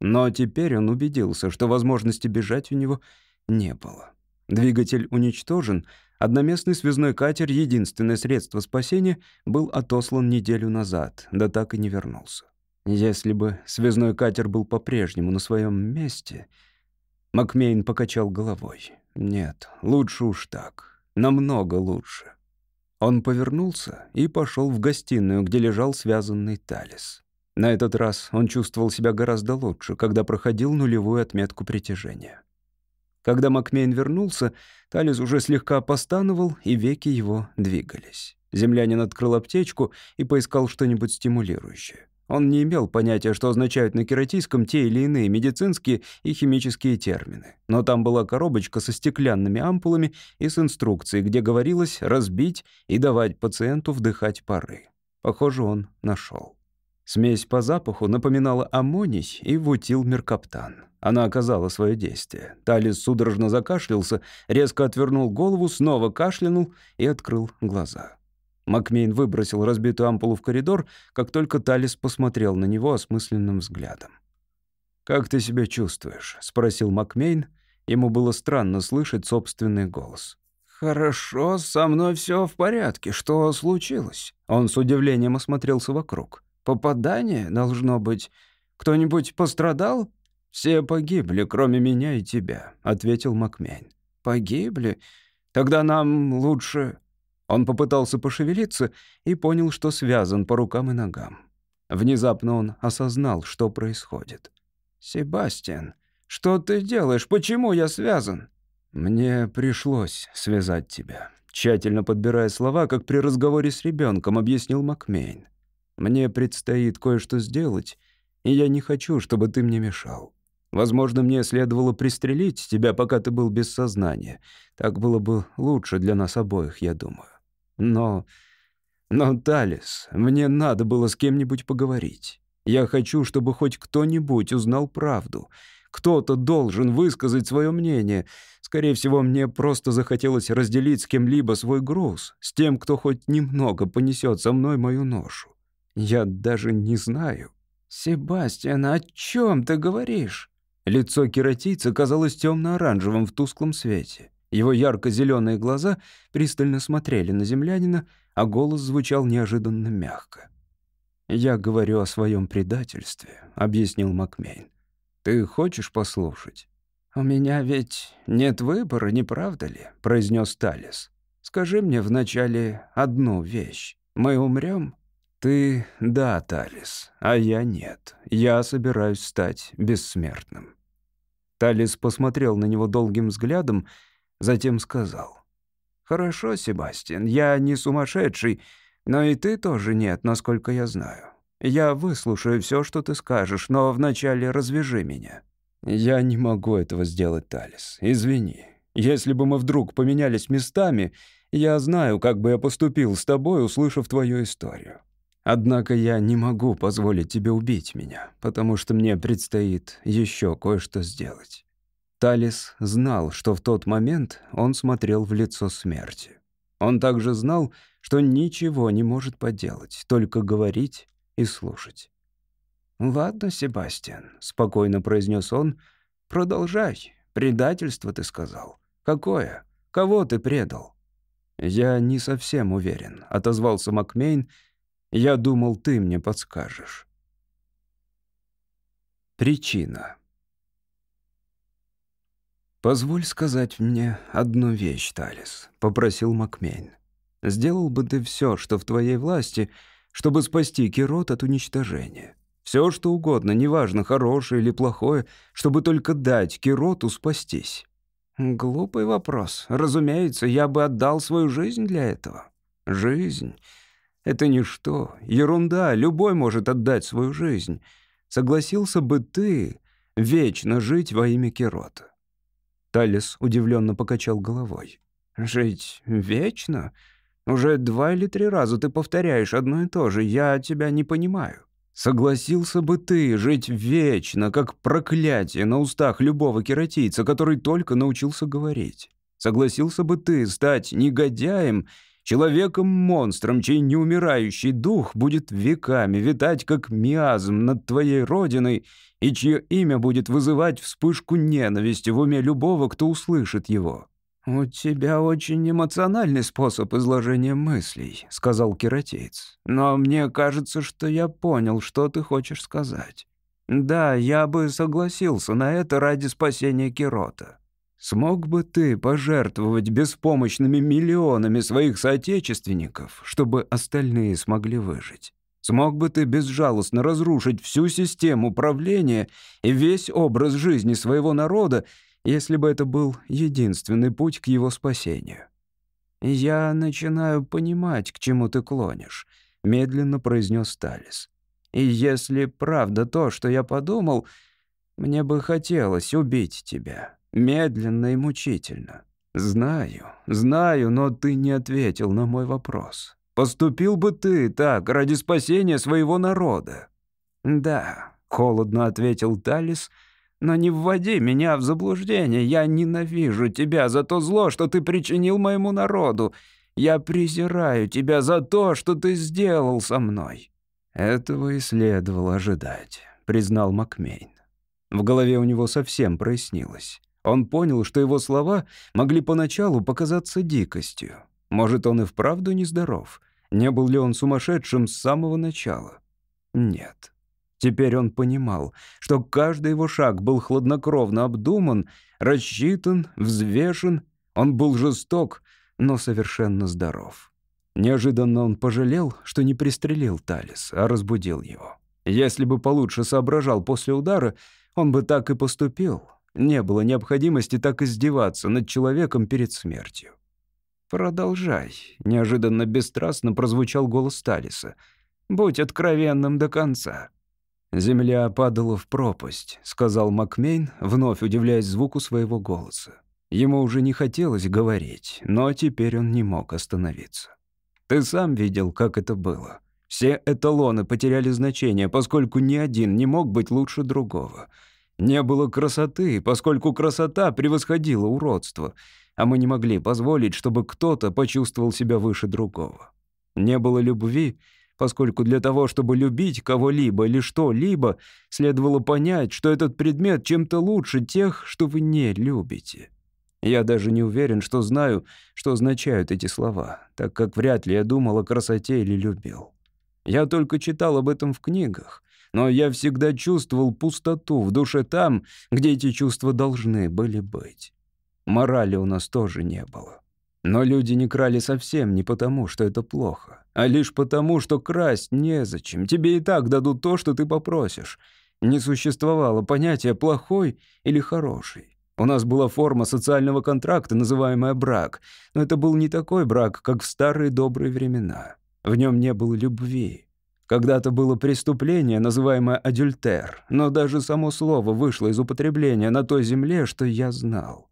Но теперь он убедился, что возможности бежать у него не было. Двигатель уничтожен, одноместный связной катер, единственное средство спасения, был отослан неделю назад, да так и не вернулся. Если бы связной катер был по-прежнему на своем месте, Макмейн покачал головой. «Нет, лучше уж так. Намного лучше». Он повернулся и пошел в гостиную, где лежал связанный Талис. На этот раз он чувствовал себя гораздо лучше, когда проходил нулевую отметку притяжения. Когда Макмейн вернулся, Талис уже слегка постановал, и веки его двигались. Землянин открыл аптечку и поискал что-нибудь стимулирующее. Он не имел понятия, что означают на кератийском те или иные медицинские и химические термины. Но там была коробочка со стеклянными ампулами и с инструкцией, где говорилось разбить и давать пациенту вдыхать пары. Похоже, он нашел. Смесь по запаху напоминала аммоний и вутил меркаптан. Она оказала свое действие. Талис судорожно закашлялся, резко отвернул голову, снова кашлянул и открыл глаза. Макмейн выбросил разбитую ампулу в коридор, как только Талис посмотрел на него осмысленным взглядом. «Как ты себя чувствуешь?» — спросил Макмейн. Ему было странно слышать собственный голос.
«Хорошо, со мной все в порядке. Что случилось?»
Он с удивлением осмотрелся вокруг.
«Попадание, должно быть. Кто-нибудь пострадал?»
«Все погибли, кроме меня и тебя», — ответил Макмейн.
«Погибли? Тогда нам лучше...»
Он попытался пошевелиться и понял, что связан по рукам и ногам. Внезапно он осознал, что происходит.
«Себастьян, что ты делаешь? Почему я связан?»
«Мне пришлось связать тебя», — тщательно подбирая слова, как при разговоре с ребенком, объяснил Макмейн. «Мне предстоит кое-что сделать, и я не хочу, чтобы ты мне мешал. Возможно, мне следовало пристрелить тебя, пока ты был без сознания. Так было бы лучше для нас обоих, я думаю. Но... Но, Талис, мне надо было с кем-нибудь поговорить. Я хочу, чтобы хоть кто-нибудь узнал правду. Кто-то должен высказать свое мнение. Скорее всего, мне просто захотелось разделить с кем-либо свой груз, с тем, кто хоть немного понесет со мной мою ношу. Я даже не знаю.
«Себастьян, о чем ты говоришь?»
Лицо кератийца казалось темно-оранжевым в тусклом свете. Его ярко-зеленые глаза пристально смотрели на землянина, а голос звучал неожиданно мягко. «Я говорю о своем предательстве», — объяснил Макмейн. «Ты хочешь послушать?»
«У меня ведь нет выбора, не правда ли?» — произнес Талис. «Скажи мне вначале одну вещь. Мы умрем?»
«Ты — да, Талис, а я нет. Я собираюсь стать бессмертным». Талис посмотрел на него долгим взглядом, Затем сказал. «Хорошо, Себастьян, я не сумасшедший, но и ты тоже нет, насколько я знаю. Я выслушаю все, что ты скажешь, но вначале развяжи меня». «Я не могу этого сделать, Талис. Извини. Если бы мы вдруг поменялись местами, я знаю, как бы я поступил с тобой, услышав твою историю. Однако я не могу позволить тебе убить меня, потому что мне предстоит еще кое-что сделать». Талис знал, что в тот момент он смотрел в лицо смерти. Он также знал, что ничего не может поделать, только говорить и слушать.
«Ладно, Себастьян», — спокойно произнес он, — «продолжай. Предательство, ты сказал. Какое? Кого ты предал?»
«Я не совсем уверен», — отозвался Макмейн. «Я думал, ты мне подскажешь». Причина. «Позволь сказать мне одну вещь, Талис», — попросил Макмейн. «Сделал бы ты все, что в твоей власти, чтобы спасти Кирот от уничтожения. Все, что угодно, неважно, хорошее или плохое, чтобы только дать Кироту спастись». «Глупый вопрос. Разумеется, я бы отдал свою жизнь для этого. Жизнь — это ничто, ерунда, любой может отдать свою жизнь. Согласился бы ты вечно жить во имя Кирота?» Талис удивленно покачал головой. «Жить вечно? Уже два или три раза ты повторяешь одно и то же. Я тебя не понимаю. Согласился бы ты жить вечно, как проклятие на устах любого кератийца, который только научился говорить? Согласился бы ты стать негодяем, человеком-монстром, чей неумирающий дух будет веками витать, как миазм над твоей родиной и чье имя будет вызывать вспышку ненависти в уме любого, кто услышит его. «У тебя очень эмоциональный способ изложения мыслей», — сказал кератейц. «Но мне кажется, что я понял, что ты хочешь сказать. Да, я бы согласился на это ради спасения Кирота. Смог бы ты пожертвовать беспомощными миллионами своих соотечественников, чтобы остальные смогли выжить? Смог бы ты безжалостно разрушить всю систему правления и весь образ жизни своего народа, если бы это был единственный путь к его спасению? «Я начинаю понимать, к чему ты клонишь», — медленно произнес Талис. «И если правда то, что я подумал, мне бы хотелось убить тебя, медленно и мучительно. Знаю, знаю, но ты не ответил на мой вопрос. Поступил бы ты так ради спасения своего народа?» «Да», — холодно ответил Талис, — «но не вводи меня в заблуждение. Я ненавижу тебя за то зло, что ты причинил моему народу. Я презираю тебя за то, что ты сделал со мной». «Этого и следовало ожидать», — признал Макмейн. В голове у него совсем прояснилось. Он понял, что его слова могли поначалу показаться дикостью. Может, он и вправду нездоров. Не был ли он сумасшедшим с самого начала? Нет. Теперь он понимал, что каждый его шаг был хладнокровно обдуман, рассчитан, взвешен. Он был жесток, но совершенно здоров. Неожиданно он пожалел, что не пристрелил Талис, а разбудил его. Если бы получше соображал после удара, он бы так и поступил. Не было необходимости так издеваться над человеком перед смертью. «Продолжай», — неожиданно бесстрастно прозвучал голос Талиса. «Будь откровенным до конца». «Земля падала в пропасть», — сказал Макмейн, вновь удивляясь звуку своего голоса. Ему уже не хотелось говорить, но теперь он не мог остановиться. «Ты сам видел, как это было. Все эталоны потеряли значение, поскольку ни один не мог быть лучше другого. Не было красоты, поскольку красота превосходила уродство а мы не могли позволить, чтобы кто-то почувствовал себя выше другого. Не было любви, поскольку для того, чтобы любить кого-либо или что-либо, следовало понять, что этот предмет чем-то лучше тех, что вы не любите. Я даже не уверен, что знаю, что означают эти слова, так как вряд ли я думал о красоте или любил. Я только читал об этом в книгах, но я всегда чувствовал пустоту в душе там, где эти чувства должны были быть. Морали у нас тоже не было. Но люди не крали совсем не потому, что это плохо, а лишь потому, что красть незачем. Тебе и так дадут то, что ты попросишь. Не существовало понятия «плохой» или «хороший». У нас была форма социального контракта, называемая брак, но это был не такой брак, как в старые добрые времена. В нем не было любви. Когда-то было преступление, называемое адюльтер, но даже само слово вышло из употребления на той земле, что я знал.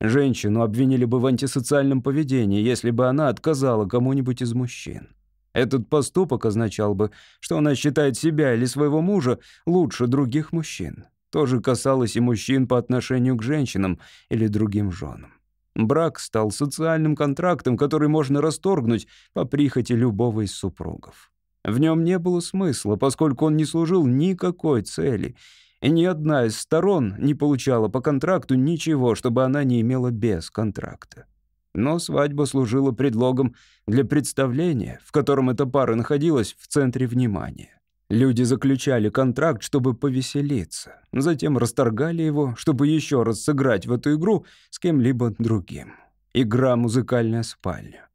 Женщину обвинили бы в антисоциальном поведении, если бы она отказала кому-нибудь из мужчин. Этот поступок означал бы, что она считает себя или своего мужа лучше других мужчин. То же касалось и мужчин по отношению к женщинам или другим женам. Брак стал социальным контрактом, который можно расторгнуть по прихоти любого из супругов. В нем не было смысла, поскольку он не служил никакой цели — и ни одна из сторон не получала по контракту ничего, чтобы она не имела без контракта. Но свадьба служила предлогом для представления, в котором эта пара находилась в центре внимания.
Люди заключали контракт, чтобы повеселиться, затем расторгали его, чтобы еще раз сыграть в эту игру с кем-либо другим. Игра «Музыкальная спальня».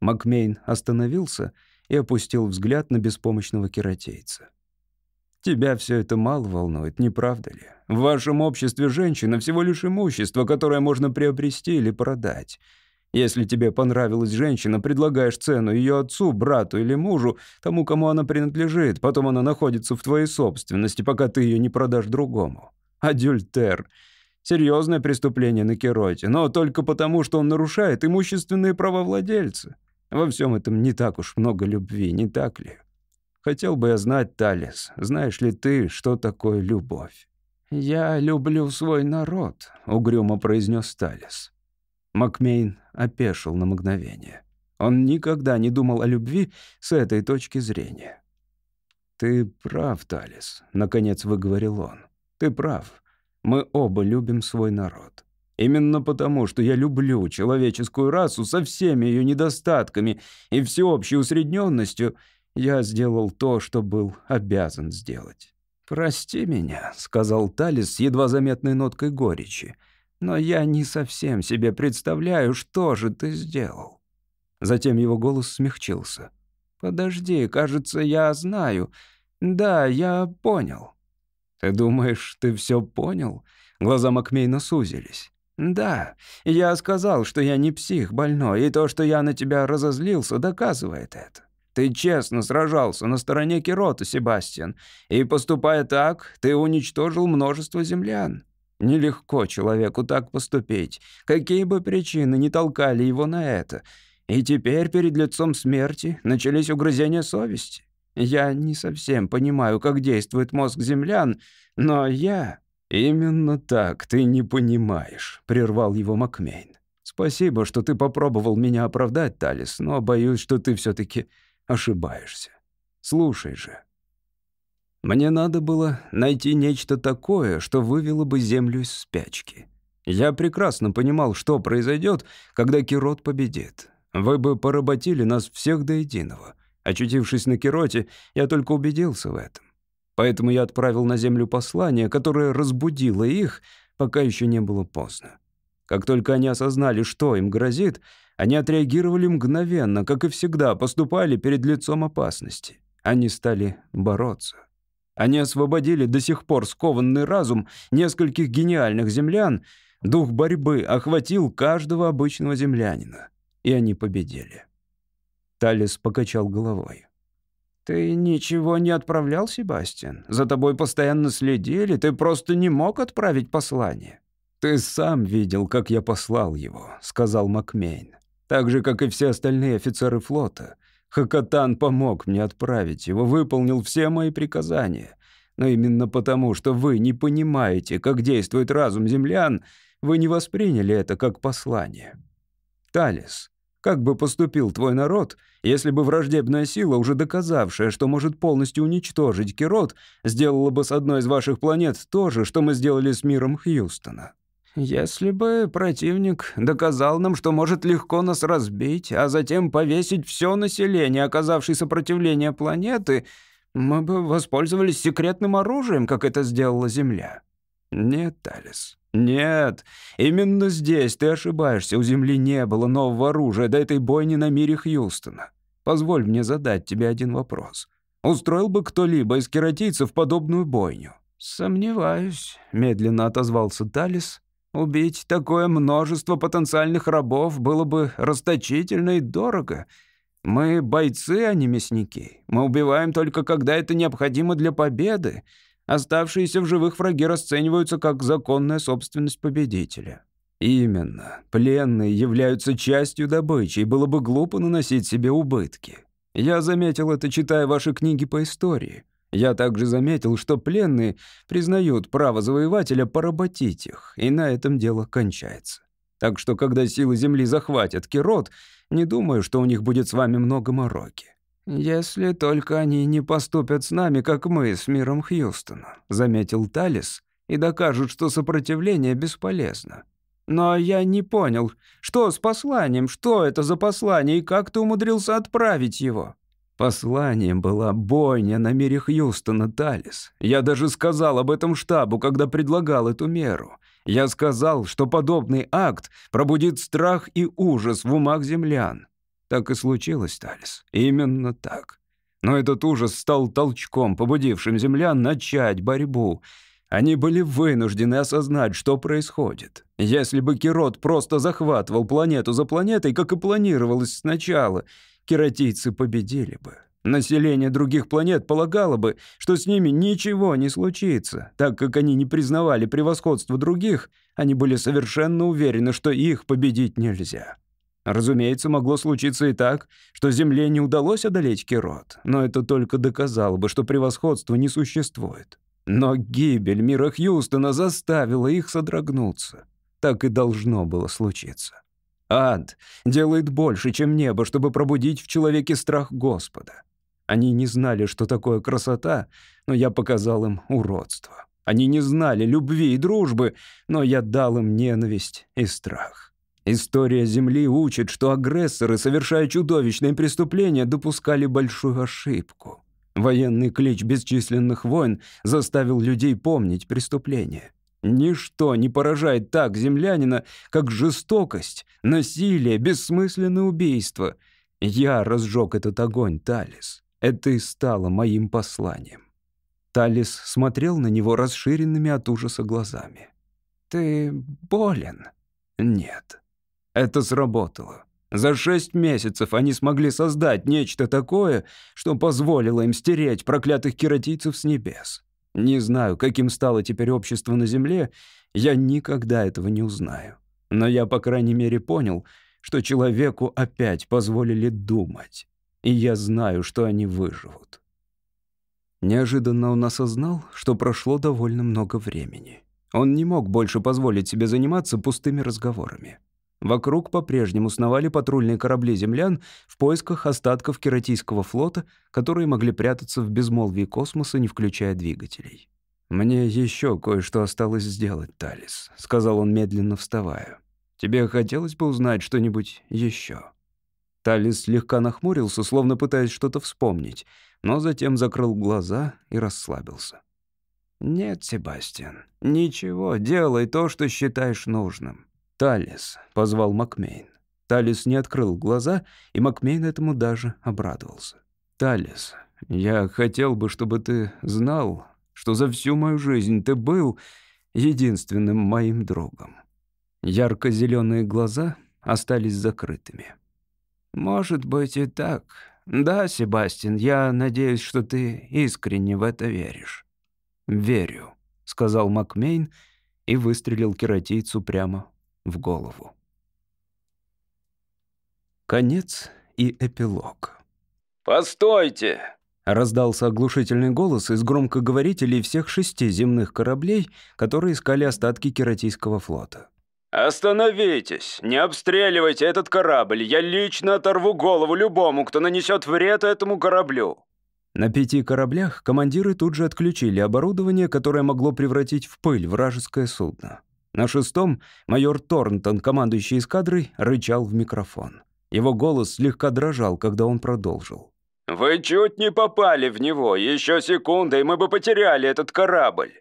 Макмейн остановился и опустил взгляд на беспомощного кератейца. «Тебя все это мало волнует, не правда ли? В вашем обществе женщина всего лишь имущество, которое можно приобрести или продать. Если тебе понравилась женщина, предлагаешь цену ее отцу, брату или мужу, тому, кому она принадлежит, потом она находится в твоей собственности, пока ты ее не продашь другому. Адюльтер. Серьезное преступление на Кероте, но только потому, что он нарушает имущественные права владельца. Во всем этом не так уж много любви, не так ли? Хотел бы я знать, Талис, знаешь ли ты, что такое любовь? «Я люблю свой народ», — угрюмо произнес Талис. Макмейн опешил на мгновение. Он никогда не думал о любви с этой точки зрения. «Ты прав, Талис», — наконец выговорил он. «Ты прав. Мы оба любим свой народ. Именно потому, что я люблю человеческую расу со всеми ее недостатками и всеобщей усредненностью, я сделал то, что был обязан сделать. «Прости меня», — сказал Талис с едва заметной ноткой горечи, «но я не совсем себе представляю, что же ты сделал». Затем его голос смягчился. «Подожди, кажется, я знаю. Да, я понял». «Ты думаешь, ты все понял?» Глаза Макмейна сузились. «Да, я сказал, что я не псих больной, и то, что я на тебя разозлился, доказывает это. Ты честно сражался на стороне Кирота, Себастьян, и, поступая так, ты уничтожил множество землян. Нелегко человеку так поступить, какие бы причины не толкали его на это. И теперь перед лицом смерти начались угрызения совести. Я не совсем понимаю, как действует мозг землян, но я «Именно так, ты не понимаешь», — прервал его Макмейн. «Спасибо, что ты попробовал меня оправдать, Талис, но боюсь, что ты все таки ошибаешься. Слушай же. Мне надо было найти нечто такое, что вывело бы Землю из спячки. Я прекрасно понимал, что произойдет, когда Кирот победит. Вы бы поработили нас всех до единого. Очутившись на Кироте, я только убедился в этом. Поэтому я отправил на Землю послание, которое разбудило их, пока еще не было поздно. Как только они осознали, что им грозит, они отреагировали мгновенно, как и всегда, поступали перед лицом опасности. Они стали бороться. Они освободили до сих пор скованный разум нескольких гениальных землян, дух борьбы охватил каждого обычного землянина, и они победили. Талис покачал головой. «Ты ничего не отправлял, Себастьян? За тобой постоянно следили, ты просто не мог отправить послание». «Ты сам видел, как я послал его», — сказал Макмейн. «Так же, как и все остальные офицеры флота. Хакатан помог мне отправить его, выполнил все мои приказания. Но именно потому, что вы не понимаете, как действует разум землян, вы не восприняли это как послание. Талис, как бы поступил твой народ, если бы враждебная сила, уже доказавшая, что может полностью уничтожить Кирот, сделала бы с одной из ваших планет то же, что мы сделали с миром Хьюстона? Если бы противник доказал нам, что может легко нас разбить, а затем повесить все население, оказавшее сопротивление планеты, мы бы воспользовались секретным оружием, как это сделала Земля. Нет, Талис, «Нет, именно здесь ты ошибаешься. У Земли не было нового оружия до этой бойни на мире Хьюстона. Позволь мне задать тебе один вопрос. Устроил бы кто-либо из кератийцев подобную бойню?» «Сомневаюсь», — медленно отозвался Талис. «Убить такое множество потенциальных рабов было бы расточительно и дорого. Мы бойцы, а не мясники. Мы убиваем только когда это необходимо для победы. Оставшиеся в живых враги расцениваются как законная собственность победителя. Именно. Пленные являются частью добычи, и было бы глупо наносить себе убытки. Я заметил это, читая ваши книги по истории. Я также заметил, что пленные признают право завоевателя поработить их, и на этом дело кончается. Так что, когда силы Земли захватят Кирот, не думаю, что у них будет с вами много мороки. «Если только они не поступят с нами, как мы с миром Хьюстона», — заметил Талис, «и докажут, что сопротивление бесполезно. Но я не понял, что с посланием, что это за послание и как ты умудрился отправить его?» Посланием была бойня на мире Хьюстона, Талис. Я даже сказал об этом штабу, когда предлагал эту меру. Я сказал, что подобный акт пробудит страх и ужас в умах землян. Так и случилось, Талис. Именно так. Но этот ужас стал толчком, побудившим землян начать борьбу. Они были вынуждены осознать, что происходит. Если бы Кирот просто захватывал планету за планетой, как и планировалось сначала, кератийцы победили бы. Население других планет полагало бы, что с ними ничего не случится. Так как они не признавали превосходство других, они были совершенно уверены, что их победить нельзя. Разумеется, могло случиться и так, что Земле не удалось одолеть Кирот, но это только доказало бы, что превосходства не существует. Но гибель мира Хьюстона заставила их содрогнуться. Так и должно было случиться. Ад делает больше, чем небо, чтобы пробудить в человеке страх Господа. Они не знали, что такое красота, но я показал им уродство. Они не знали любви и дружбы, но я дал им ненависть и страх. История Земли учит, что агрессоры, совершая чудовищные преступления, допускали большую ошибку. Военный клич бесчисленных войн заставил людей помнить преступления. Ничто не поражает так землянина, как жестокость, насилие, бессмысленное убийство. Я разжег этот огонь, Талис. Это и стало моим посланием. Талис смотрел на него расширенными от ужаса глазами. «Ты болен?» «Нет». Это сработало. За шесть месяцев они смогли создать нечто такое, что позволило им стереть проклятых кератийцев с небес. Не знаю, каким стало теперь общество на Земле, я никогда этого не узнаю. Но я, по крайней мере, понял, что человеку опять позволили думать и я знаю, что они выживут. Неожиданно он осознал, что прошло довольно много времени. Он не мог больше позволить себе заниматься пустыми разговорами. Вокруг по-прежнему сновали патрульные корабли землян в поисках остатков кератийского флота, которые могли прятаться в безмолвии космоса, не включая двигателей. «Мне еще кое-что осталось сделать, Талис», — сказал он, медленно вставая. «Тебе хотелось бы узнать что-нибудь еще?» Талис слегка нахмурился, словно пытаясь что-то вспомнить, но затем закрыл глаза и расслабился. «Нет, Себастьян, ничего, делай то, что считаешь нужным». «Талис», — позвал Макмейн. Талис не открыл глаза, и Макмейн этому даже обрадовался. «Талис, я хотел бы, чтобы ты знал, что за всю мою жизнь ты был единственным моим другом». Ярко-зеленые глаза остались закрытыми. «Может быть и так. Да, Себастьян, я надеюсь, что ты искренне в это веришь». «Верю», — сказал Макмейн и выстрелил кератийцу прямо в голову. Конец и эпилог.
«Постойте!»
— раздался оглушительный голос из громкоговорителей всех шести земных кораблей, которые искали остатки кератийского флота.
«Остановитесь! Не обстреливайте этот корабль! Я лично оторву голову любому, кто нанесет вред этому кораблю!»
На пяти кораблях командиры тут же отключили оборудование, которое могло превратить в пыль вражеское судно. На шестом майор Торнтон, командующий эскадрой, рычал в микрофон. Его голос слегка дрожал, когда он продолжил.
«Вы чуть не попали в него. Еще секунда, и мы бы потеряли этот корабль.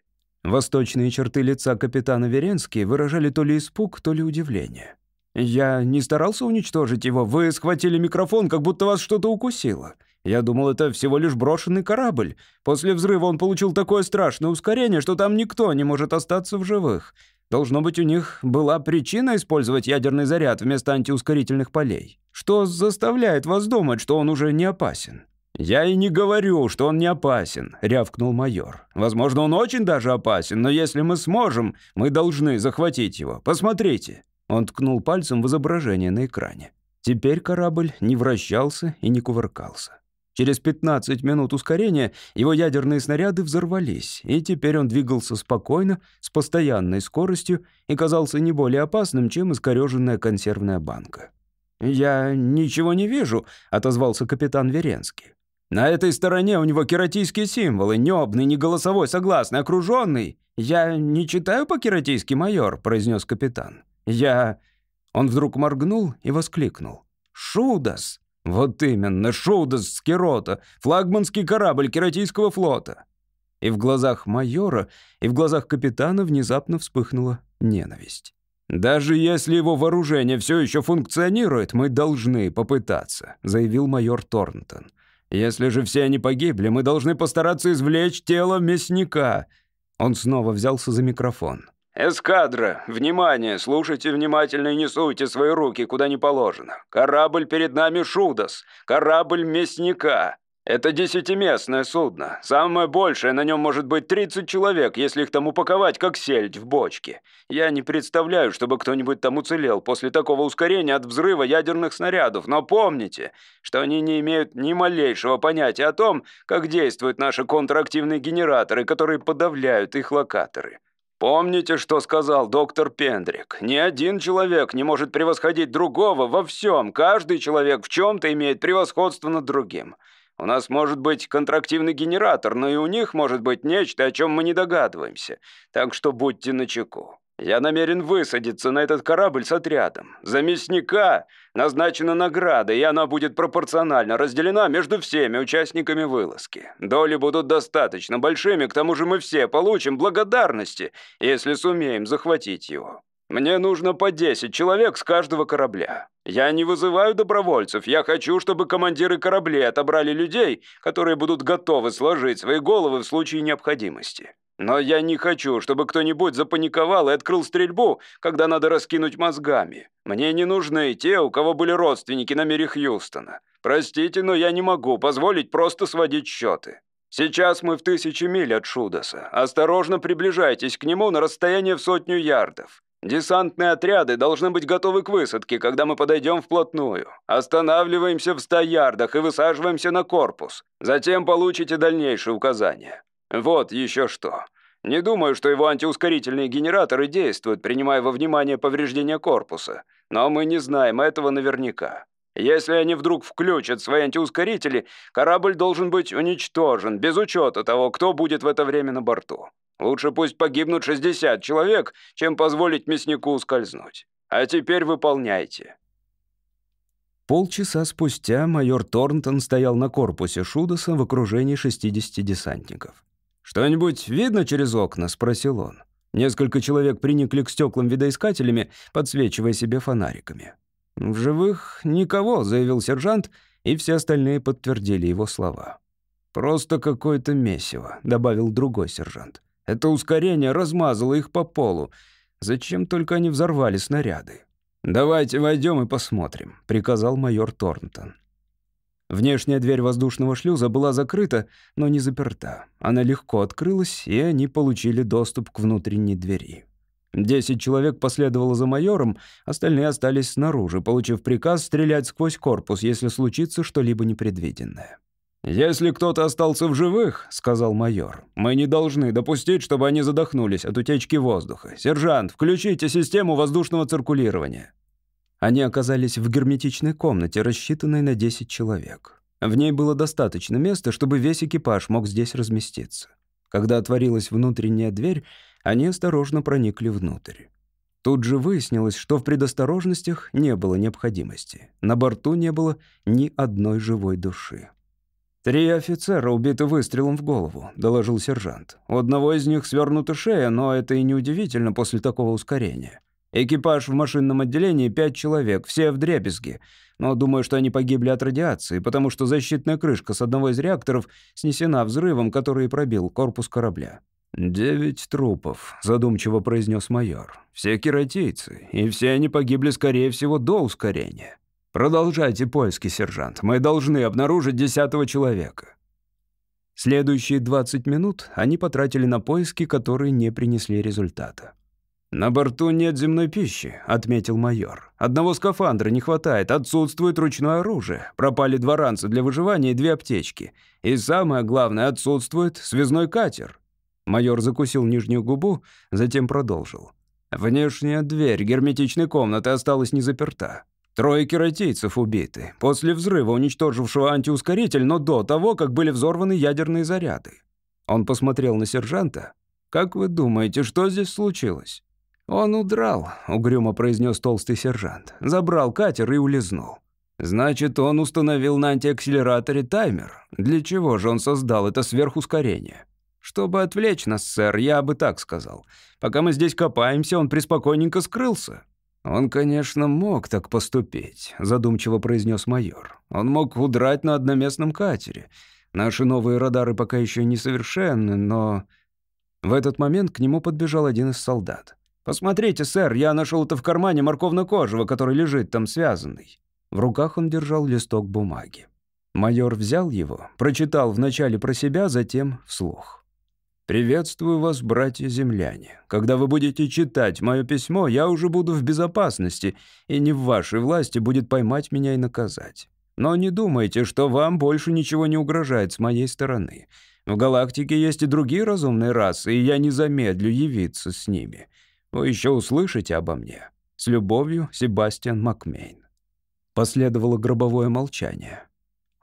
Восточные черты лица капитана Веренски выражали то ли испуг, то ли удивление. «Я не старался уничтожить его. Вы схватили микрофон, как будто вас что-то укусило. Я думал, это всего лишь брошенный корабль. После взрыва он получил такое страшное ускорение, что там никто не может остаться в живых. Должно быть, у них была причина использовать ядерный заряд вместо антиускорительных полей. Что заставляет вас думать, что он уже не опасен?» «Я и не говорю, что он не опасен», — рявкнул майор. «Возможно, он очень даже опасен, но если мы сможем, мы должны захватить его. Посмотрите». Он ткнул пальцем в изображение на экране. Теперь корабль не вращался и не кувыркался. Через 15 минут ускорения его ядерные снаряды взорвались, и теперь он двигался спокойно, с постоянной скоростью и казался не более опасным, чем искореженная консервная банка. «Я ничего не вижу», — отозвался капитан Веренский. На этой стороне у него кератийские символы, нёбный, не голосовой, согласный, окружённый. «Я не читаю по-кератийски, майор», — произнёс капитан. «Я...» Он вдруг моргнул и воскликнул. «Шудас! «Вот именно, Шоудас с Керота, флагманский корабль Кератийского флота». И в глазах майора, и в глазах капитана внезапно вспыхнула ненависть. «Даже если его вооружение все еще функционирует, мы должны попытаться», заявил майор Торнтон. «Если же все они погибли, мы должны постараться извлечь тело мясника». Он снова взялся за микрофон.
«Эскадра, внимание, слушайте внимательно и не суйте свои руки куда не положено. Корабль перед нами Шудас, корабль мясника. Это десятиместное судно. Самое большее на нем может быть 30 человек, если их там упаковать, как сельдь в бочке. Я не представляю, чтобы кто-нибудь там уцелел после такого ускорения от взрыва ядерных снарядов. Но помните, что они не имеют ни малейшего понятия о том, как действуют наши контрактивные генераторы, которые подавляют их локаторы. Помните, что сказал доктор Пендрик? Ни один человек не может превосходить другого во всем. Каждый человек в чем-то имеет превосходство над другим. У нас может быть контрактивный генератор, но и у них может быть нечто, о чем мы не догадываемся. Так что будьте начеку. Я намерен высадиться на этот корабль с отрядом. За мясника назначена награда, и она будет пропорционально разделена между всеми участниками вылазки. Доли будут достаточно большими, к тому же мы все получим благодарности, если сумеем захватить его. Мне нужно по 10 человек с каждого корабля. Я не вызываю добровольцев. Я хочу, чтобы командиры кораблей отобрали людей, которые будут готовы сложить свои головы в случае необходимости. Но я не хочу, чтобы кто-нибудь запаниковал и открыл стрельбу, когда надо раскинуть мозгами. Мне не нужны те, у кого были родственники на мире Хьюстона. Простите, но я не могу позволить просто сводить счеты. Сейчас мы в тысячи миль от Шудаса. Осторожно приближайтесь к нему на расстояние в сотню ярдов. Десантные отряды должны быть готовы к высадке, когда мы подойдем вплотную. Останавливаемся в 100 ярдах и высаживаемся на корпус. Затем получите дальнейшие указания. Вот еще что. Не думаю, что его антиускорительные генераторы действуют, принимая во внимание повреждения корпуса. Но мы не знаем этого наверняка. Если они вдруг включат свои антиускорители, корабль должен быть уничтожен, без учета того, кто будет в это время на борту. Лучше пусть погибнут 60 человек, чем позволить мяснику ускользнуть. А теперь выполняйте».
Полчаса спустя майор Торнтон стоял на корпусе Шудоса в окружении 60 десантников. «Что-нибудь видно через окна?» — спросил он. Несколько человек приникли к стеклам видоискателями, подсвечивая себе фонариками. «В живых никого», — заявил сержант, и все остальные подтвердили его слова. «Просто какое-то месиво», — добавил другой сержант. Это ускорение размазало их по полу. Зачем только они взорвали снаряды? «Давайте войдем и посмотрим», — приказал майор Торнтон. Внешняя дверь воздушного шлюза была закрыта, но не заперта. Она легко открылась, и они получили доступ к внутренней двери. Десять человек последовало за майором, остальные остались снаружи, получив приказ стрелять сквозь корпус, если случится что-либо непредвиденное. «Если кто-то остался в живых», — сказал майор, — «мы не должны допустить, чтобы они задохнулись от утечки воздуха. Сержант, включите систему воздушного циркулирования». Они оказались в герметичной комнате, рассчитанной на 10 человек. В ней было достаточно места, чтобы весь экипаж мог здесь разместиться. Когда отворилась внутренняя дверь, они осторожно проникли внутрь. Тут же выяснилось, что в предосторожностях не было необходимости. На борту не было ни одной живой души. «Три офицера убиты выстрелом в голову», — доложил сержант. «У одного из них свернута шея, но это и не удивительно после такого ускорения. Экипаж в машинном отделении пять человек, все в дребезги. Но думаю, что они погибли от радиации, потому что защитная крышка с одного из реакторов снесена взрывом, который пробил корпус корабля». «Девять трупов», — задумчиво произнес майор. «Все кератийцы, и все они погибли, скорее всего, до ускорения». «Продолжайте поиски, сержант. Мы должны обнаружить десятого человека». Следующие 20 минут они потратили на поиски, которые не принесли результата. «На борту нет земной пищи», — отметил майор. «Одного скафандра не хватает, отсутствует ручное оружие. Пропали два ранца для выживания и две аптечки. И самое главное, отсутствует связной катер». Майор закусил нижнюю губу, затем продолжил. «Внешняя дверь герметичной комнаты осталась не заперта. Трое кератийцев убиты, после взрыва, уничтожившего антиускоритель, но до того, как были взорваны ядерные заряды. Он посмотрел на сержанта. «Как вы думаете, что здесь случилось?» «Он удрал», — угрюмо произнес толстый сержант. «Забрал катер и улизнул».
Значит, он установил на антиакселераторе таймер. Для чего же он создал это сверхускорение? Чтобы отвлечь нас, сэр, я бы так сказал. Пока мы здесь копаемся, он преспокойненько скрылся. Он, конечно, мог так поступить, задумчиво произнес майор. Он мог удрать на одноместном катере. Наши новые радары пока еще несовершенны, но... В этот момент к нему подбежал один из солдат. «Посмотрите, сэр, я нашел это в кармане морковно-кожего, который лежит там связанный». В руках он держал листок бумаги. Майор взял его, прочитал вначале про себя, затем вслух. «Приветствую вас, братья-земляне. Когда вы будете читать мое письмо, я уже буду в безопасности, и не в вашей власти будет поймать меня и наказать. Но не думайте, что вам больше ничего не угрожает с моей стороны. В галактике есть и другие разумные расы, и я не замедлю явиться с ними. Вы еще услышите обо мне. С любовью, Себастьян Макмейн». Последовало гробовое молчание.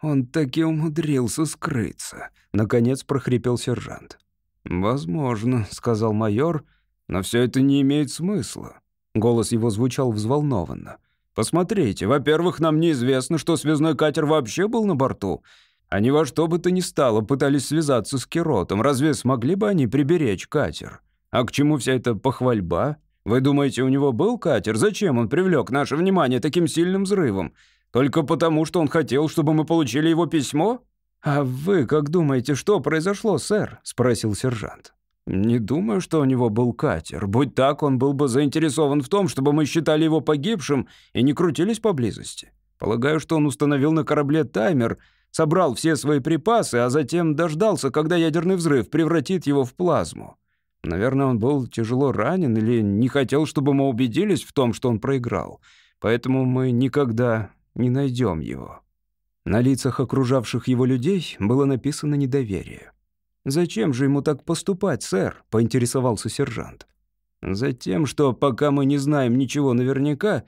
«Он таки умудрился скрыться», — наконец прохрипел сержант. «Возможно», — сказал майор, — «но все это не имеет смысла». Голос его звучал взволнованно. «Посмотрите, во-первых, нам неизвестно, что связной катер вообще был на борту. Они во что бы то ни стало пытались связаться с Киротом. Разве смогли бы они приберечь катер? А к чему вся эта похвальба? Вы думаете, у него был катер? Зачем он привлек наше внимание таким сильным взрывом? Только потому, что он хотел, чтобы мы получили его письмо? А вы как думаете, что произошло, сэр? спросил сержант. Не думаю, что у него был катер. Будь так, он был бы заинтересован в том, чтобы мы считали его погибшим и не крутились поблизости. Полагаю, что он установил на корабле таймер, собрал все свои припасы, а затем дождался, когда ядерный взрыв превратит его в плазму. Наверное, он был тяжело ранен или не хотел, чтобы мы убедились в том, что он проиграл. Поэтому мы никогда не найдем его». На лицах окружавших его людей было написано недоверие. «Зачем же ему так поступать, сэр?» — поинтересовался сержант. «Затем, что пока мы не знаем ничего наверняка,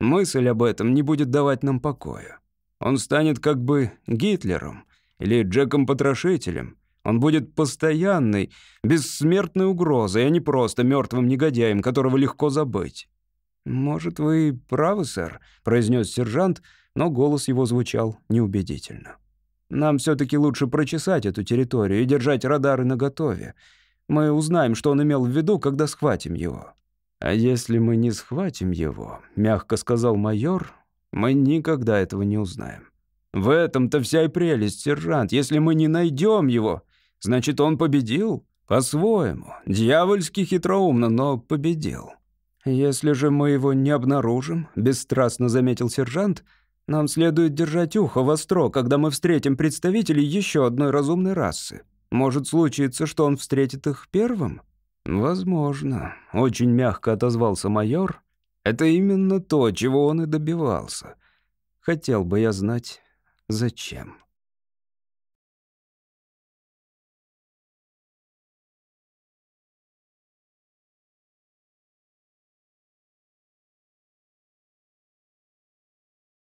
мысль об этом не будет давать нам покоя. Он станет как бы Гитлером или Джеком-потрошителем, он будет постоянной, бессмертной угрозой, а не просто мертвым негодяем, которого легко забыть. «Может, вы правы, сэр», — произнес сержант, но голос его звучал неубедительно. «Нам все-таки лучше прочесать эту территорию и держать радары наготове. Мы узнаем, что он имел в виду, когда схватим его». «А если мы не схватим его», — мягко сказал майор, — «мы никогда этого не узнаем». «В этом-то вся и прелесть, сержант. Если мы не найдем его, Значит, он победил? По-своему. Дьявольски хитроумно, но победил. Если же мы его не обнаружим, бесстрастно заметил сержант, нам следует держать ухо востро, когда мы встретим представителей еще одной разумной расы. Может случиться, что он встретит их первым? Возможно, очень мягко отозвался майор. Это именно то, чего он и добивался. Хотел бы я знать, зачем.